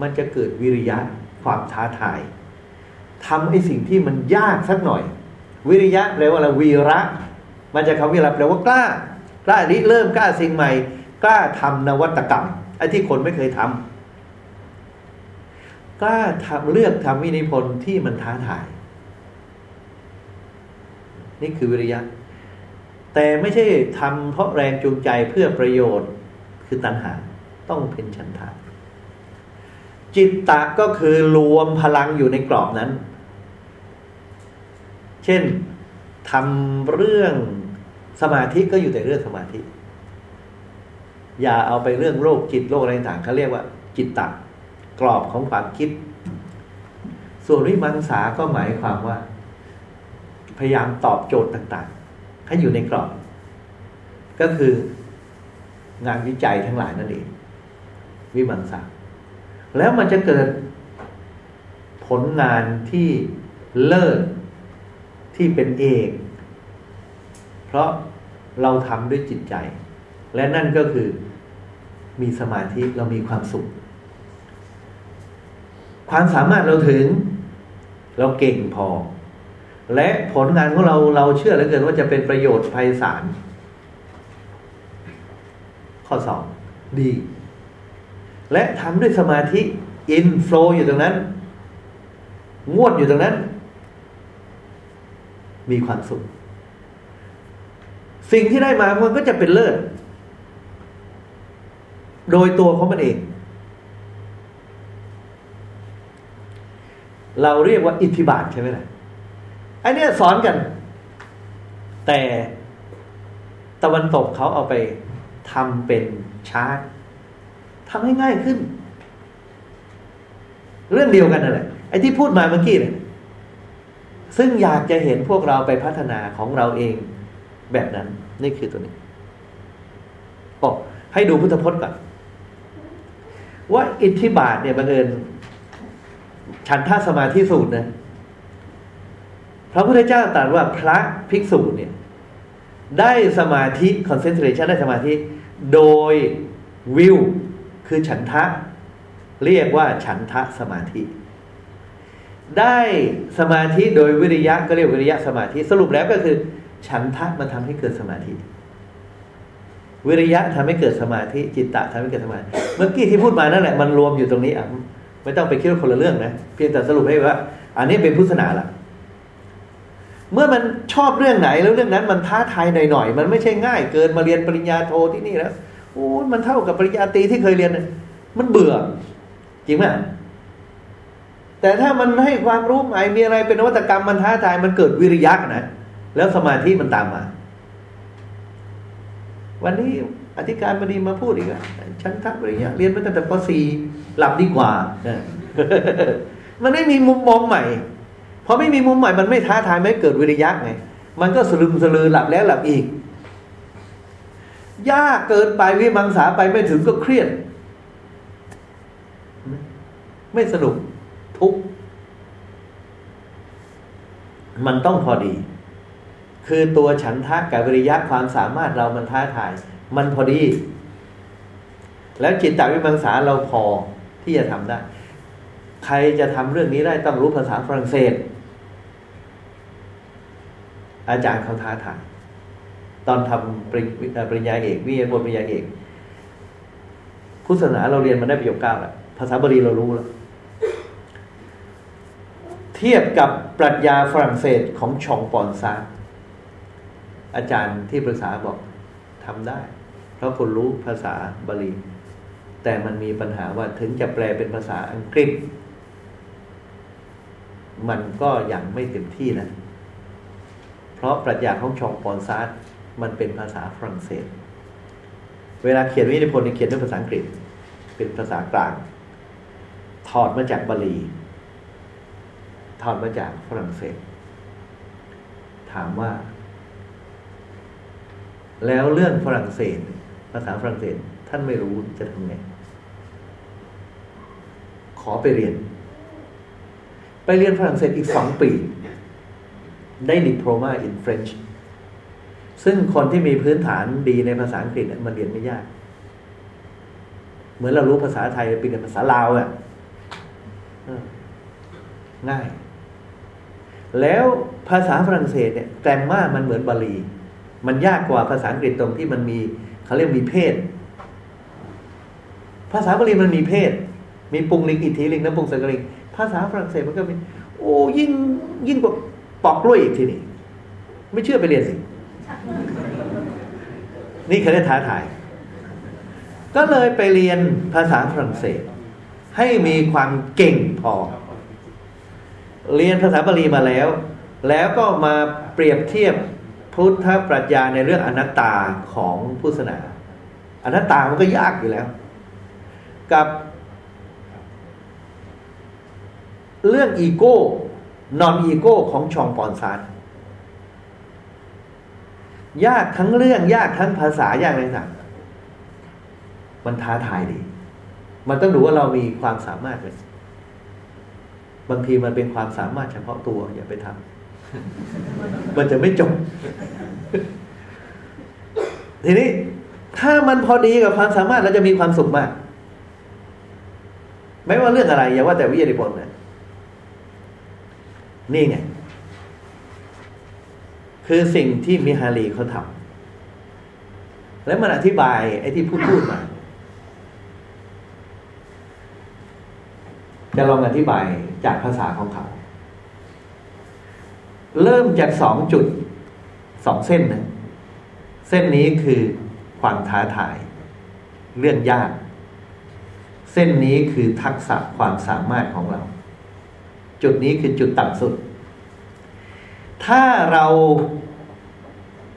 มันจะเกิดวิริยะความท้าทายทำไอ้สิ่งที่มันยากสักหน่อย วิริยะแปลว่าอะไรวีระ มันจะคำวิระแปลว่ากล้ากล้าริเริ่มกล้าสิ่งใหม่ กล้าทำนวัตกรรมไอ้ที่คนไม่เคยทำกล้าทำเลือกทำวินิพนธ์ที่มันท้าทาย นี่คือวิริยะ แต่ไม่ใช่ทำเพราะแรงจูงใจเพื่อประโยชน์คือตัณหาต้องเป็นฉันทะจิตตะก็คือรวมพลังอยู่ในกรอบนั้น เช่นทำเรื่องสมาธิก็อยู่แต่เรื่องสมาธิ อย่าเอาไปเรื่องโรคจิตโรคอะไรต่างเขาเรียกว่า จิตตะกรอบของความคิด ส่วนวิมังสาก็หมายความว่า พยายามตอบโจทย์ต่าง ๆ ให้อยู่ในกรอบ ก็คืองานวิจัยทั้งหลายนั่นเองวิมังสาแล้วมันจะเกิดผลงานที่เลิศ ที่เป็นเอกเพราะเราทำด้วยจิตใจ และนั่นก็คือมีสมาธิเรามีความสุข ความสามารถเราถึง เราเก่งพอ และผลงานของเราเราเชื่อเหลือเกินว่าจะเป็นประโยชน์ภัยสารข้อสองดี และทำด้วยสมาธิอินโฟลอยู่ตรงนั้นงวดอยู่ตรงนั้น มีความสุข สิ่งที่ได้มามันก็จะเป็นเลิศ โดยตัวของมันเอง เราเรียกว่าอิทธิบาทใช่ไหมล่ะอันนี้สอนกัน แต่ตะวันตกเขาเอาไปทำเป็นชาร์ตทำให้ง่ายขึ้น เรื่องเดียวกันนั่นแหละไอ้ที่พูดมาเมื่อกี้เนี่ย ซึ่งอยากจะเห็นพวกเราไปพัฒนาของเราเองแบบนั้น นี่คือตัวนี้บอกให้ดูพุทธพจน์ก่อนว่าอิทธิบาทเนี่ยบังเอิญฉันท่าสมาธิสูตรนะพระพุทธเจ้าตรัสว่าพระภิกษุเนี่ย ได้สมาธิ concentration ได้สมาธิ โดยวิว คือฉันทะ เรียกว่าฉันทะสมาธิ ได้สมาธิโดยวิริยะก็เรียกวิริยะสมาธิสรุปแล้วก็คือ ฉันทะมันทำให้เกิดสมาธิ วิริยะทำให้เกิดสมาธิ จิตตะทำให้เกิดสมาธิเมื่อกี้ที่พูดมานั่นแหละมันรวมอยู่ตรงนี้อะไม่ต้องไปคิดว่าคนละเรื่องนะเพียงแต่สรุปให้ว่า อันนี้เป็นพุทธศาสนาละเมื่อมันชอบเรื่องไหนแล้วเรื่องนั้นมันท้าทายหน่อยๆมันไม่ใช่ง่าย เกินมาเรียนปริญญาโทที่นี่แล้วโอ้มันเท่ากับปริญญาตรีที่เคยเรียนมันเบื่อ จริงไหม แต่ถ้ามันให้ความรู้ใหม่มีอะไรเป็นนวัตกรรมมันท้าทายมันเกิดวิริยะนะ แล้วสมาธิมันตามมา วันนี้อธิการบดีมาพูดอีกแล้วฉันทักปริญญาเรียนมาตั้งแต่ป .4 หลับดีกว่ามันไม่มีมุมมองใหม่พอไม่มีมุมใหม่มันไม่ท้าทายไม่เกิดวิริยะไงมันก็สลึมสลือหลับแล้วหลับอีก ยากเกินไปวิมังสาไปไม่ถึงก็เครียด ไม่สนุก ทุกมันต้องพอดี คือตัวฉันทะกับวิริยะความสามารถเรามันท้าทาย มันพอดี แล้วจิตตวิมังสาเราพอที่จะทำได้ ใครจะทำเรื่องนี้ได้ต้องรู้ภาษาฝรั่งเศส อาจารย์เขาท้าทายตอนทำปริญญาเอกวิทยาบทปริญญาเอกพุทธศาสนาเราเรียนมาได้ประโยคเก้าแล้วภาษาบาลีเรารู้แล้ว ทียบกับปรัชญาฝรั่งเศสของชองปอนซาอาจารย์ที่ปรึกษาบอกทำได้ เพราะคุณรู้ภาษาบาลี แต่มันมีปัญหาว่าถึงจะแปลเป็นภาษาอังกฤษ มันก็ยังไม่เต็มที่นะเพราะปรัชญาของชองปอนซาร์มันเป็นภาษาฝรั่งเศส เวลาเขียนวินิพนธ์เขียนด้วยภาษาอังกฤษ เป็นภาษากลาง ถอดมาจากบาลี ถอดมาจากฝรั่งเศส ถามว่า แล้วเรื่องฝรั่งเศส ภาษาฝรั่งเศส ท่านไม่รู้จะทำไง ขอไปเรียน ไปเรียนฝรั่งเศสอีกสองปี ได้ diploma in French ซึ่งคนที่มีพื้นฐานดีในภาษาอังกฤษมันเรียนไม่ยาก เหมือนเรารู้ภาษาไทยเป็นภาษาลาวอะง่าย แล้วภาษาฝรั่งเศสเนี่ย grammar มันเหมือนบาลี มันยากกว่าภาษาอังกฤษตรงที่มันมีเขาเรียกมีเพศ ภาษาบาลีมันมีเพศ มีปุงลิงอิทธิลิงและปุงสังกลิง ภาษาฝรั่งเศสมันก็มีโอ้ยิ่งยิ่งกว่าปอกกล้วยอีกทีนี่ไม่เชื่อไปเรียนสิ นี่เคยได้ท้าทาย ก็เลยไปเรียนภาษาฝรั่งเศส ให้มีความเก่งพอ เรียนภาษาบาลีมาแล้ว แล้วก็มาเปรียบเทียบพุทธปรัชญาในเรื่องอนัตตาของพุทธศาสนาอนัตตามันก็ยากอยู่แล้ว กับ เรื่องอีโก้นอนอีโก้ของชองปอนซานยากทั้งเรื่องยากทั้งภาษายากอะไรต่างมันท้าทายดี มันต้องดูว่าเรามีความสามารถไหม บางทีมันเป็นความสามารถเฉพาะตัว อย่าไปทำมันจะไม่จบ ทีนี้ ถ้ามันพอดีกับความสามารถเราจะมีความสุขมาก ไม่ว่าเรื่องอะไรอย่าว่าแต่วิทยานิพนนะนี่ไง คือสิ่งที่มิฮารีเขาทำแล้วมันอธิบาย ไอ้ที่พูดพูดมาจะลองอธิบาย จากภาษาของเขา เริ่มจากสองจุดสองเส้นนะเส้นนี้คือความท้าทาย เรื่องยาก เส้นนี้คือทักษะความสามารถของเรา จุดนี้คือจุดต่ำสุด ถ้าเรา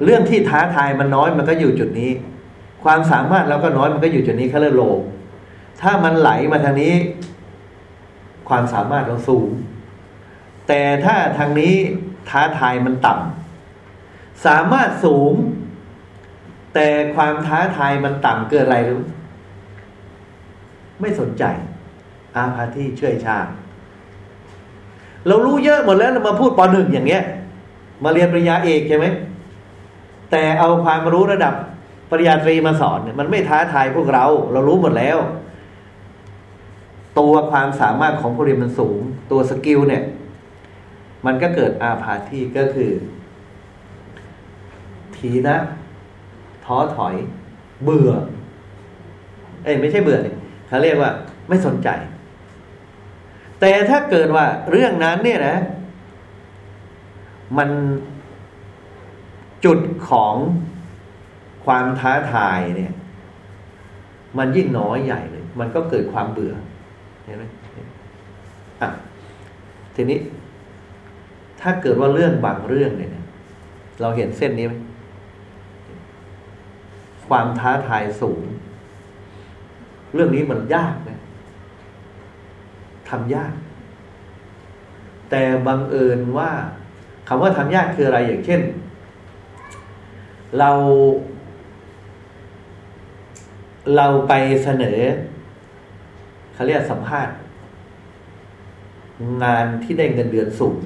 เรื่องที่ท้าทายมันน้อยมันก็อยู่จุดนี้ ความสามารถเราก็น้อยมันก็อยู่จุดนี้เขาเรียกโลถ้ามันไหลมาทางนี้ ความสามารถเราสูง แต่ถ้าทางนี้ท้าทายมันต่ำสามารถสูง แต่ความท้าทายมันต่ำเกิดอะไรรู้ ไม่สนใจ อาพาที่เชื่อยชาเรารู้เยอะหมดแล้วเรามาพูดปหนึ่งอย่างเงี้ย มาเรียนปริญญาเอกใช่ไหมแต่เอาความรู้ระดับปริญญาตรีมาสอนเนี่ยมันไม่ท้าทายพวกเรา เรารู้หมดแล้ว ตัวความสามารถของผู้เรียนมันสูง ตัว skill เนี่ย มันก็เกิด apathy ก็คือ ทีนะท้อถอย เบื่อ เอ้ยไม่ใช่เบื่อเลยเขาเรียกว่า ไม่สนใจ แต่ถ้าเกิดว่าเรื่องนั้นเนี่ยนะ มันจุดของความท้าทายเนี่ย มันยิ่งน้อยใหญ่เลย มันก็เกิดความเบื่อ เห็นไหมอะทีนี้ ถ้าเกิดว่าเรื่องบางเรื่องเนี่ย เราเห็นเส้นนี้ไหมความท้าทายสูง เรื่องนี้มันยากนะทำยาก แต่บังเอิญว่าคำว่าทำยากคืออะไรอย่างเช่น เรา เราไปเสนอ เขาเรียกสัมภาษณ์ งานที่ได้เงินเดือนสูง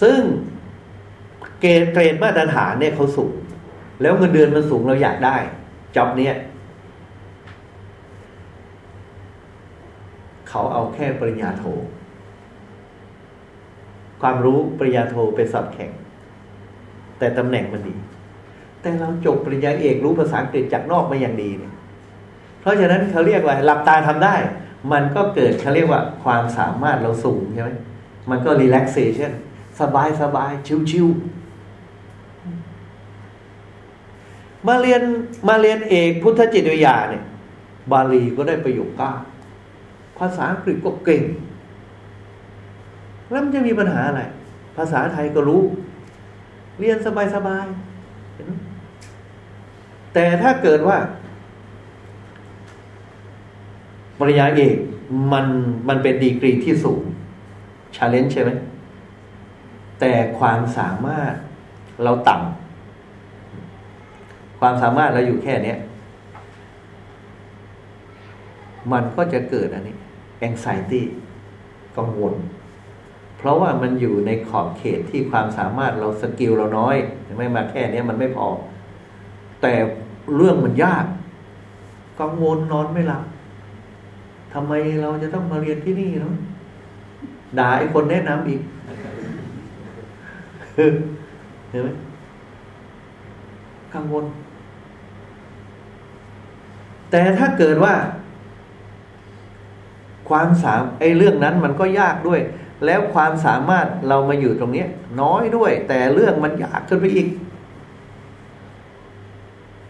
ซึ่งเกรดเกรดมาตรฐานเนี่ยเขาสูง แล้วเงินเดือนมันสูงเราอยากได้จ็อบเนี้ยเขาเอาแค่ปริญญาโท ความรู้ปริญญาโทไปสอบแข่ง แต่ตำแหน่งมันดี แต่เราจบปริญญาเอกรู้ภาษาอังกฤษจากนอกมาอย่างดีเนี่ย เพราะฉะนั้นเขาเรียกว่าหลับตาทำได้ มันก็เกิดเขาเรียกว่าความสามารถเราสูงใช่ไหมมันก็รีแลกเซชันสบายสบายชิวๆมาเรียนมาเรียนเอกพุทธจิตวิทยาเนี่ย บาลีก็ได้ประโยคเก้าภาษาอังกฤษก็เก่ง แล้วมันจะมีปัญหาอะไร ภาษาไทยก็รู้ เรียนสบายๆแต่ถ้าเกิดว่า ปริญญาเอกมันมันเป็นดีกรีที่สูงชาเลนจ์ใช่ไหมแต่ความสามารถเราต่ำความสามารถเราอยู่แค่นี้มันก็จะเกิดอันนี้ anxiety กังวล เพราะว่ามันอยู่ในขอบเขตที่ความสามารถเราสกิลเราน้อยไม่มาแค่นี้มันไม่พอ แต่เรื่องมันยาก กังวลนอนไม่หลับ ทำไมเราจะต้องมาเรียนที่นี่เนาะด่าไอ้คนแนะนำอีกเห็นไหมกังวล แต่ถ้าเกิดว่า ความสามไอ้เรื่องนั้นมันก็ยากด้วย แล้วความสามารถเรามาอยู่ตรงนี้น้อยด้วย แต่เรื่องมันยากขึ้นไปอีก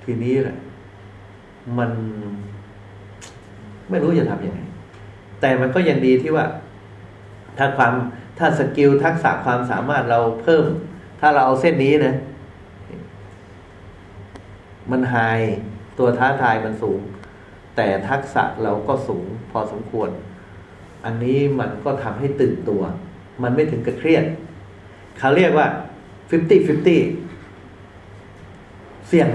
ทีนี้แหละ มัน ไม่รู้จะทำยังไงแต่มันก็ยังดีที่ว่า ถ้าความถ้าสกิลทักษะความสามารถเราเพิ่ม ถ้าเราเอาเส้นนี้นะ มันไฮตัวท้าทายมันสูง แต่ทักษะเราก็สูงพอสมควร อันนี้มันก็ทำให้ตื่นตัว มันไม่ถึงกับเครียด เขาเรียกว่า 50-50 เสี่ยง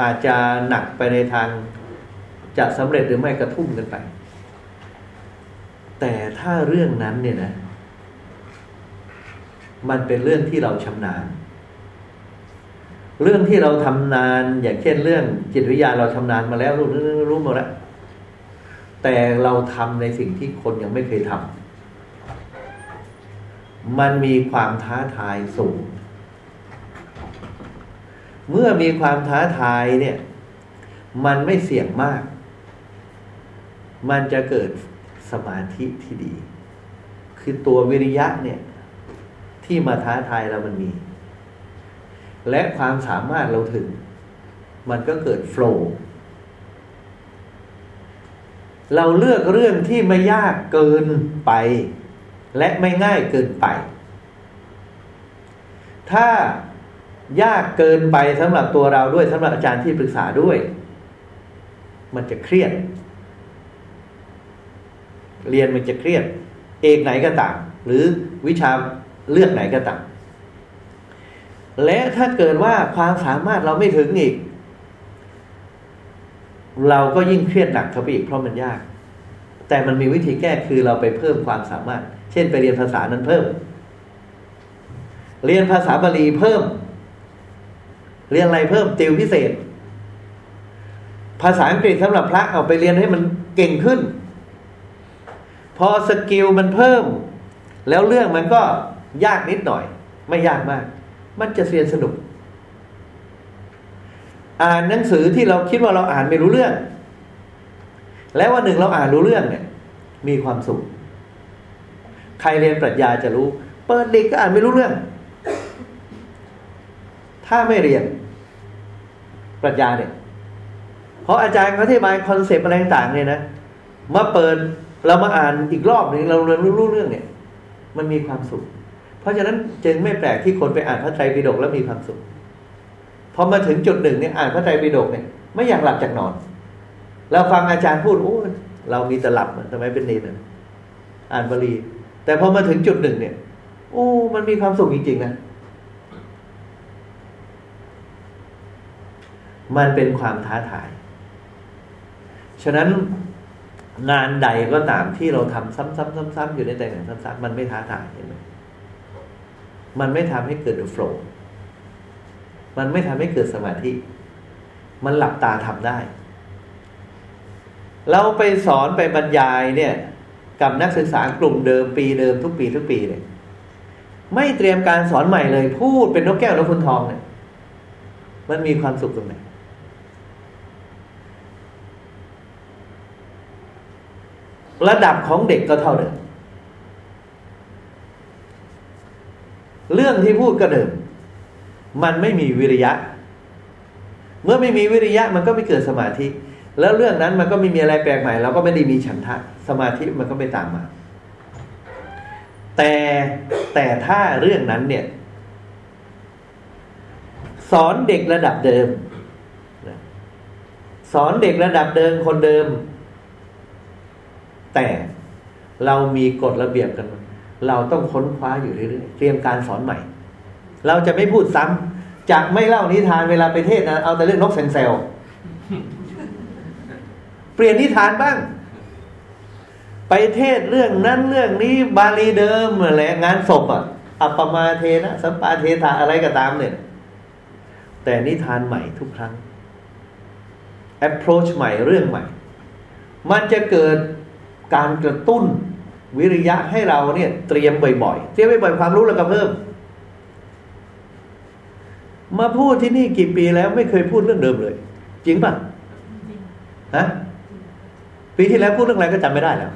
อาจจะหนักไปในทาง จะสำเร็จหรือไม่กระทุ่มกันไป แต่ถ้าเรื่องนั้นเนี่ยนะ มันเป็นเรื่องที่เราชำนาญ เรื่องที่เราทำนานอย่างเช่นเรื่องจิตวิทยาเราชำนาญมาแล้วรู้รู้รู้หมดแล้วแต่เราทำในสิ่งที่คนยังไม่เคยทำมันมีความท้าทายสูง เมื่อมีความท้าทายเนี่ย มันไม่เสี่ยงมาก มันจะเกิดสมาธิที่ดี คือตัววิริยะเนี่ย ที่มาท้าทายเรามันมี และความสามารถเราถึง มันก็เกิดโฟล์เราเลือกเรื่องที่ไม่ยากเกินไป และไม่ง่ายเกินไป ถ้ายากเกินไปสำหรับตัวเราด้วยสำหรับอาจารย์ที่ปรึกษาด้วย มันจะเครียด เรียนมันจะเครียด เอกไหนก็ตาม หรือวิชาเลือกไหนก็ตาม และถ้าเกิดว่าความสามารถเราไม่ถึงอีก เราก็ยิ่งเครียดหนักเข้าไปอีกเพราะมันยาก แต่มันมีวิธีแก้คือเราไปเพิ่มความสามารถ เช่นไปเรียนภาษานั้นเพิ่ม เรียนภาษาบาลีเพิ่ม เรียนอะไรเพิ่มติวพิเศษ ภาษาอังกฤษสำหรับพระเอาไปเรียนให้มันเก่งขึ้น อสกิลมันเพิ่ม แล้วเรื่องมันก็ยากนิดหน่อย ไม่ยากมาก มันจะเรียนสนุก อ่านหนังสือที่เราคิดว่าเราอ่านไม่รู้เรื่อง แล้ววันหนึ่งเราอ่านรู้เรื่องเนี่ย มีความสุข ใครเรียนปรัชญาจะรู้ เปิดเด็กก็อ่านไม่รู้เรื่อง ถ้าไม่เรียนปรัชญาเนี่ยเพราะอาจารย์เขาอธิบาย concept อะไรต่างๆเนี่ยนะมาเปิด เรามาอ่านอีกรอบหนึ่งเราเรียนรู้เรื่องเนี่ย มันมีความสุข เพราะฉะนั้นจึงไม่แปลกที่คนไปอ่านพระไตรปิฎกแล้วมีความสุขพอมาถึงจุดหนึ่งเนี่ยอ่านพระไตรปิฎกเนี่ยไม่อยากหลับจากนอน เราฟังอาจารย์พูดโอ้เรามีแต่หลับทำไมเป็นเนรอ่านบาลี แต่พอมาถึงจุดหนึ่งเนี่ย โอ้มันมีความสุขจริงๆนะมันเป็นความท้าทาย ฉะนั้น งานใดก็ตามที่เราทำซ้ำๆๆๆ อยู่ในแต่งซ้ำๆมันไม่ท้าทายเห็นไหมมันไม่ทำให้เกิดโฟล์มันไม่ทำให้เกิดสมาธิ มันหลับตาทำได้ เราไปสอนไปบรรยายเนี่ย กับนักศึกษากลุ่มเดิมปีเดิมทุกปีทุกปีเลยไม่เตรียมการสอนใหม่เลย พูดเป็นนกแก้วนกคุณทองเนี่ย มันมีความสุขตรงไหน ระดับของเด็กก็เท่าเดิม เรื่องที่พูดก็เดิม มันไม่มีวิริยะ เมื่อไม่มีวิริยะมันก็ไม่เกิดสมาธิ แล้วเรื่องนั้นมันก็ไม่มีอะไรแปลกใหม่เราก็ไม่ได้มีฉันทะ สมาธิมันก็ไม่ตามมา แต่แต่ถ้าเรื่องนั้นเนี่ย สอนเด็กระดับเดิม สอนเด็กระดับเดิมคนเดิม แต่เรามีกฎระเบียบกัน เราต้องค้นคว้าอยู่เรื่อยๆเตรียมการสอนใหม่ เราจะไม่พูดซ้ำจะไม่เล่านิทานเวลาไปเทศนะเอาแต่เรื่องนกเซนเซลเปลี่ยนนิทานบ้าง ไปเทศเรื่องนั้นเรื่องนี้บาลีเดิมแหละงานศพอะอัปมาเทนะสัมปาเทธาอะไรก็ตามเนี่ย แต่นิทานใหม่ทุกครั้ง approach ใหม่เรื่องใหม่ มันจะเกิด การกระตุ้นวิริยะให้เราเนี่ย เตรียมบ่อยๆ เตรียมบ่อยๆความรู้แล้วก็เพิ่ม มาพูดที่นี่กี่ปีแล้วไม่เคยพูดเรื่องเดิมเลย จริงป่ะฮะปีที่แล้วพูดเรื่องอะไรก็จำไม่ได้แล้ว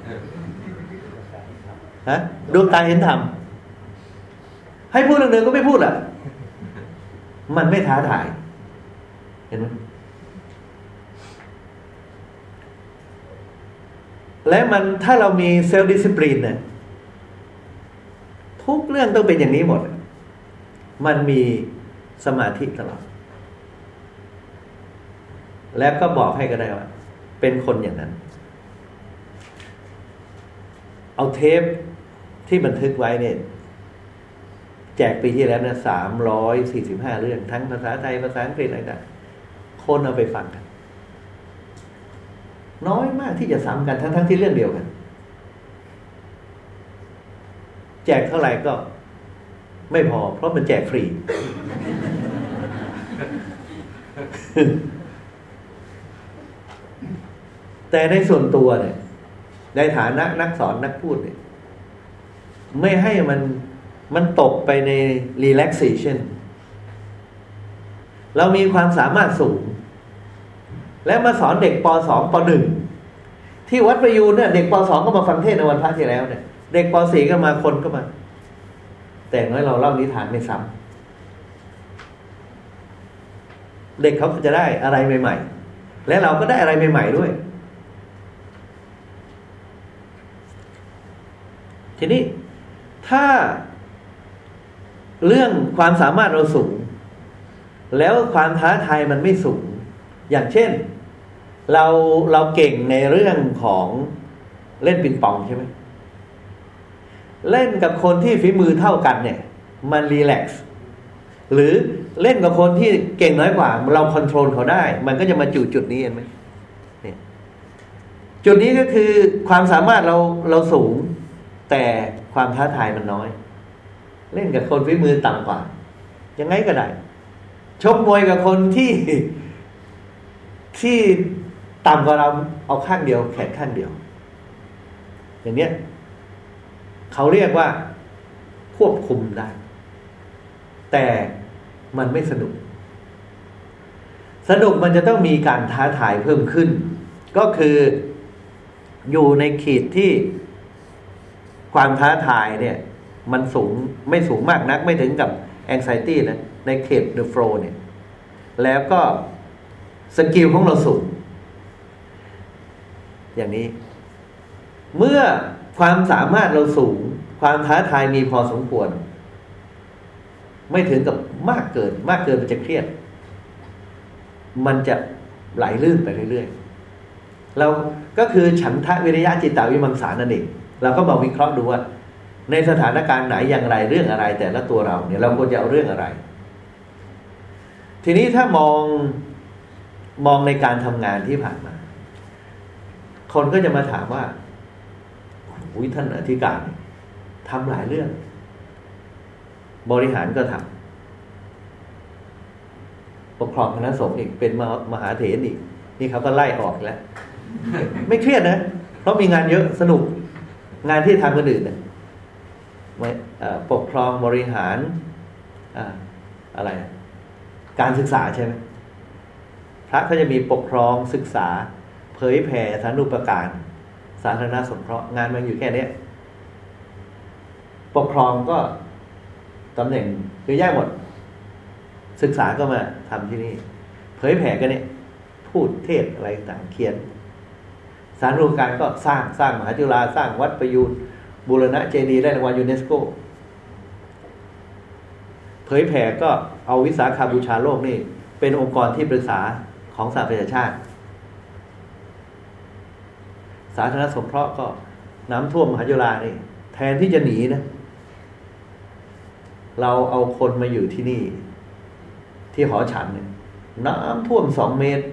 ฮะดวงตาเห็นธรรมให้พูดเรื่องเดิมก็ไม่พูดอะมันไม่ท้าทาย เห็นไหม และมันถ้าเรามี self-discipline เนี่ยทุกเรื่องต้องเป็นอย่างนี้หมด มันมีสมาธิตลอด แล้วก็บอกให้ก็ได้ว่า เป็นคนอย่างนั้น เอาเทปที่บันทึกไว้เนี่ย แจกปีที่แล้วเนี่ยสามร้อยสี่สิบห้าเรื่อง ทั้งภาษาไทย ภาษาอังกฤษอะไรต่างคนเอาไปฟังกัน น้อยมากที่จะซ้ำกันทั้งทั้งที่เรื่องเดียวกัน แจกเท่าไหร่ก็ ไม่พอ เพราะมันแจกฟรี แต่ในส่วนตัวเนี่ย ในฐานะนักสอนนักพูดเนี่ย ไม่ให้มันมันตกไปใน relaxation เรามีความสามารถสูง และมาสอนเด็กป .2 ป .1 ที่วัดประยูนเนี่ยเด็กป .2 ก็มาฟังเทศในวันพระที่แล้วเนี่ย เด็กป .4 ก็มาคนก็มา แต่น้อยเราเล่านิทานไม่ซ้ำเด็กเขาจะได้อะไรใหม่ ๆ และเราก็ได้อะไรใหม่ ๆ ด้วย ทีนี้ถ้าเรื่องความสามารถเราสูง แล้วความท้าทายมันไม่สูง อย่างเช่น เราเราเก่งในเรื่องของเล่นปิงปองใช่ไหมเล่นกับคนที่ฝีมือเท่ากันเนี่ย มันรีแลกซ์หรือเล่นกับคนที่เก่งน้อยกว่า เราคอนโทรลเขาได้ มันก็จะมาจุดจุดนี้เห็นไหมเนี่ยจุดนี้ก็คือความสามารถเราเราสูง แต่ความท้าทายมันน้อย เล่นกับคนฝีมือต่ำกว่า ยังไงก็ได้ชกมวยกับคนที่ที่ ต่ำกว่าเราเอาข้างเดียว แขนข้างเดียว อย่างเนี้ยเขาเรียกว่าควบคุมได้ แต่มันไม่สนุก สนุกมันจะต้องมีการท้าทายเพิ่มขึ้น ก็คืออยู่ในขีดที่ความท้าทายเนี่ย มันสูงไม่สูงมากนักไม่ถึงกับ anxiety นะในเขต the flow เนี่ย แล้วก็สกิลของเราสูง อย่างนี้ เมื่อความสามารถเราสูง ความท้าทายมีพอสมควร ไม่ถึงกับมากเกิน มากเกินมันจะเครียด มันจะไหลลื่นไปเรื่อยๆเราก็คือฉันทะวิริยะจิตตวิมังสานั่นเองเราก็มาวิเคราะห์ดูว่าในสถานการณ์ไหนอย่างไรเรื่องอะไร แต่ละตัวเราเนี่ยเราควรจะเอาเรื่องอะไร ทีนี้ถ้ามองมองในการทำงานที่ผ่านมา คนก็จะมาถามว่าอุ้ยท่านอธิการทำหลายเรื่อง บริหารก็ทำปกครองคณะสงฆ์อีกเป็นมมหาเถรอีกนี่เขาก็ไล่ออกแล้วไม่เครียดนะ เพราะมีงานเยอะสนุก งานที่ทำคนอื่นเนี่ยปกครองบริหารอะไร การศึกษาใช่ไหมพระเขาจะมีปกครองศึกษา เผยแผ่สารุปการ สาธารณสงเคราะห์งานมันอยู่แค่เนี้ยปกครองก็ตำแหน่งคือแยกหมด ศึกษาก็มาทำที่นี่ เผยแผ่กันเนี่ย พูดเทศอะไรต่างเขียน สารุปการก็สร้างสร้างมหาจุฬาสร้างวัดประยูนบูรณะเจดีย์ได้รางวัลยูเนสโกเผยแผ่ก็เอาวิสาขาบูชาโลกนี่ เป็นองค์กรที่ปรึกษาของสหประชาชาติ สาธารณสงเคราะห์ก็น้ำท่วมมหาจุฬานี่แทนที่จะหนีนะ เราเอาคนมาอยู่ที่นี่ ที่หอฉันเนี่ยน้ำท่วมสองเมตร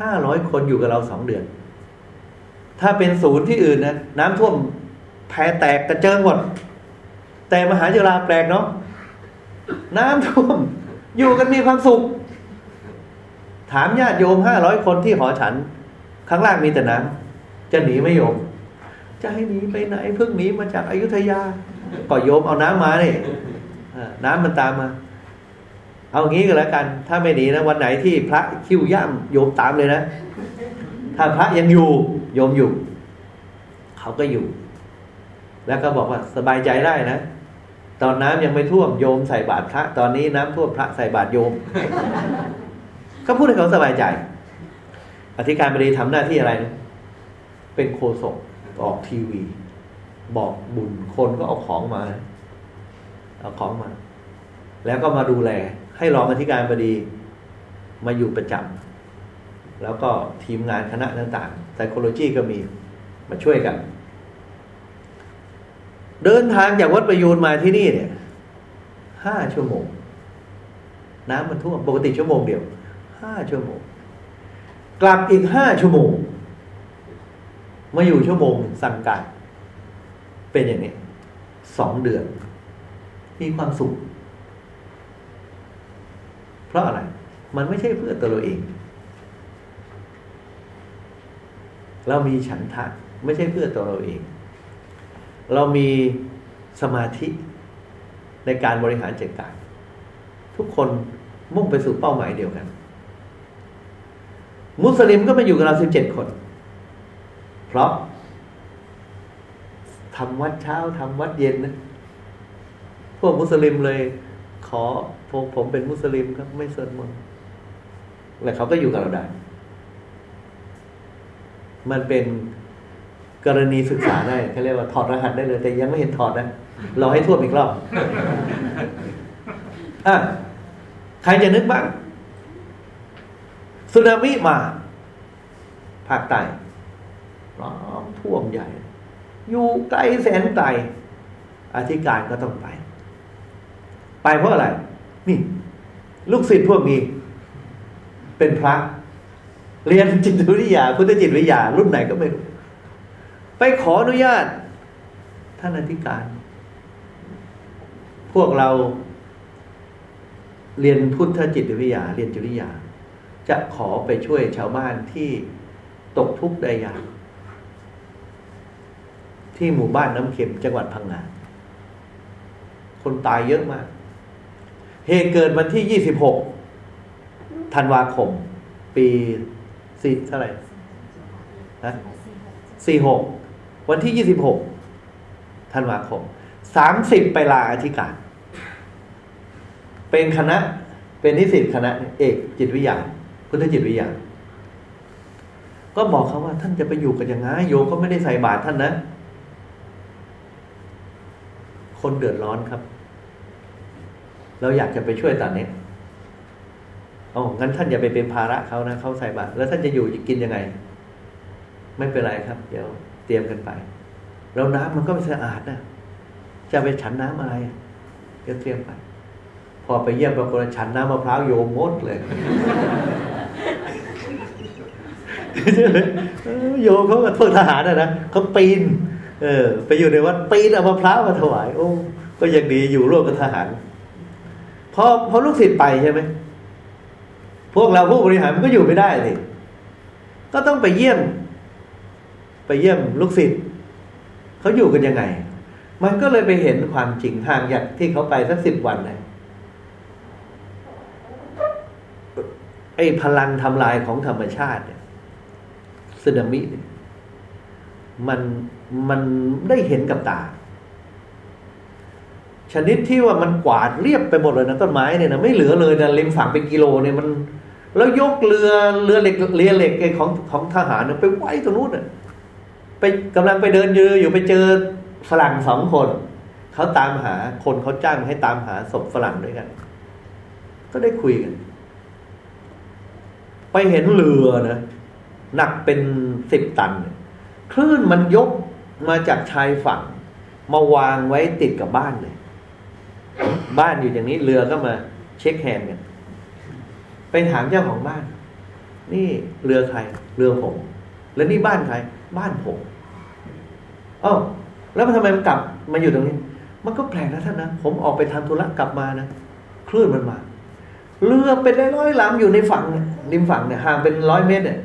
ห้าร้อยคนอยู่กับเราสองเดือน ถ้าเป็นศูนย์ที่อื่นนะน้ำท่วมแพแตกกระเจิงหมด แต่มหาจุฬาแปลกเนาะน้ำท่วม อยู่กันมีความสุข ถามญาติโยมห้าร้อยคนที่หอฉัน ข้างล่างมีแต่น้ำ จะหนีไม่โยม จะให้หนีไปไหนเพิ่งหนีมาจากอายุทยา ก็โยมเอาน้ำมาเนี่ยน้ำมันตามมา เอางี้ก็แล้วกัน ถ้าไม่หนีนะวันไหนที่พระคิ้วย่ำโยมตามเลยนะ ถ้าพระยังอยู่ โยมอยู่ เขาก็อยู่ แล้วก็บอกว่าสบายใจได้นะตอนน้ำยังไม่ท่วมโยมใส่บาตรพระ ตอนนี้น้ำท่วมพระใส่บาตรโยม ก็พูดให้เขาสบายใจ อธิการบดีทำหน้าที่อะไรนะ เป็นโคศกออกทีวี บอกบุญคนก็เอาของมา เอาของมา แล้วก็มาดูแล ให้รองอธิการบดีมาอยู่ประจำแล้วก็ทีมงานคณะต่างๆ psychology ก็มีมาช่วยกัน เดินทางจากวัดประยูนมาที่นี่เนี่ยห้าชั่วโมง น้ำมันท่วมปกติชั่วโมงเดียวห้าชั่วโมง กลับอีกห้าชั่วโมง มาอยู่ชั่วโมงสั่งการเป็นอย่างนี้สองเดือน มีความสุข เพราะอะไร มันไม่ใช่เพื่อตัวเราเอง เรามีฉันทะไม่ใช่เพื่อตัวเราเอง เรามีสมาธิในการบริหารจัดการทุกคนมุ่งไปสู่เป้าหมายเดียวกัน มุสลิมก็มาอยู่กับเราสิบเจ็ดคน เพราะทำวัดเช้าทำวัดเย็นนะพวกมุสลิมเลย ขอพวกผมเป็นมุสลิมครับไม่สวดมนต์แล้วเขาก็อยู่กับเราได้ มันเป็นกรณีศึกษาได้เขาเรียกว่าถอดรหัสได้เลย แต่ยังไม่เห็นถอดนะรอให้ทั่วอีกรอบอะใครจะนึกบ้างสึนามิมาภาคใต้ ร้องท่วมใหญ่ อยู่ไกลแสนไกลอธิการก็ต้องไป ไปเพราะอะไร นี่ ลูกศิษย์พวกนี้ เป็นพระ เรียนจิตวิทยา พุทธจิตวิทยา รุ่นไหนก็ไม่รู้ ไปขออนุญาต ท่านอธิการ พวกเราเรียนพุทธจิตวิทยา เรียนจิตวิทยา จะขอไปช่วยชาวบ้านที่ตกทุกข์ได้ยาก ที่หมู่บ้านน้ำเข็มจังหวัดพังงาคนตายเยอะมาก เหตุเกิดวันที่ยี่สิบหกธันวาคม ปีสี่เท่าไหร่นะสี่หกวันที่ยี่สิบหกธันวาคมสามสิบไปลาอธิการ เป็นคณะเป็นนิสิตคณะเอกจิตวิทยาพุทธจิตวิทยาก็บอกเขาว่าท่านจะไปอยู่กันยังไงโยมก็ไม่ได้ใส่บาตรท่านนะ คนเดือดร้อนครับ เราอยากจะไปช่วยตอนนี้อ๋องั้นท่านอย่าไปเป็นภาระเขานะเขาใส่บาตรแล้วท่านจะอยู่กินยังไง ไม่เป็นไรครับ เดี๋ยวเตรียมกันไปแล้วน้ำมันก็ไม่สะอาดนะจะไปฉันน้ำอะไรเดี๋ยวเตรียมไป พอไปเยี่ยมปรากฏฉันน้ำมะพร้าวโยมมดเลยโยมเขาพวกทหารนะนะเขาปีน เออ ไปอยู่ในวัดปีนเอามะพร้าวมาถวาย โอ้ก็ยังดีอยู่ร่วมกับทหารพอพอลูกศิษย์ไปใช่ไหมพวกเราผู้บริหารมันก็อยู่ไม่ได้สิก็ต้องไปเยี่ยม ไปเยี่ยมลูกศิษย์เขาอยู่กันยังไง มันก็เลยไปเห็นความจริงห่างจากที่เขาไปสักสิบวันเลยไอ้พลังทำลายของธรรมชาติเนี่ยสึนามิ มัน มันได้เห็นกับตา ชนิดที่ว่ามันกวาดเรียบไปหมดเลยนะต้นไม้เนี่ยนะไม่เหลือเลยนะริมฝั่งเป็นกิโลเนี่ยมัน แล้วยกเรือเรือเหล็กเรือเหล็กของของทหารเนี่ยไปไว้ตรงนู้นน่ะไปกำลังไปเดินเยืออยู่ไปเจอฝรั่งสองคนเขาตามหาคนเขาจ้างให้ตามหาศพฝรั่งด้วยกัน ก็ได้คุยกัน ไปเห็นเรือนะหนักเป็นสิบตันคลื่นมันยก มาจากชายฝั่ง มาวางไว้ติดกับบ้านเลย บ้านอยู่อย่างนี้เรือก็มาเช็คแฮนด์กันไปถามเจ้าของบ้าน นี่เรือใคร เรือผม แล้วนี่บ้านใคร บ้านผมอ้าวแล้วมันทำไมมันกลับมาอยู่ตรงนี้ มันก็แปลกนะท่านนะ ผมออกไปทำธุระกลับมานะคลื่นมันมา เรือเป็นร้อยๆลำอยู่ในฝั่งริมฝั่งเนี่ยห่างเป็นร้อยเมตรเนี่ย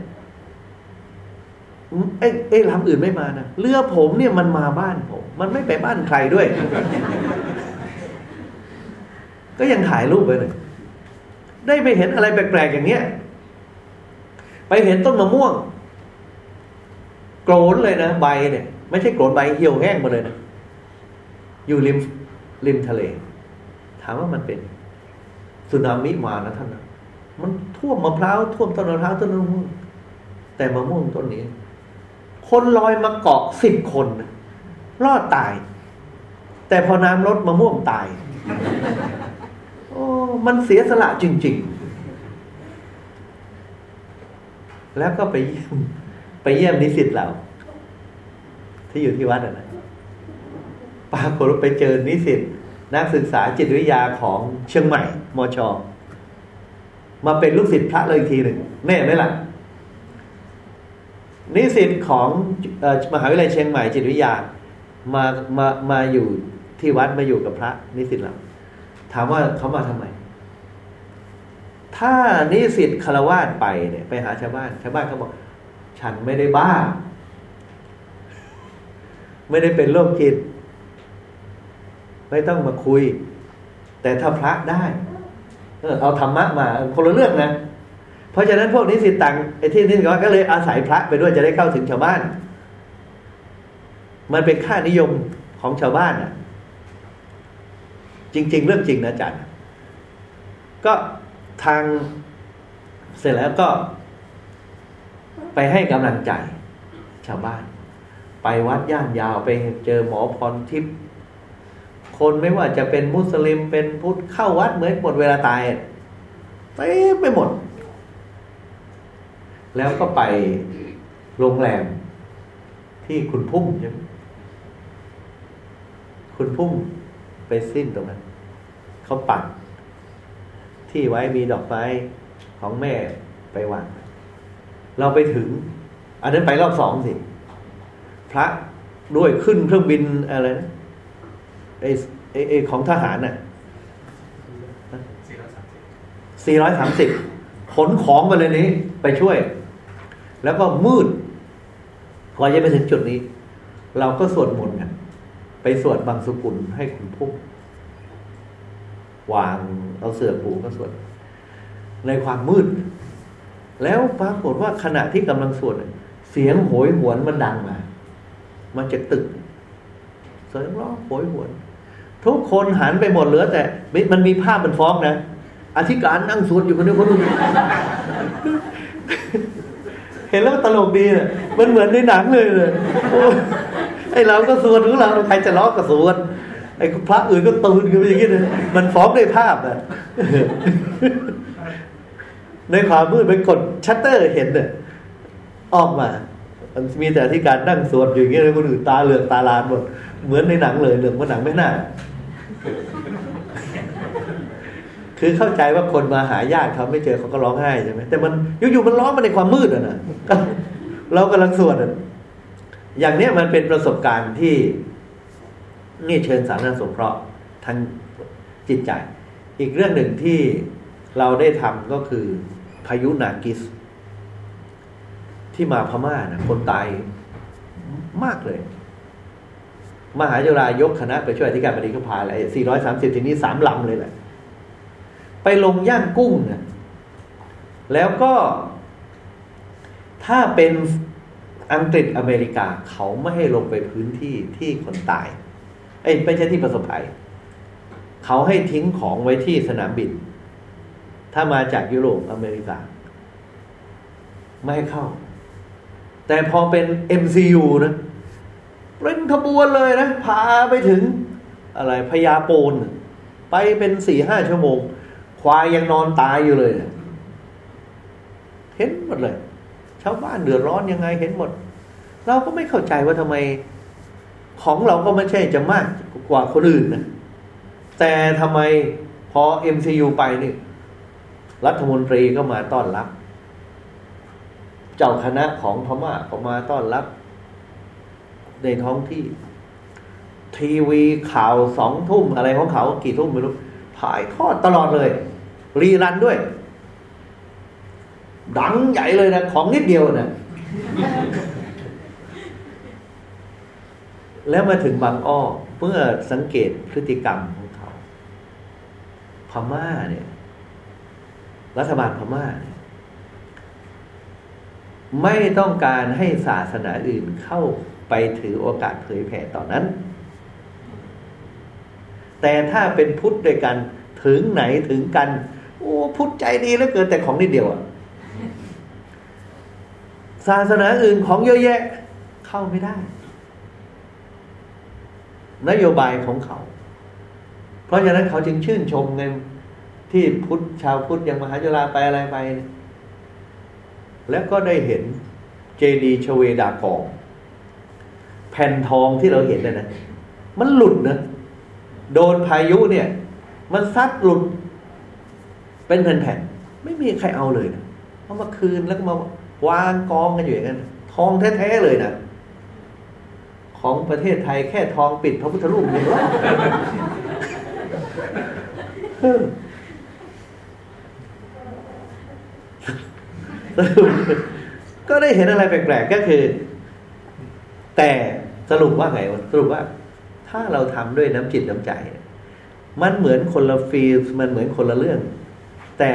เอ้เอ้ลำอื่นไม่มานะเรือผมเนี่ยมันมาบ้านผม มันไม่ไปบ้านใครด้วย ก็ยังถ่ายรูปไว้เลยได้ไปเห็นอะไรแปลกๆอย่างเนี้ย ไปเห็นต้นมะม่วงโกรนเลยนะใบเนี่ย ไม่ใช่โกรนใบเหี่ยวแห้งมาเลยนะอยู่ริมริมทะเล ถามว่ามันเป็นสึนามิมานะท่านนะมันท่วมมะพร้าวท่วมต้นมะพร้าวต้นมะม่วงแต่มะม่วงต้นนี้ คนลอยมาเกาะสิบคน รอดตาย แต่พอน้ำลดมะม่วงตาย โอ้มันเสียสละจริง ๆ แล้วก็ไปเยี่ยมไปเยี่ยมนิสิตเรา ที่อยู่ที่วัดอะนะปรากฏไปเจอนิสิตนักศึกษาจิตวิทยาของเชียงใหม่มชมาเป็นลูกศิษย์พระเลยอีกทีหนึ่งแน่ไหมล่ะ นิสิตของมหาวิทยาลัยเชียงใหม่จิตวิทยามามามาอยู่ที่วัดมาอยู่กับพระนิสิตเราถามว่าเขามาทำไมถ้านิสิตคารวาสไปเนี่ย ไปหาชาวบ้านชาวบ้านเขาบอก ฉันไม่ได้บ้า ไม่ได้เป็นโรคจิต ไม่ต้องมาคุย แต่ถ้าพระได้ เออเอาธรรมะมาคนละเรื่องนะ เพราะฉะนั้นพวกนิสิตต่างไอ้ที่นี่ก็เลยอาศัยพระไปด้วยจะได้เข้าถึงชาวบ้าน มันเป็นค่านิยมของชาวบ้านอะ จริง ๆ เรื่องจริงนะอาจารย์ก็ทางเสร็จแล้วก็ ไปให้กำลังใจ ชาวบ้าน ไปวัดย่านยาวไปเจอหมอพรทิพย์คนไม่ว่าจะเป็นมุสลิมเป็นพุทธเข้าวัดเหมือนหมดเวลาตายเต็มไปหมด แล้วก็ไปโรงแรมที่คุณพุ่มใช่ไหมคุณพุ่มไปสิ้นตรงนั้น เขาปักที่ไว้มีดอกไม้ของแม่ไปวางเราไปถึง อันนั้นไปรอบสองสิ พระด้วยขึ้นเครื่องบินอะไรนะไอ้ไอ้ไอ้ของทหารน่ะสี่ร้อยสามสิบ430ขนของไปเลยนี้ ไปช่วย แล้วก็มืดกว่าจะไปถึงจุดนี้ เราก็สวดมนต์กันไปสวดบางสุกุลให้คุณพุ่มวางเอาเสือปูก็สวด ในความมืด แล้วปรากฏว่าขณะที่กำลังสวดเสียงโหยหวนมันดังมามันจากตึกเสียงร้องโหยหวน ทุกคนหันไปหมดเหลือ แต่มันมีภาพมันฟ้องนะอธิการนั่งสวดอยู่คนเดียวคนนึง เห็นแล้วตลกดีเนี่ยมันเหมือนในหนังเลยเลยโอ้ยไอเราก็สวดของเราใครจะร้อก็สวดไอ้พระอื่นก็ตูนกันไปอย่างนี้เลยมันฟ้องด้วยภาพอะในความมืดไปกดชัตเตอร์เห็นเนี่ยออกมามันมีแต่ที่การนั่งสวดอยู่อย่างเงี้ยเลยคนอื่นตาเหลือกตาลานหมดเหมือนในหนังเลยเหลือกเหมือนหนังไม่น่า คือเข้าใจว่าคนมาหาญาติเขาไม่เจอเขาก็ร้องไห้ใช่ไหมแต่มันอยู่ๆมันร้องมาในความมืดอะนะเรากำลังสวดอย่างเนี้ยมันเป็นประสบการณ์ที่นี่เชิญสารณสงเคราะห์ทางจิตใจ อีกเรื่องหนึ่งที่เราได้ทำก็คือพายุนากิส ที่มาพม่านะคนตายมากเลย มหาจุฬายกคณะไปช่วยอธิการบดีก็พาอะไร430 ทีนี้สามลำเลยแหละ ไปลงย่างกุ้งนะแล้วก็ ถ้าเป็นอังกฤษอเมริกาเขาไม่ให้ลงไปพื้นที่ที่คนตาย เอ้ยไม่ใช่ที่ประสบภัย เขาให้ทิ้งของไว้ที่สนามบิน ถ้ามาจากยุโรปอเมริกา ไม่ให้เข้า แต่พอเป็น MCU นะเป็นขบวนเลยนะ พาไปถึง อะไรพญาโปน ไปเป็นสี่ห้าชั่วโมง ควายยังนอนตายอยู่เลย เห็นหมดเลย ชาวบ้านเดือดร้อนยังไงเห็นหมด เราก็ไม่เข้าใจว่าทำไม ของเราก็ไม่ใช่จะมากกว่าคนอื่นนะแต่ทำไมพอ MCU ไปนี่ รัฐมนตรีก็มาต้อนรับ เจ้าคณะของพม่าก็มาต้อนรับ ในท้องที่ ทีวีข่าวสองทุ่มอะไรของเขากี่ทุ่มไม่รู้ ถ่ายทอดตลอดเลย รีรันด้วย ดังใหญ่เลยนะ ของนิดเดียวนะแล้วมาถึงบางอ้อเมื่อสังเกตพฤติกรรมของเขา พม่าเนี่ย รัฐบาลพม่าเนี่ยไม่ต้องการให้ศาสนาอื่นเข้าไปถือโอกาสเผยแผ่ต่อนนั้น แต่ถ้าเป็นพุทธด้วยกันถึงไหนถึงกัน โอ้พุทธใจดีเหลือเกินแต่ของนิดเดียวอะศาสนาอื่นของเยอะแยะเข้าไม่ได้ นโยบายของเขา เพราะฉะนั้นเขาจึงชื่นชมไงที่พุทธชาวพุทธอย่างมหาจุฬาไปอะไรไป แล้วก็ได้เห็นเจดีย์ชเวดากอง แผ่นทองที่เราเห็นนะนะมันหลุดนะ โดนพายุเนี่ย มันซัดหลุด เป็นแผ่นๆไม่มีใครเอาเลยนะเอามาคืนแล้วก็มาวางกองกันอยู่อย่างนั้นทองแท้ๆเลยนะของประเทศไทยแค่ทองปิดพระพุทธรูปเอย่างว่าก็ได้เห็นอะไรแปลกๆก็คือ แต่สรุปว่าไงสรุปว่า ถ้าเราทำด้วยน้ำจิตน้ำใจ มันเหมือนคนละฟีลมันเหมือนคนละเรื่อง แต่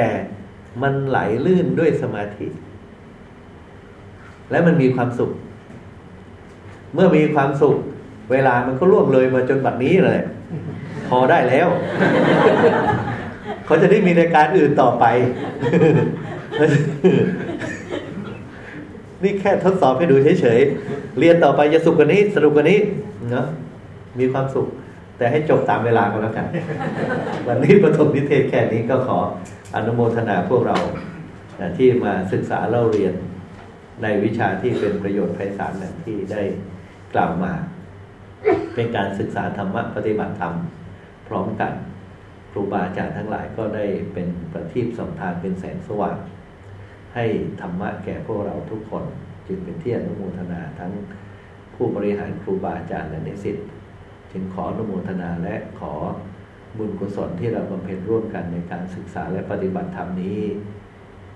มันไหลลื่นด้วยสมาธิ และมันมีความสุข เมื่อมีความสุข เวลามันก็ล่วงเลยมาจนบัดนี้เลย พอได้แล้ว เขาจะได้มีรายการอื่นต่อไป นี่แค่ทดสอบให้ดูเฉยๆ เรียนต่อไปจะสุขกว่านี้สรุปกว่านี้ เนาะ มีความสุข แต่ให้จบตามเวลาก็แล้วกัน วันนี้ประถมนิเทศแค่นี้ก็ขออนุโมทนาพวกเราที่มาศึกษาเล่าเรียนในวิชาที่เป็นประโยชน์ไพศาลที่ได้กล่าวมา เป็นการศึกษาธรรมะปฏิบัติธรรม พร้อมกันครูบาอาจารย์ทั้งหลายก็ได้เป็นประทีปสองทางเป็นแสงสว่างให้ธรรมะแก่พวกเราทุกคน จึงเป็นที่อนุโมทนาทั้งผู้บริหารครูบาอาจารย์และนิสิต จึงขออนุโมทนาและขอบุญกุศลที่เราบำเพ็ญร่วมกันในการศึกษาและปฏิบัติธรรมนี้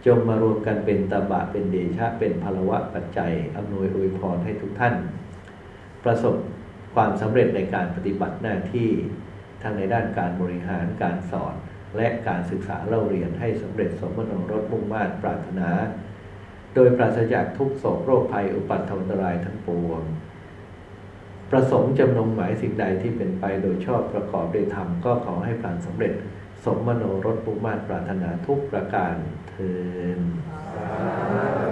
จงมารวมกันเป็นตบะเป็นเดชะเป็นพลวะปัจจัยอำนวยอวยพรให้ทุกท่าน ประสบความสำเร็จในการปฏิบัติหน้าที่ทั้งในด้านการบริหารการสอนและการศึกษาเล่าเรียนให้สำเร็จสมโนรสมุ่งมา่ปรารถนา โดยปราศจากทุกโศกโรคภัยอุปัตถวันตรายทั้งปวง ประสงค์จำนงหมายสิ่งใดที่เป็นไปโดยชอบประกอบด้วยธรรมก็ขอให้ผ่านสำเร็จ สมมโนรสมุมา่ปรารถนาทุกประการเทอ